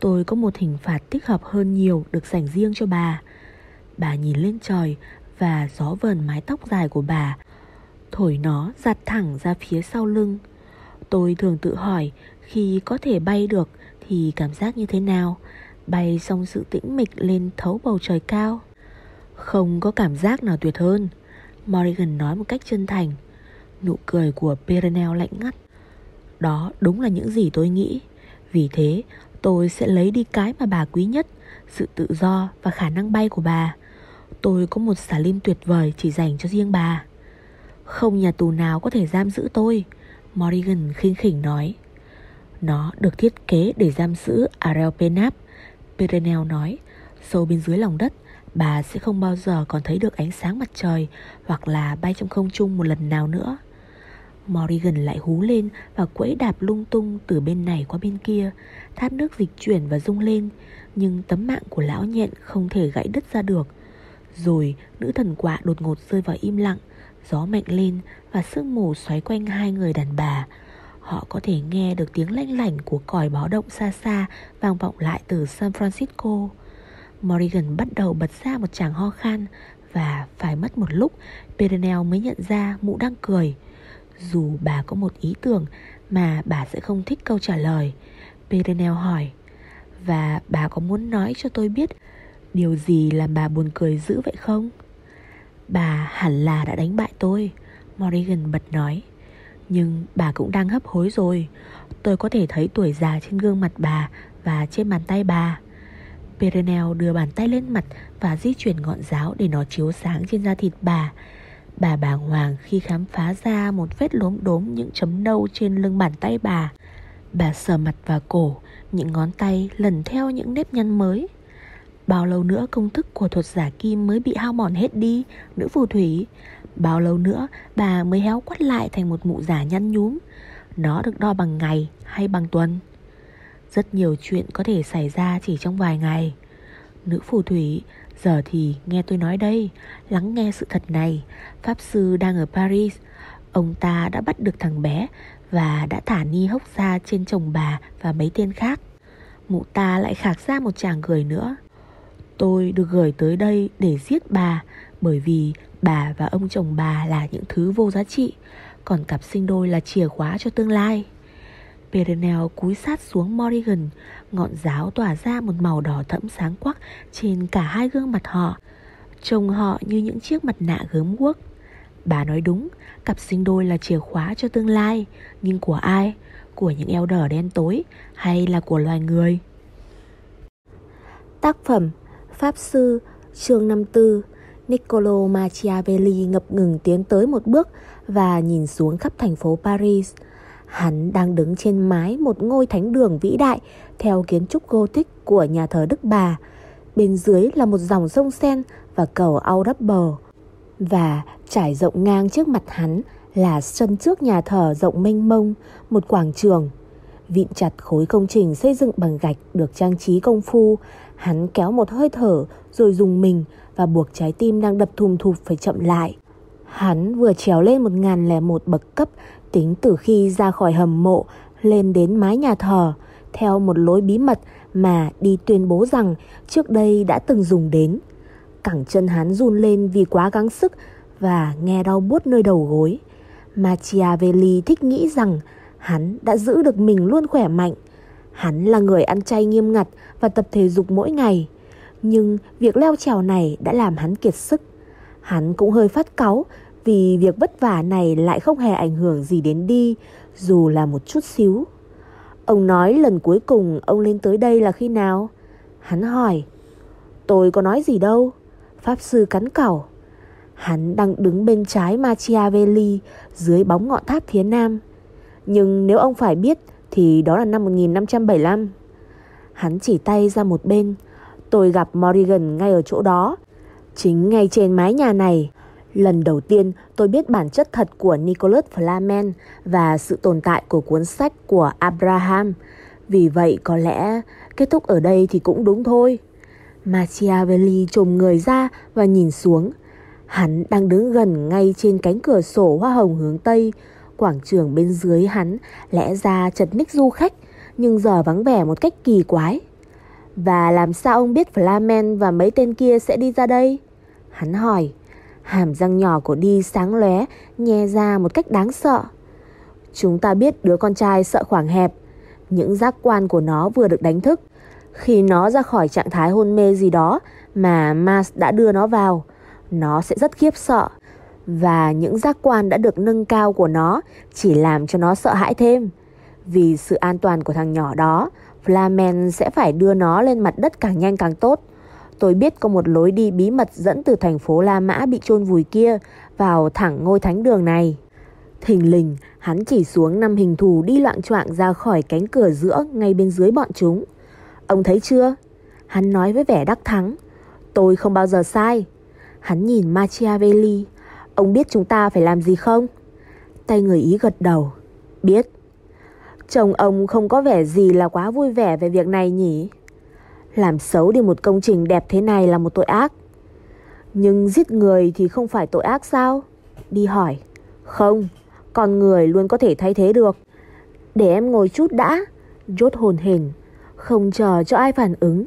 Tôi có một hình phạt thích hợp hơn nhiều Được dành riêng cho bà. Bà nhìn lên trời Và gió vờn mái tóc dài của bà, Thổi nó giặt thẳng ra phía sau lưng. Tôi thường tự hỏi, Khi có thể bay được Thì cảm giác như thế nào? Bay trong sự tĩnh mịch lên thấu bầu trời cao. Không có cảm giác nào tuyệt hơn, Morrigan nói một cách chân thành. Nụ cười của Perenel lạnh ngắt. Đó đúng là những gì tôi nghĩ. Vì thế, tôi sẽ lấy đi cái mà bà quý nhất, Sự tự do và khả năng bay của bà. Tôi có một xà lim tuyệt vời chỉ dành cho riêng bà. Không nhà tù nào có thể giam giữ tôi, Morrigan khinh khỉnh nói. Nó được thiết kế để giam giữ Arel Penap Perenel nói, Sâu bên dưới lòng đất, Bà sẽ không bao giờ còn thấy được ánh sáng mặt trời Hoặc là bay trong không trung một lần nào nữa. Morrigan lại hú lên Và quẫy đạp lung tung từ bên này qua bên kia Thác nước dịch chuyển và rung lên, Nhưng tấm mạng của lão nhện không thể gãy đứt ra được. Rồi, nữ thần quạ đột ngột rơi vào im lặng, Gió mạnh lên và sương mù xoáy quanh hai người đàn bà Họ có thể nghe được tiếng lanh lảnh của còi báo động xa xa vang vọng lại từ San Francisco. Morrigan bắt đầu bật ra một tràng ho khan và phải mất một lúc Perenel mới nhận ra mụ đang cười. Dù bà có một ý tưởng mà bà sẽ không thích câu trả lời. Perenel hỏi, Và bà có muốn nói cho tôi biết Điều gì làm bà buồn cười dữ vậy không? Bà hẳn là đã đánh bại tôi, Morrigan bật nói nhưng bà cũng đang hấp hối rồi. Tôi có thể thấy tuổi già trên gương mặt bà Và trên bàn tay bà. Perenel đưa bàn tay lên mặt Và di chuyển ngọn giáo để nó chiếu sáng trên da thịt bà. Bà bàng hoàng khi khám phá ra một vết lốm đốm những chấm nâu trên lưng bàn tay bà. Bà sờ mặt và cổ, Những ngón tay lần theo những nếp nhăn mới. Bao lâu nữa công thức của thuật giả kim mới bị hao mòn hết đi, Nữ phù thủy? Bao lâu nữa bà mới héo quắt lại thành một mụ giả nhăn nhúm? Nó được đo bằng ngày hay bằng tuần? Rất nhiều chuyện có thể xảy ra chỉ trong vài ngày. Nữ phù thủy, Giờ thì nghe tôi nói đây, Lắng nghe sự thật này. Pháp sư đang ở Paris, Ông ta đã bắt được thằng bé Và đã thả ni hốc ra trên chồng bà Và mấy tên khác. Mụ ta lại khạc ra một chàng cười nữa. Tôi được gửi tới đây để giết bà, Bởi vì bà và ông chồng bà là những thứ vô giá trị, Còn cặp sinh đôi là chìa khóa cho tương lai Perenel cúi sát xuống Morrigan, Ngọn giáo tỏa ra một màu đỏ thẫm sáng quắc Trên cả hai gương mặt họ, Trông họ như những chiếc mặt nạ gớm guốc Bà nói đúng, Cặp sinh đôi là chìa khóa cho tương lai, Nhưng của ai? Của những eo đỏ đen tối Hay là của loài người? Tác phẩm Pháp Sư, chương 54 Niccolo Machiavelli ngập ngừng tiến tới một bước Và nhìn xuống khắp thành phố Paris. Hắn đang đứng trên mái một ngôi thánh đường vĩ đại Theo kiến trúc Gothic của nhà thờ Đức Bà. Bên dưới là một dòng sông Sen và cầu Audubon Và trải rộng ngang trước mặt hắn là sân trước nhà thờ rộng mênh mông, Một quảng trường. Vịn chặt khối công trình xây dựng bằng gạch được trang trí công phu, Hắn kéo một hơi thở rồi dùng mình và buộc trái tim đang đập thùm thụp phải chậm lại. Hắn vừa trèo lên một ngàn lẻ một bậc cấp, tính từ khi ra khỏi hầm mộ, lên đến mái nhà thờ, theo một lối bí mật mà đi tuyên bố rằng trước đây đã từng dùng đến. Cẳng chân hắn run lên vì quá gắng sức và nghe đau buốt nơi đầu gối. Machiavelli thích nghĩ rằng hắn đã giữ được mình luôn khỏe mạnh. Hắn là người ăn chay nghiêm ngặt và tập thể dục mỗi ngày. Nhưng việc leo trèo này đã làm hắn kiệt sức. Hắn cũng hơi phát cáu vì việc vất vả này lại không hề ảnh hưởng gì đến đi, dù là một chút xíu. Ông nói lần cuối cùng ông lên tới đây là khi nào? Hắn hỏi. Tôi có nói gì đâu. Pháp sư cắn cẩu. Hắn đang đứng bên trái Machiavelli dưới bóng ngọn tháp phía nam. Nhưng nếu ông phải biết thì đó là năm 1575. Hắn chỉ tay ra một bên. Tôi gặp Morrigan ngay ở chỗ đó. Chính ngay trên mái nhà này. Lần đầu tiên tôi biết bản chất thật của Nicholas Flamen và sự tồn tại của cuốn sách của Abraham. Vì vậy có lẽ kết thúc ở đây thì cũng đúng thôi. Machiavelli trồm người ra và nhìn xuống. Hắn đang đứng gần ngay trên cánh cửa sổ hoa hồng hướng Tây. Quảng trường bên dưới hắn lẽ ra chật ních du khách, nhưng giờ vắng vẻ một cách kỳ quái. Và làm sao ông biết Flamen và mấy tên kia sẽ đi ra đây? Hắn hỏi. Hàm răng nhỏ của đi sáng lóe, nhe ra một cách đáng sợ. Chúng ta biết đứa con trai sợ khoảng hẹp. Những giác quan của nó vừa được đánh thức. Khi nó ra khỏi trạng thái hôn mê gì đó mà Mars đã đưa nó vào, nó sẽ rất khiếp sợ. Và những giác quan đã được nâng cao của nó chỉ làm cho nó sợ hãi thêm. Vì sự an toàn của thằng nhỏ đó, Flamen sẽ phải đưa nó lên mặt đất càng nhanh càng tốt. Tôi biết có một lối đi bí mật dẫn từ thành phố La Mã bị chôn vùi kia vào thẳng ngôi thánh đường này. Thình lình, hắn chỉ xuống năm hình thù đi loạn choạng ra khỏi cánh cửa giữa ngay bên dưới bọn chúng. Ông thấy chưa? Hắn nói với vẻ đắc thắng. Tôi không bao giờ sai. Hắn nhìn Machiavelli. Ông biết chúng ta phải làm gì không? Tay người Ý gật đầu. Biết. Chồng ông không có vẻ gì là quá vui vẻ về việc này nhỉ? Làm xấu đi một công trình đẹp thế này là một tội ác. Nhưng giết người thì không phải tội ác sao? Đi hỏi. Không, con người luôn có thể thay thế được. Để em ngồi chút đã. Rốt hồn hình không chờ cho ai phản ứng.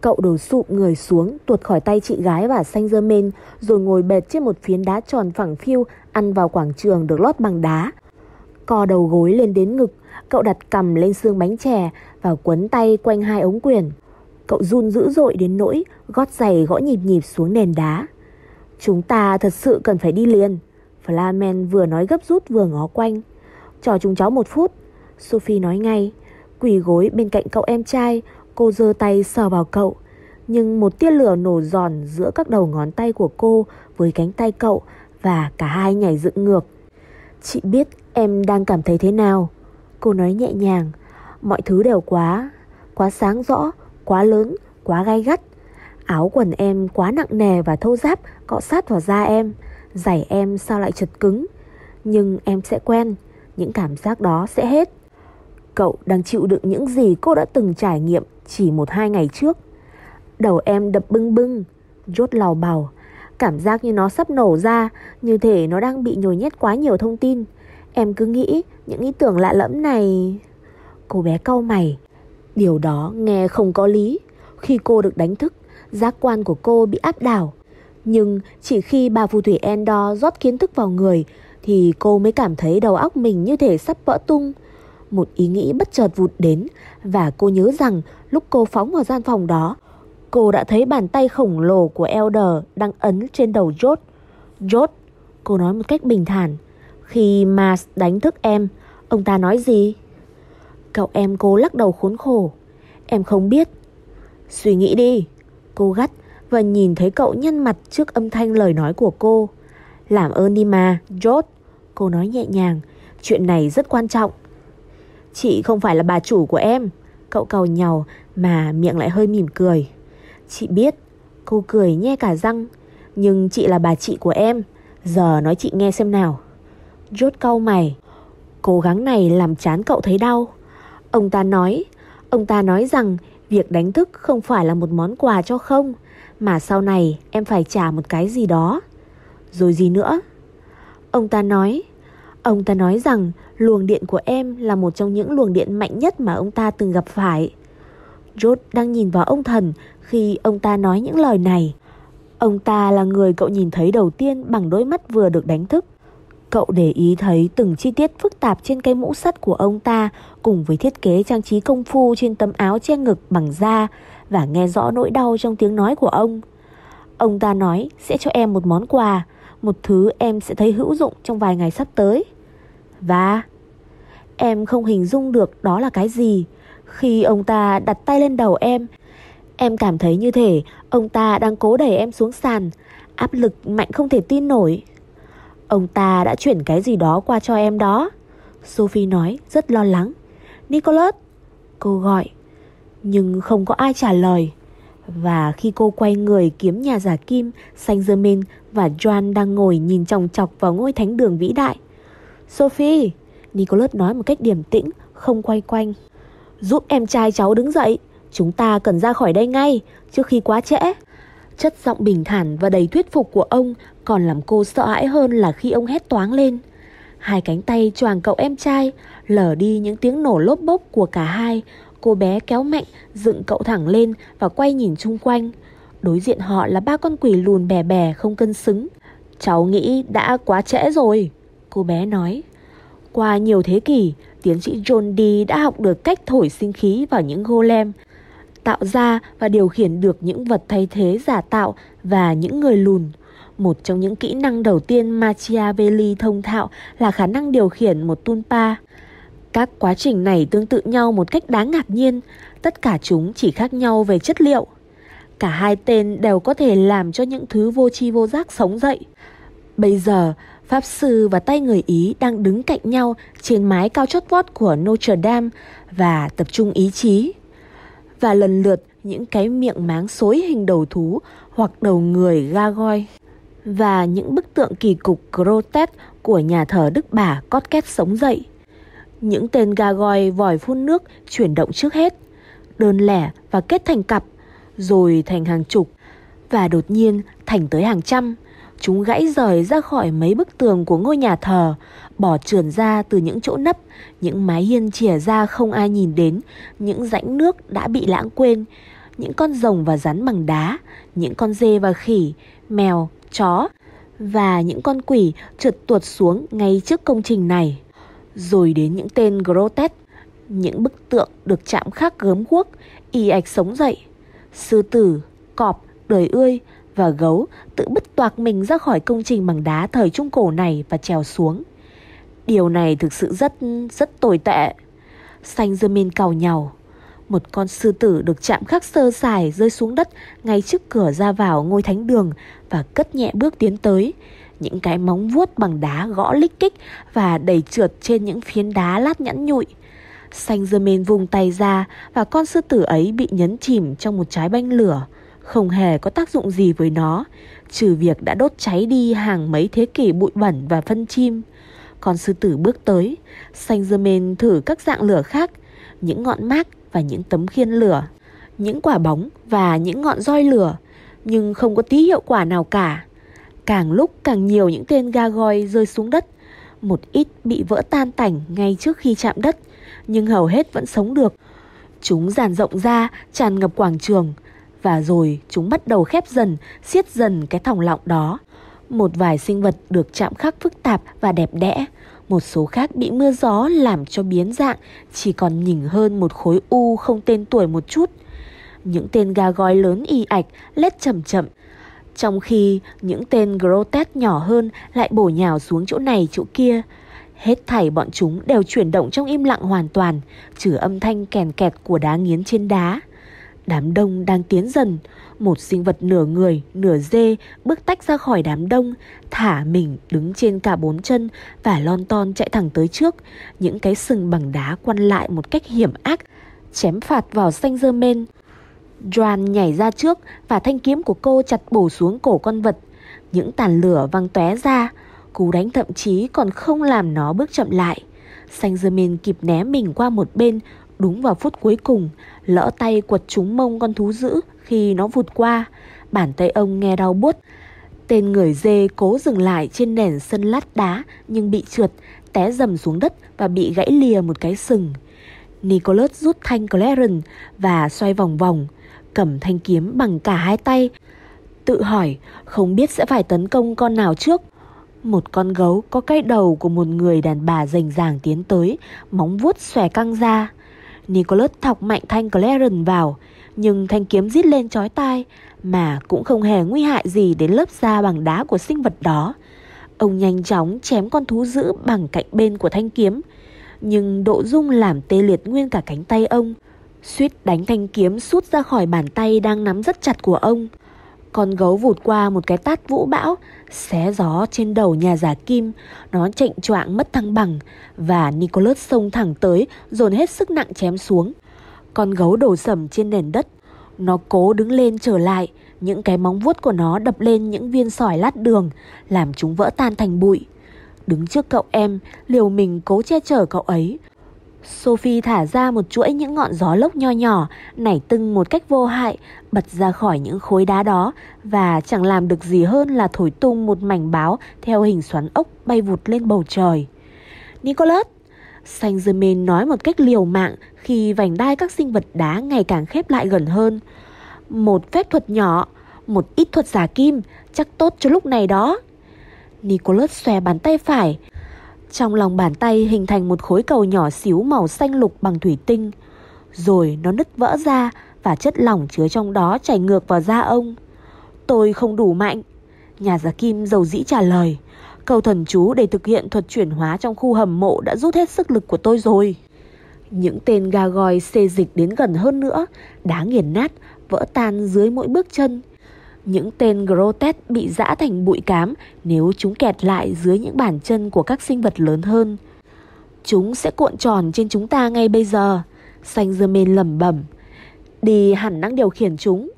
Cậu đổ sụp người xuống, tuột khỏi tay chị gái và xanh dơ men, rồi ngồi bệt trên một phiến đá tròn phẳng phiu ăn vào quảng trường được lót bằng đá. Co đầu gối lên đến ngực, cậu đặt cầm lên xương bánh chè và quấn tay quanh hai ống quyền. Cậu run dữ dội đến nỗi gót giày gõ nhịp nhịp xuống nền đá. Chúng ta thật sự cần phải đi liền. Flamen vừa nói gấp rút vừa ngó quanh. cho chúng cháu một phút. Sophie nói ngay, quỳ gối bên cạnh cậu em trai, cô giơ tay sờ vào cậu. Nhưng một tia lửa nổ giòn giữa các đầu ngón tay của cô với cánh tay cậu và cả hai nhảy dựng ngược. Chị biết em đang cảm thấy thế nào. Cô nói nhẹ nhàng, mọi thứ đều quá, quá sáng rõ, quá lớn, quá gai gắt. Áo quần em quá nặng nề và thô ráp cọ sát vào da em. Giày em sao lại chật cứng. Nhưng em sẽ quen, những cảm giác đó sẽ hết. Cậu đang chịu đựng những gì cô đã từng trải nghiệm chỉ một hai ngày trước. Đầu em đập bưng bưng, rốt lào bào. Cảm giác như nó sắp nổ ra, như thể nó đang bị nhồi nhét quá nhiều thông tin. Em cứ nghĩ những ý tưởng lạ lẫm này... Cô bé cau mày. Điều đó nghe không có lý. Khi cô được đánh thức, giác quan của cô bị áp đảo. Nhưng chỉ khi bà phù thủy Endor rót kiến thức vào người thì cô mới cảm thấy đầu óc mình như thể sắp vỡ tung. Một ý nghĩ bất chợt vụt đến và cô nhớ rằng lúc cô phóng vào gian phòng đó, cô đã thấy bàn tay khổng lồ của Elder đang ấn trên đầu Jot. Jot, cô nói một cách bình thản. Khi Mars đánh thức em, ông ta nói gì? Cậu em cô lắc đầu khốn khổ. Em không biết. Suy nghĩ đi. Cô gắt và nhìn thấy cậu nhăn mặt trước âm thanh lời nói của cô. Làm ơn đi mà, Jot. Cô nói nhẹ nhàng. Chuyện này rất quan trọng. Chị không phải là bà chủ của em. Cậu cầu nhau mà miệng lại hơi mỉm cười. Chị biết. Cô cười nhe cả răng. Nhưng chị là bà chị của em. Giờ nói chị nghe xem nào. George cau mày. Cố gắng này làm chán cậu thấy đau. Ông ta nói, ông ta nói rằng việc đánh thức không phải là một món quà cho không, mà sau này em phải trả một cái gì đó. Rồi gì nữa? Ông ta nói, ông ta nói rằng luồng điện của em là một trong những luồng điện mạnh nhất mà ông ta từng gặp phải. George đang nhìn vào ông thần khi ông ta nói những lời này. Ông ta là người cậu nhìn thấy đầu tiên bằng đôi mắt vừa được đánh thức. Cậu để ý thấy từng chi tiết phức tạp trên cây mũ sắt của ông ta cùng với thiết kế trang trí công phu trên tấm áo che ngực bằng da và nghe rõ nỗi đau trong tiếng nói của ông. Ông ta nói sẽ cho em một món quà, một thứ em sẽ thấy hữu dụng trong vài ngày sắp tới. Và em không hình dung được đó là cái gì. Khi ông ta đặt tay lên đầu em, em cảm thấy như thể ông ta đang cố đẩy em xuống sàn, áp lực mạnh không thể tin nổi. Ông ta đã chuyển cái gì đó qua cho em đó. Sophie nói rất lo lắng. Nicholas, cô gọi. Nhưng không có ai trả lời. Và khi cô quay người kiếm nhà giả kim, Saint Germain và Joan đang ngồi nhìn chòng chọc vào ngôi thánh đường vĩ đại. Sophie, Nicholas nói một cách điềm tĩnh, không quay quanh. Giúp em trai cháu đứng dậy, chúng ta cần ra khỏi đây ngay, trước khi quá trễ. Chất giọng bình thản và đầy thuyết phục của ông còn làm cô sợ hãi hơn là khi ông hét toáng lên. Hai cánh tay choàng cậu em trai, lở đi những tiếng nổ lốp bốc của cả hai. Cô bé kéo mạnh, dựng cậu thẳng lên và quay nhìn chung quanh. Đối diện họ là ba con quỷ lùn bè bè không cân xứng. Cháu nghĩ đã quá trễ rồi, cô bé nói. Qua nhiều thế kỷ, tiến sĩ John Dee đã học được cách thổi sinh khí vào những golem, tạo ra và điều khiển được những vật thay thế giả tạo và những người lùn. Một trong những kỹ năng đầu tiên Machiavelli thông thạo là khả năng điều khiển một tulpa. Các quá trình này tương tự nhau một cách đáng ngạc nhiên, tất cả chúng chỉ khác nhau về chất liệu. Cả hai tên đều có thể làm cho những thứ vô tri vô giác sống dậy. Bây giờ, Pháp Sư và tay người Ý đang đứng cạnh nhau trên mái cao chót vót của Notre Dame và tập trung ý chí. Và lần lượt những cái miệng máng xối hình đầu thú hoặc đầu người ga goi và những bức tượng kỳ cục grotesque của nhà thờ Đức Bà cót két sống dậy. Những tên ga goi vòi phun nước chuyển động trước hết, đơn lẻ và kết thành cặp, rồi thành hàng chục, và đột nhiên thành tới hàng trăm. Chúng gãy rời ra khỏi mấy bức tường của ngôi nhà thờ, bỏ trườn ra từ những chỗ nấp, những mái hiên chìa ra không ai nhìn đến, những rãnh nước đã bị lãng quên, những con rồng và rắn bằng đá, những con dê và khỉ, mèo, chó và những con quỷ trượt tuột xuống ngay trước công trình này. Rồi đến những tên grotesque, những bức tượng được chạm khắc gớm guốc, y ạch sống dậy. Sư tử, cọp, đời ươi và gấu tự bứt toạc mình ra khỏi công trình bằng đá thời Trung Cổ này và trèo xuống. Điều này thực sự rất, rất tồi tệ. Xanh dơ cào nhau. Một con sư tử được chạm khắc sơ sài rơi xuống đất ngay trước cửa ra vào ngôi thánh đường và cất nhẹ bước tiến tới. Những cái móng vuốt bằng đá gõ lích kích và đầy trượt trên những phiến đá lát nhẵn nhụi. Xanh dơ mên vùng tay ra và con sư tử ấy bị nhấn chìm trong một trái banh lửa. Không hề có tác dụng gì với nó, trừ việc đã đốt cháy đi hàng mấy thế kỷ bụi bẩn và phân chim. Con sư tử bước tới, xanh dơ mên thử các dạng lửa khác, những ngọn mác và những tấm khiên lửa, những quả bóng và những ngọn roi lửa, nhưng không có tí hiệu quả nào cả. Càng lúc càng nhiều những tên Gargoyle rơi xuống đất, một ít bị vỡ tan tành ngay trước khi chạm đất, nhưng hầu hết vẫn sống được. Chúng dàn rộng ra, tràn ngập quảng trường, và rồi chúng bắt đầu khép dần, siết dần cái thòng lọng đó. Một vài sinh vật được chạm khắc phức tạp và đẹp đẽ, một số khác bị mưa gió làm cho biến dạng, chỉ còn nhỉnh hơn một khối u không tên tuổi một chút. Những tên gà gói lớn y ạch, lết chậm chậm, trong khi những tên grotesque nhỏ hơn lại bổ nhào xuống chỗ này chỗ kia. Hết thảy bọn chúng đều chuyển động trong im lặng hoàn toàn, trừ âm thanh kèn kẹt của đá nghiến trên đá. Đám đông đang tiến dần, một sinh vật nửa người, nửa dê bước tách ra khỏi đám đông, thả mình đứng trên cả bốn chân và lon ton chạy thẳng tới trước, những cái sừng bằng đá quăn lại một cách hiểm ác, chém phạt vào xanh dơ men. Joan nhảy ra trước và thanh kiếm của cô chặt bổ xuống cổ con vật. Những tàn lửa văng tóe ra, cú đánh thậm chí còn không làm nó bước chậm lại. Xanh dơ men kịp né mình qua một bên, đúng vào phút cuối cùng, lỡ tay quật trúng mông con thú dữ khi nó vụt qua. Bàn tay ông nghe đau buốt. Tên người dê cố dừng lại trên nền sân lát đá nhưng bị trượt, té dầm xuống đất và bị gãy lìa một cái sừng. Nicholas rút thanh Clarence và xoay vòng vòng, cầm thanh kiếm bằng cả hai tay. Tự hỏi không biết sẽ phải tấn công con nào trước. Một con gấu có cái đầu của một người đàn bà rành ràng tiến tới, móng vuốt xòe căng ra. Nicholas thọc mạnh thanh Clarence vào, nhưng thanh kiếm rít lên chói tai mà cũng không hề nguy hại gì đến lớp da bằng đá của sinh vật đó. Ông nhanh chóng chém con thú dữ bằng cạnh bên của thanh kiếm, nhưng độ dung làm tê liệt nguyên cả cánh tay ông. Suýt đánh thanh kiếm sút ra khỏi bàn tay đang nắm rất chặt của ông. Con gấu vụt qua một cái tát vũ bão, xé gió trên đầu nhà giả kim, nó chạy choạng mất thăng bằng và Nicholas xông thẳng tới, dồn hết sức nặng chém xuống. Con gấu đổ sầm trên nền đất, nó cố đứng lên trở lại, những cái móng vuốt của nó đập lên những viên sỏi lát đường, làm chúng vỡ tan thành bụi. Đứng trước cậu em, liều mình cố che chở cậu ấy, Sophie thả ra một chuỗi những ngọn gió lốc nho nhỏ, nảy tưng một cách vô hại, bật ra khỏi những khối đá đó và chẳng làm được gì hơn là thổi tung một mảnh báo theo hình xoắn ốc bay vụt lên bầu trời. Nicholas! Saint Germain nói một cách liều mạng khi vành đai các sinh vật đá ngày càng khép lại gần hơn. Một phép thuật nhỏ, một ít thuật giả kim, chắc tốt cho lúc này đó. Nicholas xòe bàn tay phải, trong lòng bàn tay hình thành một khối cầu nhỏ xíu màu xanh lục bằng thủy tinh. Rồi nó nứt vỡ ra và chất lỏng chứa trong đó chảy ngược vào da ông. Tôi không đủ mạnh. Nhà giả kim dầu dĩ trả lời. Cầu thần chú để thực hiện thuật chuyển hóa trong khu hầm mộ đã rút hết sức lực của tôi rồi. Những tên gà gòi xê dịch đến gần hơn nữa, đá nghiền nát, vỡ tan dưới mỗi bước chân. Những tên Grotesque bị giã thành bụi cám nếu chúng kẹt lại dưới những bàn chân của các sinh vật lớn hơn. Chúng sẽ cuộn tròn trên chúng ta ngay bây giờ. Saint Germain lẩm bẩm. Đi hẳn năng điều khiển chúng.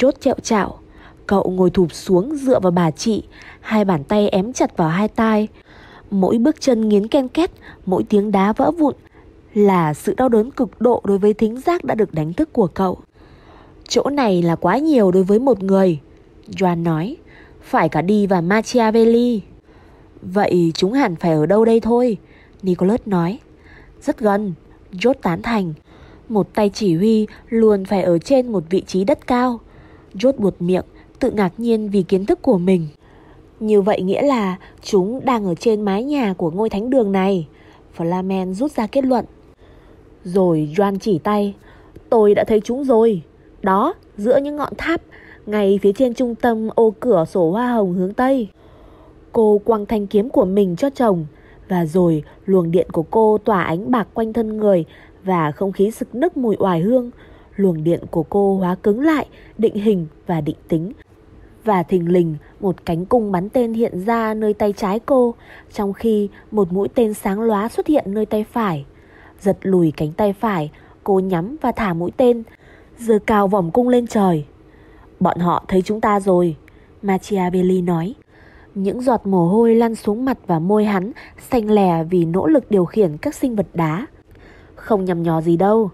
Rốt trẹo chạo. Cậu ngồi thụp xuống dựa vào bà chị, hai bàn tay ém chặt vào hai tai. Mỗi bước chân nghiến ken két, mỗi tiếng đá vỡ vụn là sự đau đớn cực độ đối với thính giác đã được đánh thức của cậu. Chỗ này là quá nhiều đối với một người. Joan nói, Phải cả đi và Machiavelli. Vậy chúng hẳn phải ở đâu đây thôi? Nicholas nói, Rất gần George tán thành. Một tay chỉ huy luôn phải ở trên một vị trí đất cao. George buột miệng, Tự ngạc nhiên vì kiến thức của mình. Như vậy nghĩa là Chúng đang ở trên mái nhà của ngôi thánh đường này. Flamen rút ra kết luận. Rồi Joan chỉ tay, Tôi đã thấy chúng rồi đó, giữa những ngọn tháp, ngay phía trên trung tâm ô cửa sổ hoa hồng hướng Tây. Cô quăng thanh kiếm của mình cho chồng Và rồi luồng điện của cô tỏa ánh bạc quanh thân người và không khí sực nức mùi oải hương. Luồng điện của cô hóa cứng lại, định hình và định tính. Và thình lình một cánh cung bắn tên hiện ra nơi tay trái cô, trong khi một mũi tên sáng lóa xuất hiện nơi tay phải. Giật lùi cánh tay phải, cô nhắm và thả mũi tên, giơ cao vòng cung lên trời. Bọn họ thấy chúng ta rồi, Machiavelli nói. Những giọt mồ hôi lăn xuống mặt và môi hắn xanh lè vì nỗ lực điều khiển các sinh vật đá. Không nhầm nhò gì đâu.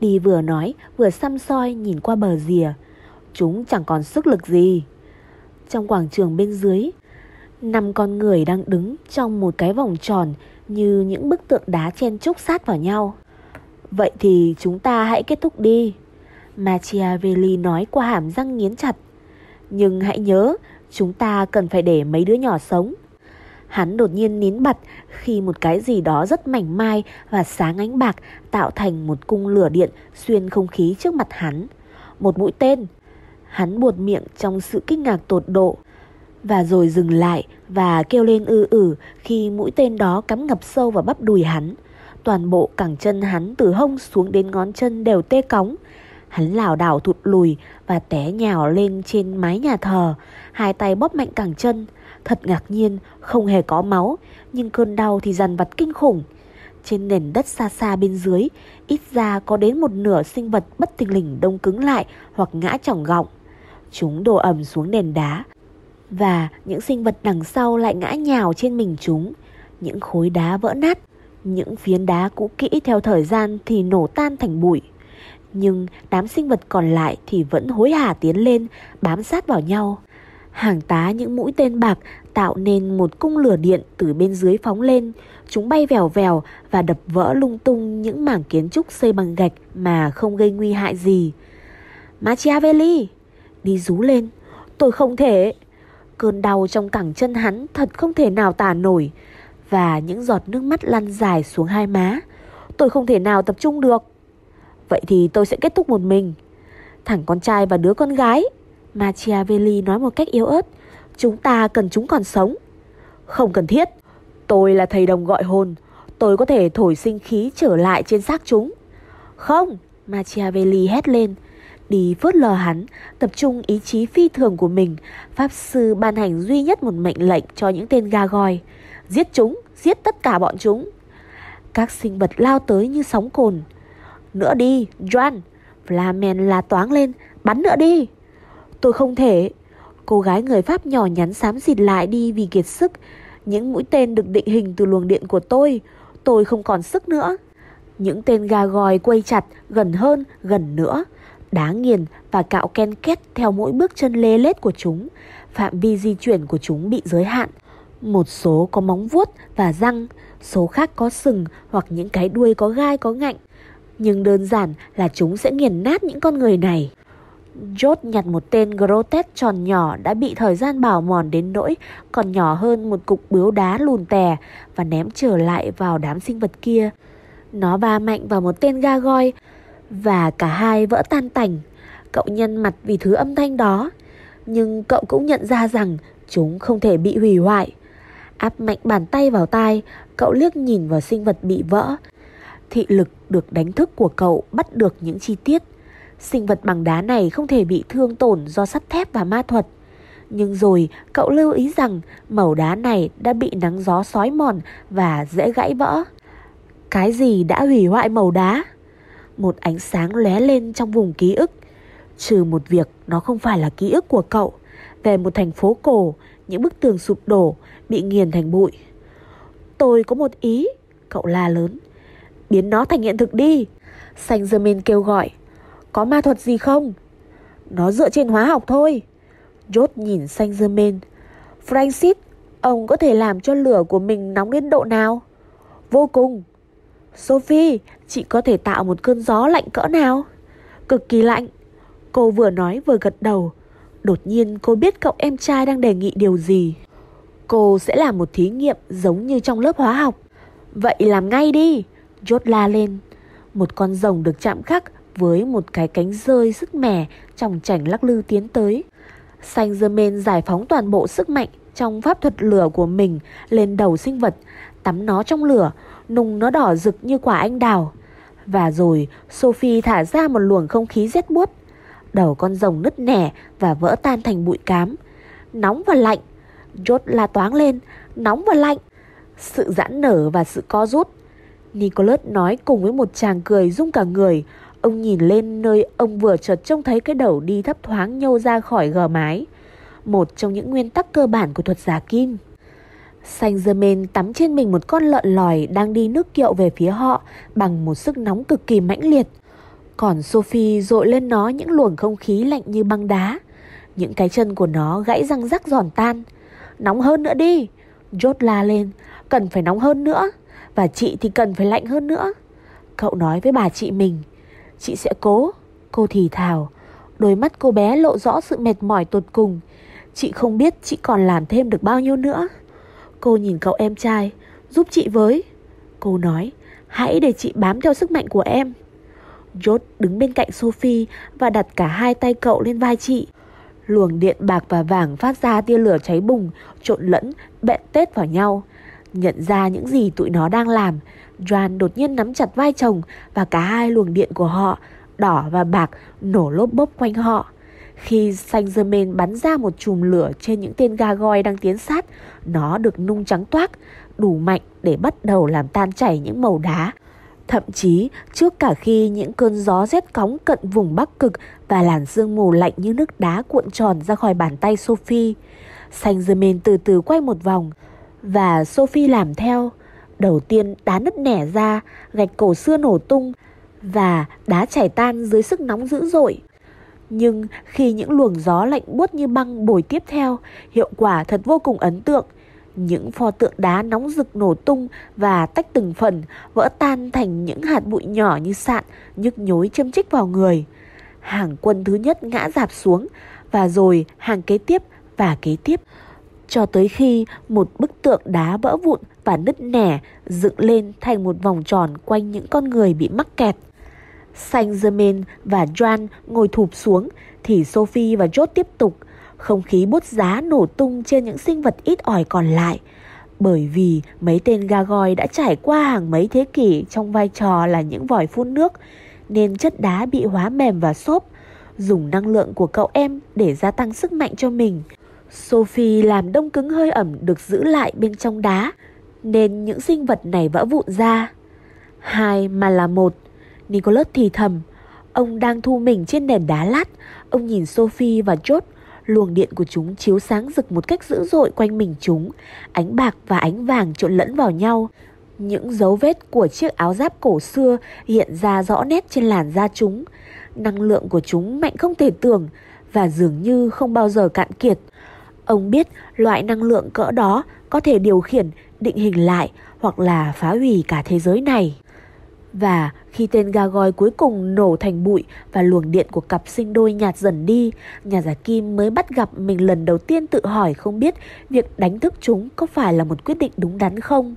Đi vừa nói vừa xăm soi nhìn qua bờ rìa. Chúng chẳng còn sức lực gì. Trong quảng trường bên dưới, năm con người đang đứng trong một cái vòng tròn như những bức tượng đá chen chúc sát vào nhau. Vậy thì chúng ta hãy kết thúc đi. Machiavelli nói qua hàm răng nghiến chặt. Nhưng hãy nhớ, chúng ta cần phải để mấy đứa nhỏ sống. Hắn đột nhiên nín bặt khi một cái gì đó rất mảnh mai và sáng ánh bạc tạo thành một cung lửa điện xuyên không khí trước mặt hắn. Một mũi tên. Hắn buột miệng trong sự kinh ngạc tột độ và rồi dừng lại và kêu lên ư ử khi mũi tên đó cắm ngập sâu vào bắp đùi hắn. Toàn bộ cẳng chân hắn từ hông xuống đến ngón chân đều tê cóng. Hắn lảo đảo thụt lùi và té nhào lên trên mái nhà thờ, hai tay bóp mạnh cẳng chân. Thật ngạc nhiên, không hề có máu, nhưng cơn đau thì dằn vặt kinh khủng. Trên nền đất xa xa bên dưới, ít ra có đến một nửa sinh vật bất tình lình đông cứng lại hoặc ngã chỏng gọng. Chúng đổ ẩm xuống nền đá, và những sinh vật đằng sau lại ngã nhào trên mình chúng. Những khối đá vỡ nát, những phiến đá cũ kỹ theo thời gian thì nổ tan thành bụi. Nhưng đám sinh vật còn lại thì vẫn hối hả tiến lên, bám sát vào nhau. Hàng tá những mũi tên bạc tạo nên một cung lửa điện từ bên dưới phóng lên. Chúng bay vèo vèo và đập vỡ lung tung những mảng kiến trúc xây bằng gạch mà không gây nguy hại gì. Machiavelli! Đi rú lên. Tôi không thể... Cơn đau trong cẳng chân hắn thật không thể nào tả nổi Và những giọt nước mắt lăn dài xuống hai má Tôi không thể nào tập trung được Vậy thì tôi sẽ kết thúc một mình Thằng con trai và đứa con gái Machiavelli nói một cách yếu ớt Chúng ta cần chúng còn sống Không cần thiết Tôi là thầy đồng gọi hồn Tôi có thể thổi sinh khí trở lại trên xác chúng Không Machiavelli hét lên đi phớt lờ hắn, tập trung ý chí phi thường của mình, Pháp Sư ban hành duy nhất một mệnh lệnh cho những tên ga gòi Giết chúng, giết tất cả bọn chúng. Các sinh vật lao tới như sóng cồn. Nữa đi, Joan. Flamen la toáng lên, bắn nữa đi. Tôi không thể. Cô gái người Pháp nhỏ nhắn xám xịt lại đi vì kiệt sức. Những mũi tên được định hình từ luồng điện của tôi. Tôi không còn sức nữa. Những tên gà gòi quay chặt gần hơn, gần nữa đá nghiền và cạo ken két theo mỗi bước chân lê lết của chúng. Phạm vi di chuyển của chúng bị giới hạn. Một số có móng vuốt và răng, số khác có sừng hoặc những cái đuôi có gai có ngạnh. Nhưng đơn giản là chúng sẽ nghiền nát những con người này. George nhặt một tên grotes tròn nhỏ đã bị thời gian bảo mòn đến nỗi còn nhỏ hơn một cục bướu đá lùn tè và ném trở lại vào đám sinh vật kia. Nó va mạnh vào một tên gargoyle và cả hai vỡ tan tành. Cậu nhân mặt vì thứ âm thanh đó, nhưng cậu cũng nhận ra rằng chúng không thể bị hủy hoại. Áp mạnh bàn tay vào tai, cậu liếc nhìn vào sinh vật bị vỡ. Thị lực được đánh thức của cậu bắt được những chi tiết. Sinh vật bằng đá này không thể bị thương tổn do sắt thép và ma thuật. Nhưng rồi cậu lưu ý rằng màu đá này đã bị nắng gió sói mòn và dễ gãy vỡ. Cái gì đã hủy hoại màu đá? một ánh sáng lóe lên trong vùng ký ức. Trừ một việc nó không phải là ký ức của cậu, về một thành phố cổ, những bức tường sụp đổ, bị nghiền thành bụi. Tôi có một ý, cậu la lớn. Biến nó thành hiện thực đi. Saint Germain kêu gọi. Có ma thuật gì không? Nó dựa trên hóa học thôi. Jot nhìn Saint Germain. Francis, ông có thể làm cho lửa của mình nóng đến độ nào? Vô cùng. Sophie, chị có thể tạo một cơn gió lạnh cỡ nào? Cực kỳ lạnh. Cô vừa nói vừa gật đầu. Đột nhiên cô biết cậu em trai đang đề nghị điều gì. Cô sẽ làm một thí nghiệm giống như trong lớp hóa học. Vậy làm ngay đi. Chốt la lên. Một con rồng được chạm khắc với một cái cánh rơi sức mẻ trong chảnh lắc lư tiến tới. Saint Germain giải phóng toàn bộ sức mạnh trong pháp thuật lửa của mình lên đầu sinh vật, tắm nó trong lửa, nung nó đỏ rực như quả anh đào. Và rồi Sophie thả ra một luồng không khí rét buốt. Đầu con rồng nứt nẻ và vỡ tan thành bụi cám. Nóng và lạnh. Chốt la toáng lên. Nóng và lạnh. Sự giãn nở và sự co rút. Nicholas nói cùng với một chàng cười rung cả người. Ông nhìn lên nơi ông vừa chợt trông thấy cái đầu đi thấp thoáng nhô ra khỏi gờ mái. Một trong những nguyên tắc cơ bản của thuật giả kim. Saint Germain tắm trên mình một con lợn lòi đang đi nước kiệu về phía họ bằng một sức nóng cực kỳ mãnh liệt. Còn Sophie dội lên nó những luồng không khí lạnh như băng đá. Những cái chân của nó gãy răng rắc giòn tan. Nóng hơn nữa đi. George la lên. Cần phải nóng hơn nữa. Và chị thì cần phải lạnh hơn nữa. Cậu nói với bà chị mình. Chị sẽ cố. Cô thì thào. Đôi mắt cô bé lộ rõ sự mệt mỏi tột cùng. Chị không biết chị còn làm thêm được bao nhiêu nữa. Cô nhìn cậu em trai, Giúp chị với Cô nói, Hãy để chị bám theo sức mạnh của em George đứng bên cạnh Sophie Và đặt cả hai tay cậu lên vai chị Luồng điện bạc và vàng phát ra tia lửa cháy bùng, Trộn lẫn, bẹn tết vào nhau Nhận ra những gì tụi nó đang làm. Joan đột nhiên nắm chặt vai chồng Và cả hai luồng điện của họ Đỏ và bạc nổ lốp bốc quanh họ. Khi Saint Germain bắn ra một chùm lửa trên những tên Gargoyle đang tiến sát, nó được nung trắng toác, đủ mạnh để bắt đầu làm tan chảy những màu đá. Thậm chí, trước cả khi những cơn gió rét cóng cận vùng Bắc Cực và làn sương mù lạnh như nước đá cuộn tròn ra khỏi bàn tay Sophie, Saint Germain từ từ quay một vòng và Sophie làm theo. Đầu tiên đá nứt nẻ ra, gạch cổ xưa nổ tung và đá chảy tan dưới sức nóng dữ dội. Nhưng khi những luồng gió lạnh buốt như băng bồi tiếp theo, hiệu quả thật vô cùng ấn tượng. Những pho tượng đá nóng rực nổ tung và tách từng phần, vỡ tan thành những hạt bụi nhỏ như sạn, nhức nhối châm chích vào người. Hàng quân thứ nhất ngã dạp xuống, và rồi hàng kế tiếp và kế tiếp. Cho tới khi một bức tượng đá vỡ vụn và nứt nẻ dựng lên thành một vòng tròn quanh những con người bị mắc kẹt. Saint Germain và Joan ngồi thụp xuống thì Sophie và George tiếp tục. Không khí bút giá nổ tung trên những sinh vật ít ỏi còn lại. Bởi vì mấy tên Gargoyle đã trải qua hàng mấy thế kỷ trong vai trò là những vòi phun nước, nên chất đá bị hóa mềm và xốp, dùng năng lượng của cậu em để gia tăng sức mạnh cho mình. Sophie làm đông cứng hơi ẩm được giữ lại bên trong đá, nên những sinh vật này vỡ vụn ra. Hai mà là một, Nicholas thì thầm. Ông đang thu mình trên nền đá lát. Ông nhìn Sophie và chốt. Luồng điện của chúng chiếu sáng rực một cách dữ dội quanh mình chúng. Ánh bạc và ánh vàng trộn lẫn vào nhau. Những dấu vết của chiếc áo giáp cổ xưa hiện ra rõ nét trên làn da chúng. Năng lượng của chúng mạnh không thể tưởng và dường như không bao giờ cạn kiệt. Ông biết loại năng lượng cỡ đó có thể điều khiển, định hình lại hoặc là phá hủy cả thế giới này. Và khi tên gà gói cuối cùng nổ thành bụi và luồng điện của cặp sinh đôi nhạt dần đi, nhà giả Kim mới bắt gặp mình lần đầu tiên tự hỏi không biết việc đánh thức chúng có phải là một quyết định đúng đắn không.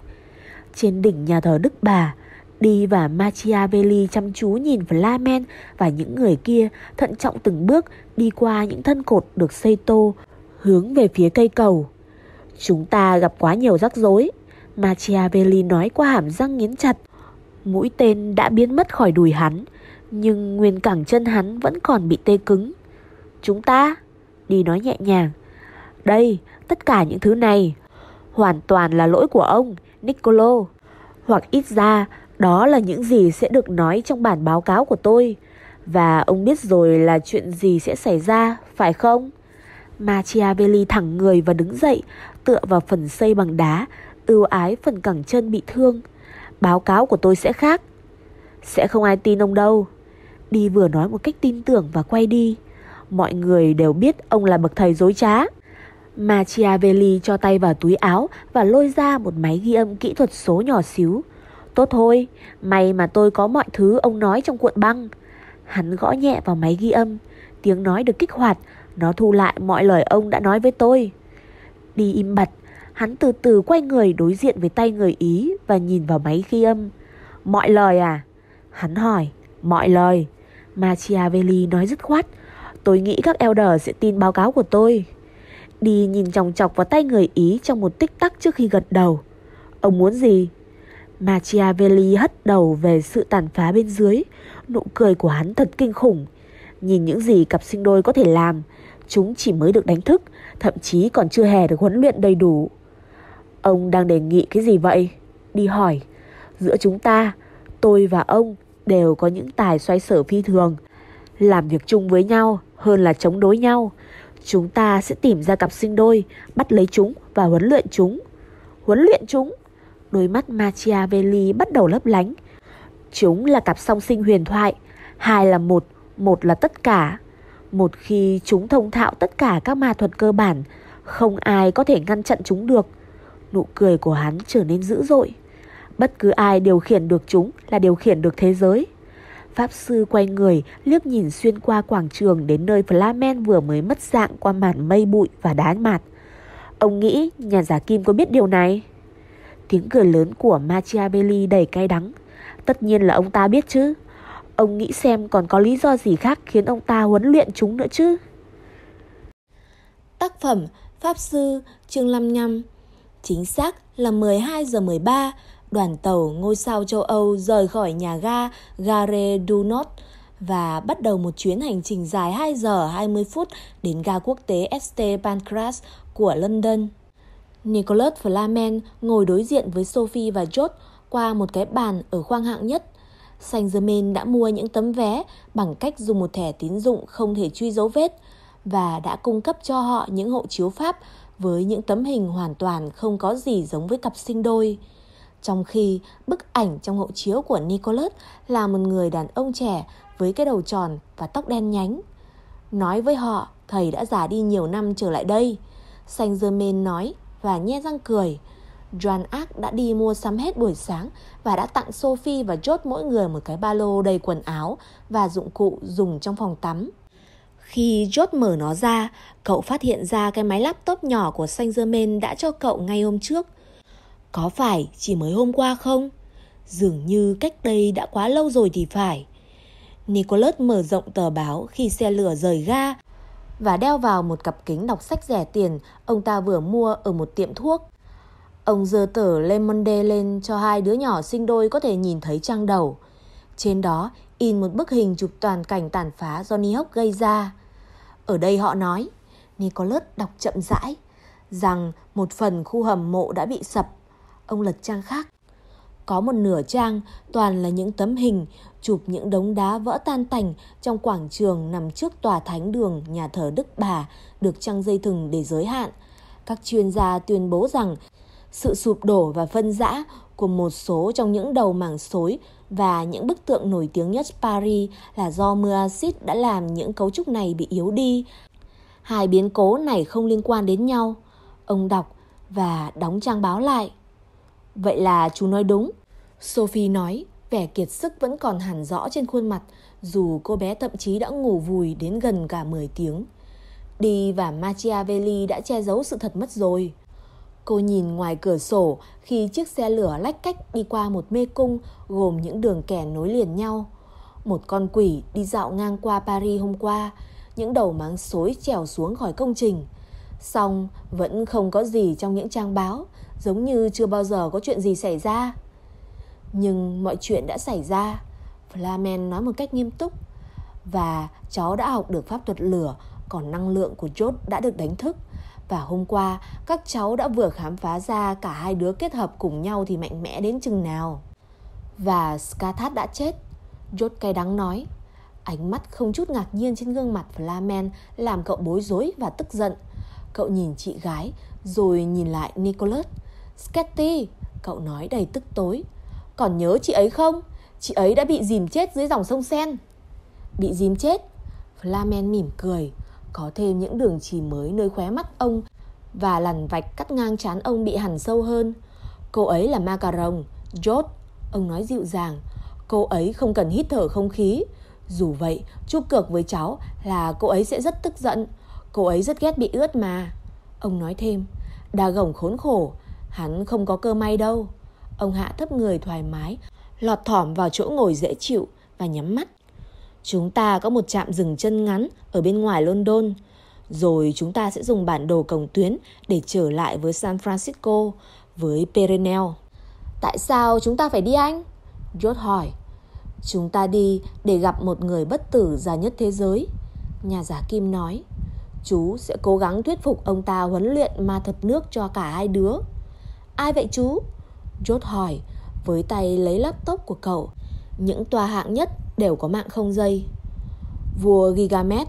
Trên đỉnh nhà thờ Đức Bà, Đi và Machiavelli chăm chú nhìn Flamen và những người kia thận trọng từng bước đi qua những thân cột được xây tô, hướng về phía cây cầu. Chúng ta gặp quá nhiều rắc rối, Machiavelli nói qua hàm răng nghiến chặt. Mũi tên đã biến mất khỏi đùi hắn Nhưng nguyên cẳng chân hắn vẫn còn bị tê cứng Chúng ta Đi nói nhẹ nhàng Đây, tất cả những thứ này Hoàn toàn là lỗi của ông, Niccolo Hoặc ít ra Đó là những gì sẽ được nói trong bản báo cáo của tôi Và ông biết rồi là chuyện gì sẽ xảy ra, phải không? Machiavelli thẳng người và đứng dậy, Tựa vào phần xây bằng đá, Ưu ái phần cẳng chân bị thương. Báo cáo của tôi sẽ khác. Sẽ không ai tin ông đâu. Đi vừa nói một cách tin tưởng và quay đi. Mọi người đều biết ông là bậc thầy dối trá. Machiavelli cho tay vào túi áo Và lôi ra một máy ghi âm kỹ thuật số nhỏ xíu. Tốt thôi, May mà tôi có mọi thứ ông nói trong cuộn băng. Hắn gõ nhẹ vào máy ghi âm, Tiếng nói được kích hoạt nó thu lại mọi lời ông đã nói với tôi Đi im bặt Hắn từ từ quay người đối diện với tay người Ý và nhìn vào máy ghi âm. Mọi lời à? Hắn hỏi. Mọi lời. Machiavelli nói dứt khoát. Tôi nghĩ các elder sẽ tin báo cáo của tôi. Đi nhìn chòng chọc vào tay người Ý trong một tích tắc trước khi gật đầu. Ông muốn gì? Machiavelli hất đầu về sự tàn phá bên dưới. Nụ cười của hắn thật kinh khủng. Nhìn những gì cặp sinh đôi có thể làm, chúng chỉ mới được đánh thức, thậm chí còn chưa hề được huấn luyện đầy đủ. Ông đang đề nghị cái gì vậy? Đi hỏi. Giữa chúng ta, tôi và ông đều có những tài xoay sở phi thường. Làm việc chung với nhau hơn là chống đối nhau. Chúng ta sẽ tìm ra cặp sinh đôi, bắt lấy chúng và huấn luyện chúng. Huấn luyện chúng? Đôi mắt Machiavelli bắt đầu lấp lánh. Chúng là cặp song sinh huyền thoại. Hai là một, một là tất cả. Một khi chúng thông thạo tất cả các ma thuật cơ bản, không ai có thể ngăn chặn chúng được. Nụ cười của hắn trở nên dữ dội. Bất cứ ai điều khiển được chúng là điều khiển được thế giới. Pháp sư quay người, liếc nhìn xuyên qua quảng trường đến nơi Flamen vừa mới mất dạng qua màn mây bụi và đá mạt. Ông nghĩ nhà giả kim có biết điều này? Tiếng cười lớn của Machiavelli đầy cay đắng. Tất nhiên là ông ta biết chứ. Ông nghĩ xem còn có lý do gì khác khiến ông ta huấn luyện chúng nữa chứ. Tác phẩm Pháp Sư chương 55 Chính xác là 12 giờ 13 đoàn tàu ngôi sao châu Âu rời khỏi nhà ga Gare du Nord và bắt đầu một chuyến hành trình dài 2 giờ 20 phút đến ga quốc tế St. Pancras của London. Nicholas Flamen ngồi đối diện với Sophie và George qua một cái bàn ở khoang hạng nhất. Saint Germain đã mua những tấm vé bằng cách dùng một thẻ tín dụng không thể truy dấu vết và đã cung cấp cho họ những hộ chiếu Pháp với những tấm hình hoàn toàn không có gì giống với cặp sinh đôi. Trong khi bức ảnh trong hộ chiếu của Nicholas là một người đàn ông trẻ với cái đầu tròn và tóc đen nhánh. Nói với họ, thầy đã già đi nhiều năm trở lại đây. Saint Germain nói và nhe răng cười. Joan Arc đã đi mua sắm hết buổi sáng và đã tặng Sophie và George mỗi người một cái ba lô đầy quần áo và dụng cụ dùng trong phòng tắm. Khi George mở nó ra, cậu phát hiện ra cái máy laptop nhỏ của Saint Germain đã cho cậu ngay hôm trước. Có phải chỉ mới hôm qua không? Dường như cách đây đã quá lâu rồi thì phải. Nicholas mở rộng tờ báo khi xe lửa rời ga và đeo vào một cặp kính đọc sách rẻ tiền ông ta vừa mua ở một tiệm thuốc. Ông dơ tờ lemonade lên cho hai đứa nhỏ sinh đôi có thể nhìn thấy trang đầu. Trên đó in một bức hình chụp toàn cảnh tàn phá Johnny Hawk gây ra. Ở đây họ nói, Nicholas đọc chậm rãi, rằng một phần khu hầm mộ đã bị sập. Ông lật trang khác. Có một nửa trang toàn là những tấm hình chụp những đống đá vỡ tan tành trong quảng trường nằm trước tòa thánh đường nhà thờ Đức Bà được trăng dây thừng để giới hạn. Các chuyên gia tuyên bố rằng sự sụp đổ và phân rã của một số trong những đầu mảng xối và những bức tượng nổi tiếng nhất Paris là do mưa axit đã làm những cấu trúc này bị yếu đi. Hai biến cố này không liên quan đến nhau. Ông đọc và đóng trang báo lại. Vậy là chú nói đúng. Sophie nói, vẻ kiệt sức vẫn còn hẳn rõ trên khuôn mặt, dù cô bé thậm chí đã ngủ vùi đến gần cả 10 tiếng. Đi và Machiavelli đã che giấu sự thật mất rồi. Cô nhìn ngoài cửa sổ khi chiếc xe lửa lách cách đi qua một mê cung gồm những đường kẻ nối liền nhau. Một con quỷ đi dạo ngang qua Paris hôm qua, những đầu máng xối trèo xuống khỏi công trình. Xong vẫn không có gì trong những trang báo, giống như chưa bao giờ có chuyện gì xảy ra. Nhưng mọi chuyện đã xảy ra, Flamen nói một cách nghiêm túc. Và cháu đã học được pháp thuật lửa, còn năng lượng của chốt đã được đánh thức. Và hôm qua, các cháu đã vừa khám phá ra cả hai đứa kết hợp cùng nhau thì mạnh mẽ đến chừng nào. Và Skathat đã chết. Jot cay đắng nói. Ánh mắt không chút ngạc nhiên trên gương mặt Flamen làm cậu bối rối và tức giận. Cậu nhìn chị gái, rồi nhìn lại Nicholas. Sketty, cậu nói đầy tức tối. Còn nhớ chị ấy không? Chị ấy đã bị dìm chết dưới dòng sông Sen. Bị dìm chết? Flamen mỉm cười. Có thêm những đường chỉ mới nơi khóe mắt ông và lằn vạch cắt ngang chán ông bị hẳn sâu hơn. Cô ấy là Macaron, George, ông nói dịu dàng. Cô ấy không cần hít thở không khí. Dù vậy, chu cược với cháu là cô ấy sẽ rất tức giận. Cô ấy rất ghét bị ướt mà. Ông nói thêm, đà gồng khốn khổ, hắn không có cơ may đâu. Ông hạ thấp người thoải mái, lọt thỏm vào chỗ ngồi dễ chịu và nhắm mắt. Chúng ta có một trạm dừng chân ngắn ở bên ngoài London. Rồi chúng ta sẽ dùng bản đồ cổng tuyến để trở lại với San Francisco, với Perenel. Tại sao chúng ta phải đi anh? George hỏi. Chúng ta đi để gặp một người bất tử già nhất thế giới. Nhà giả Kim nói. Chú sẽ cố gắng thuyết phục ông ta huấn luyện ma thuật nước cho cả hai đứa. Ai vậy chú? George hỏi với tay lấy laptop của cậu. Những tòa hạng nhất đều có mạng không dây. Vua Gigamet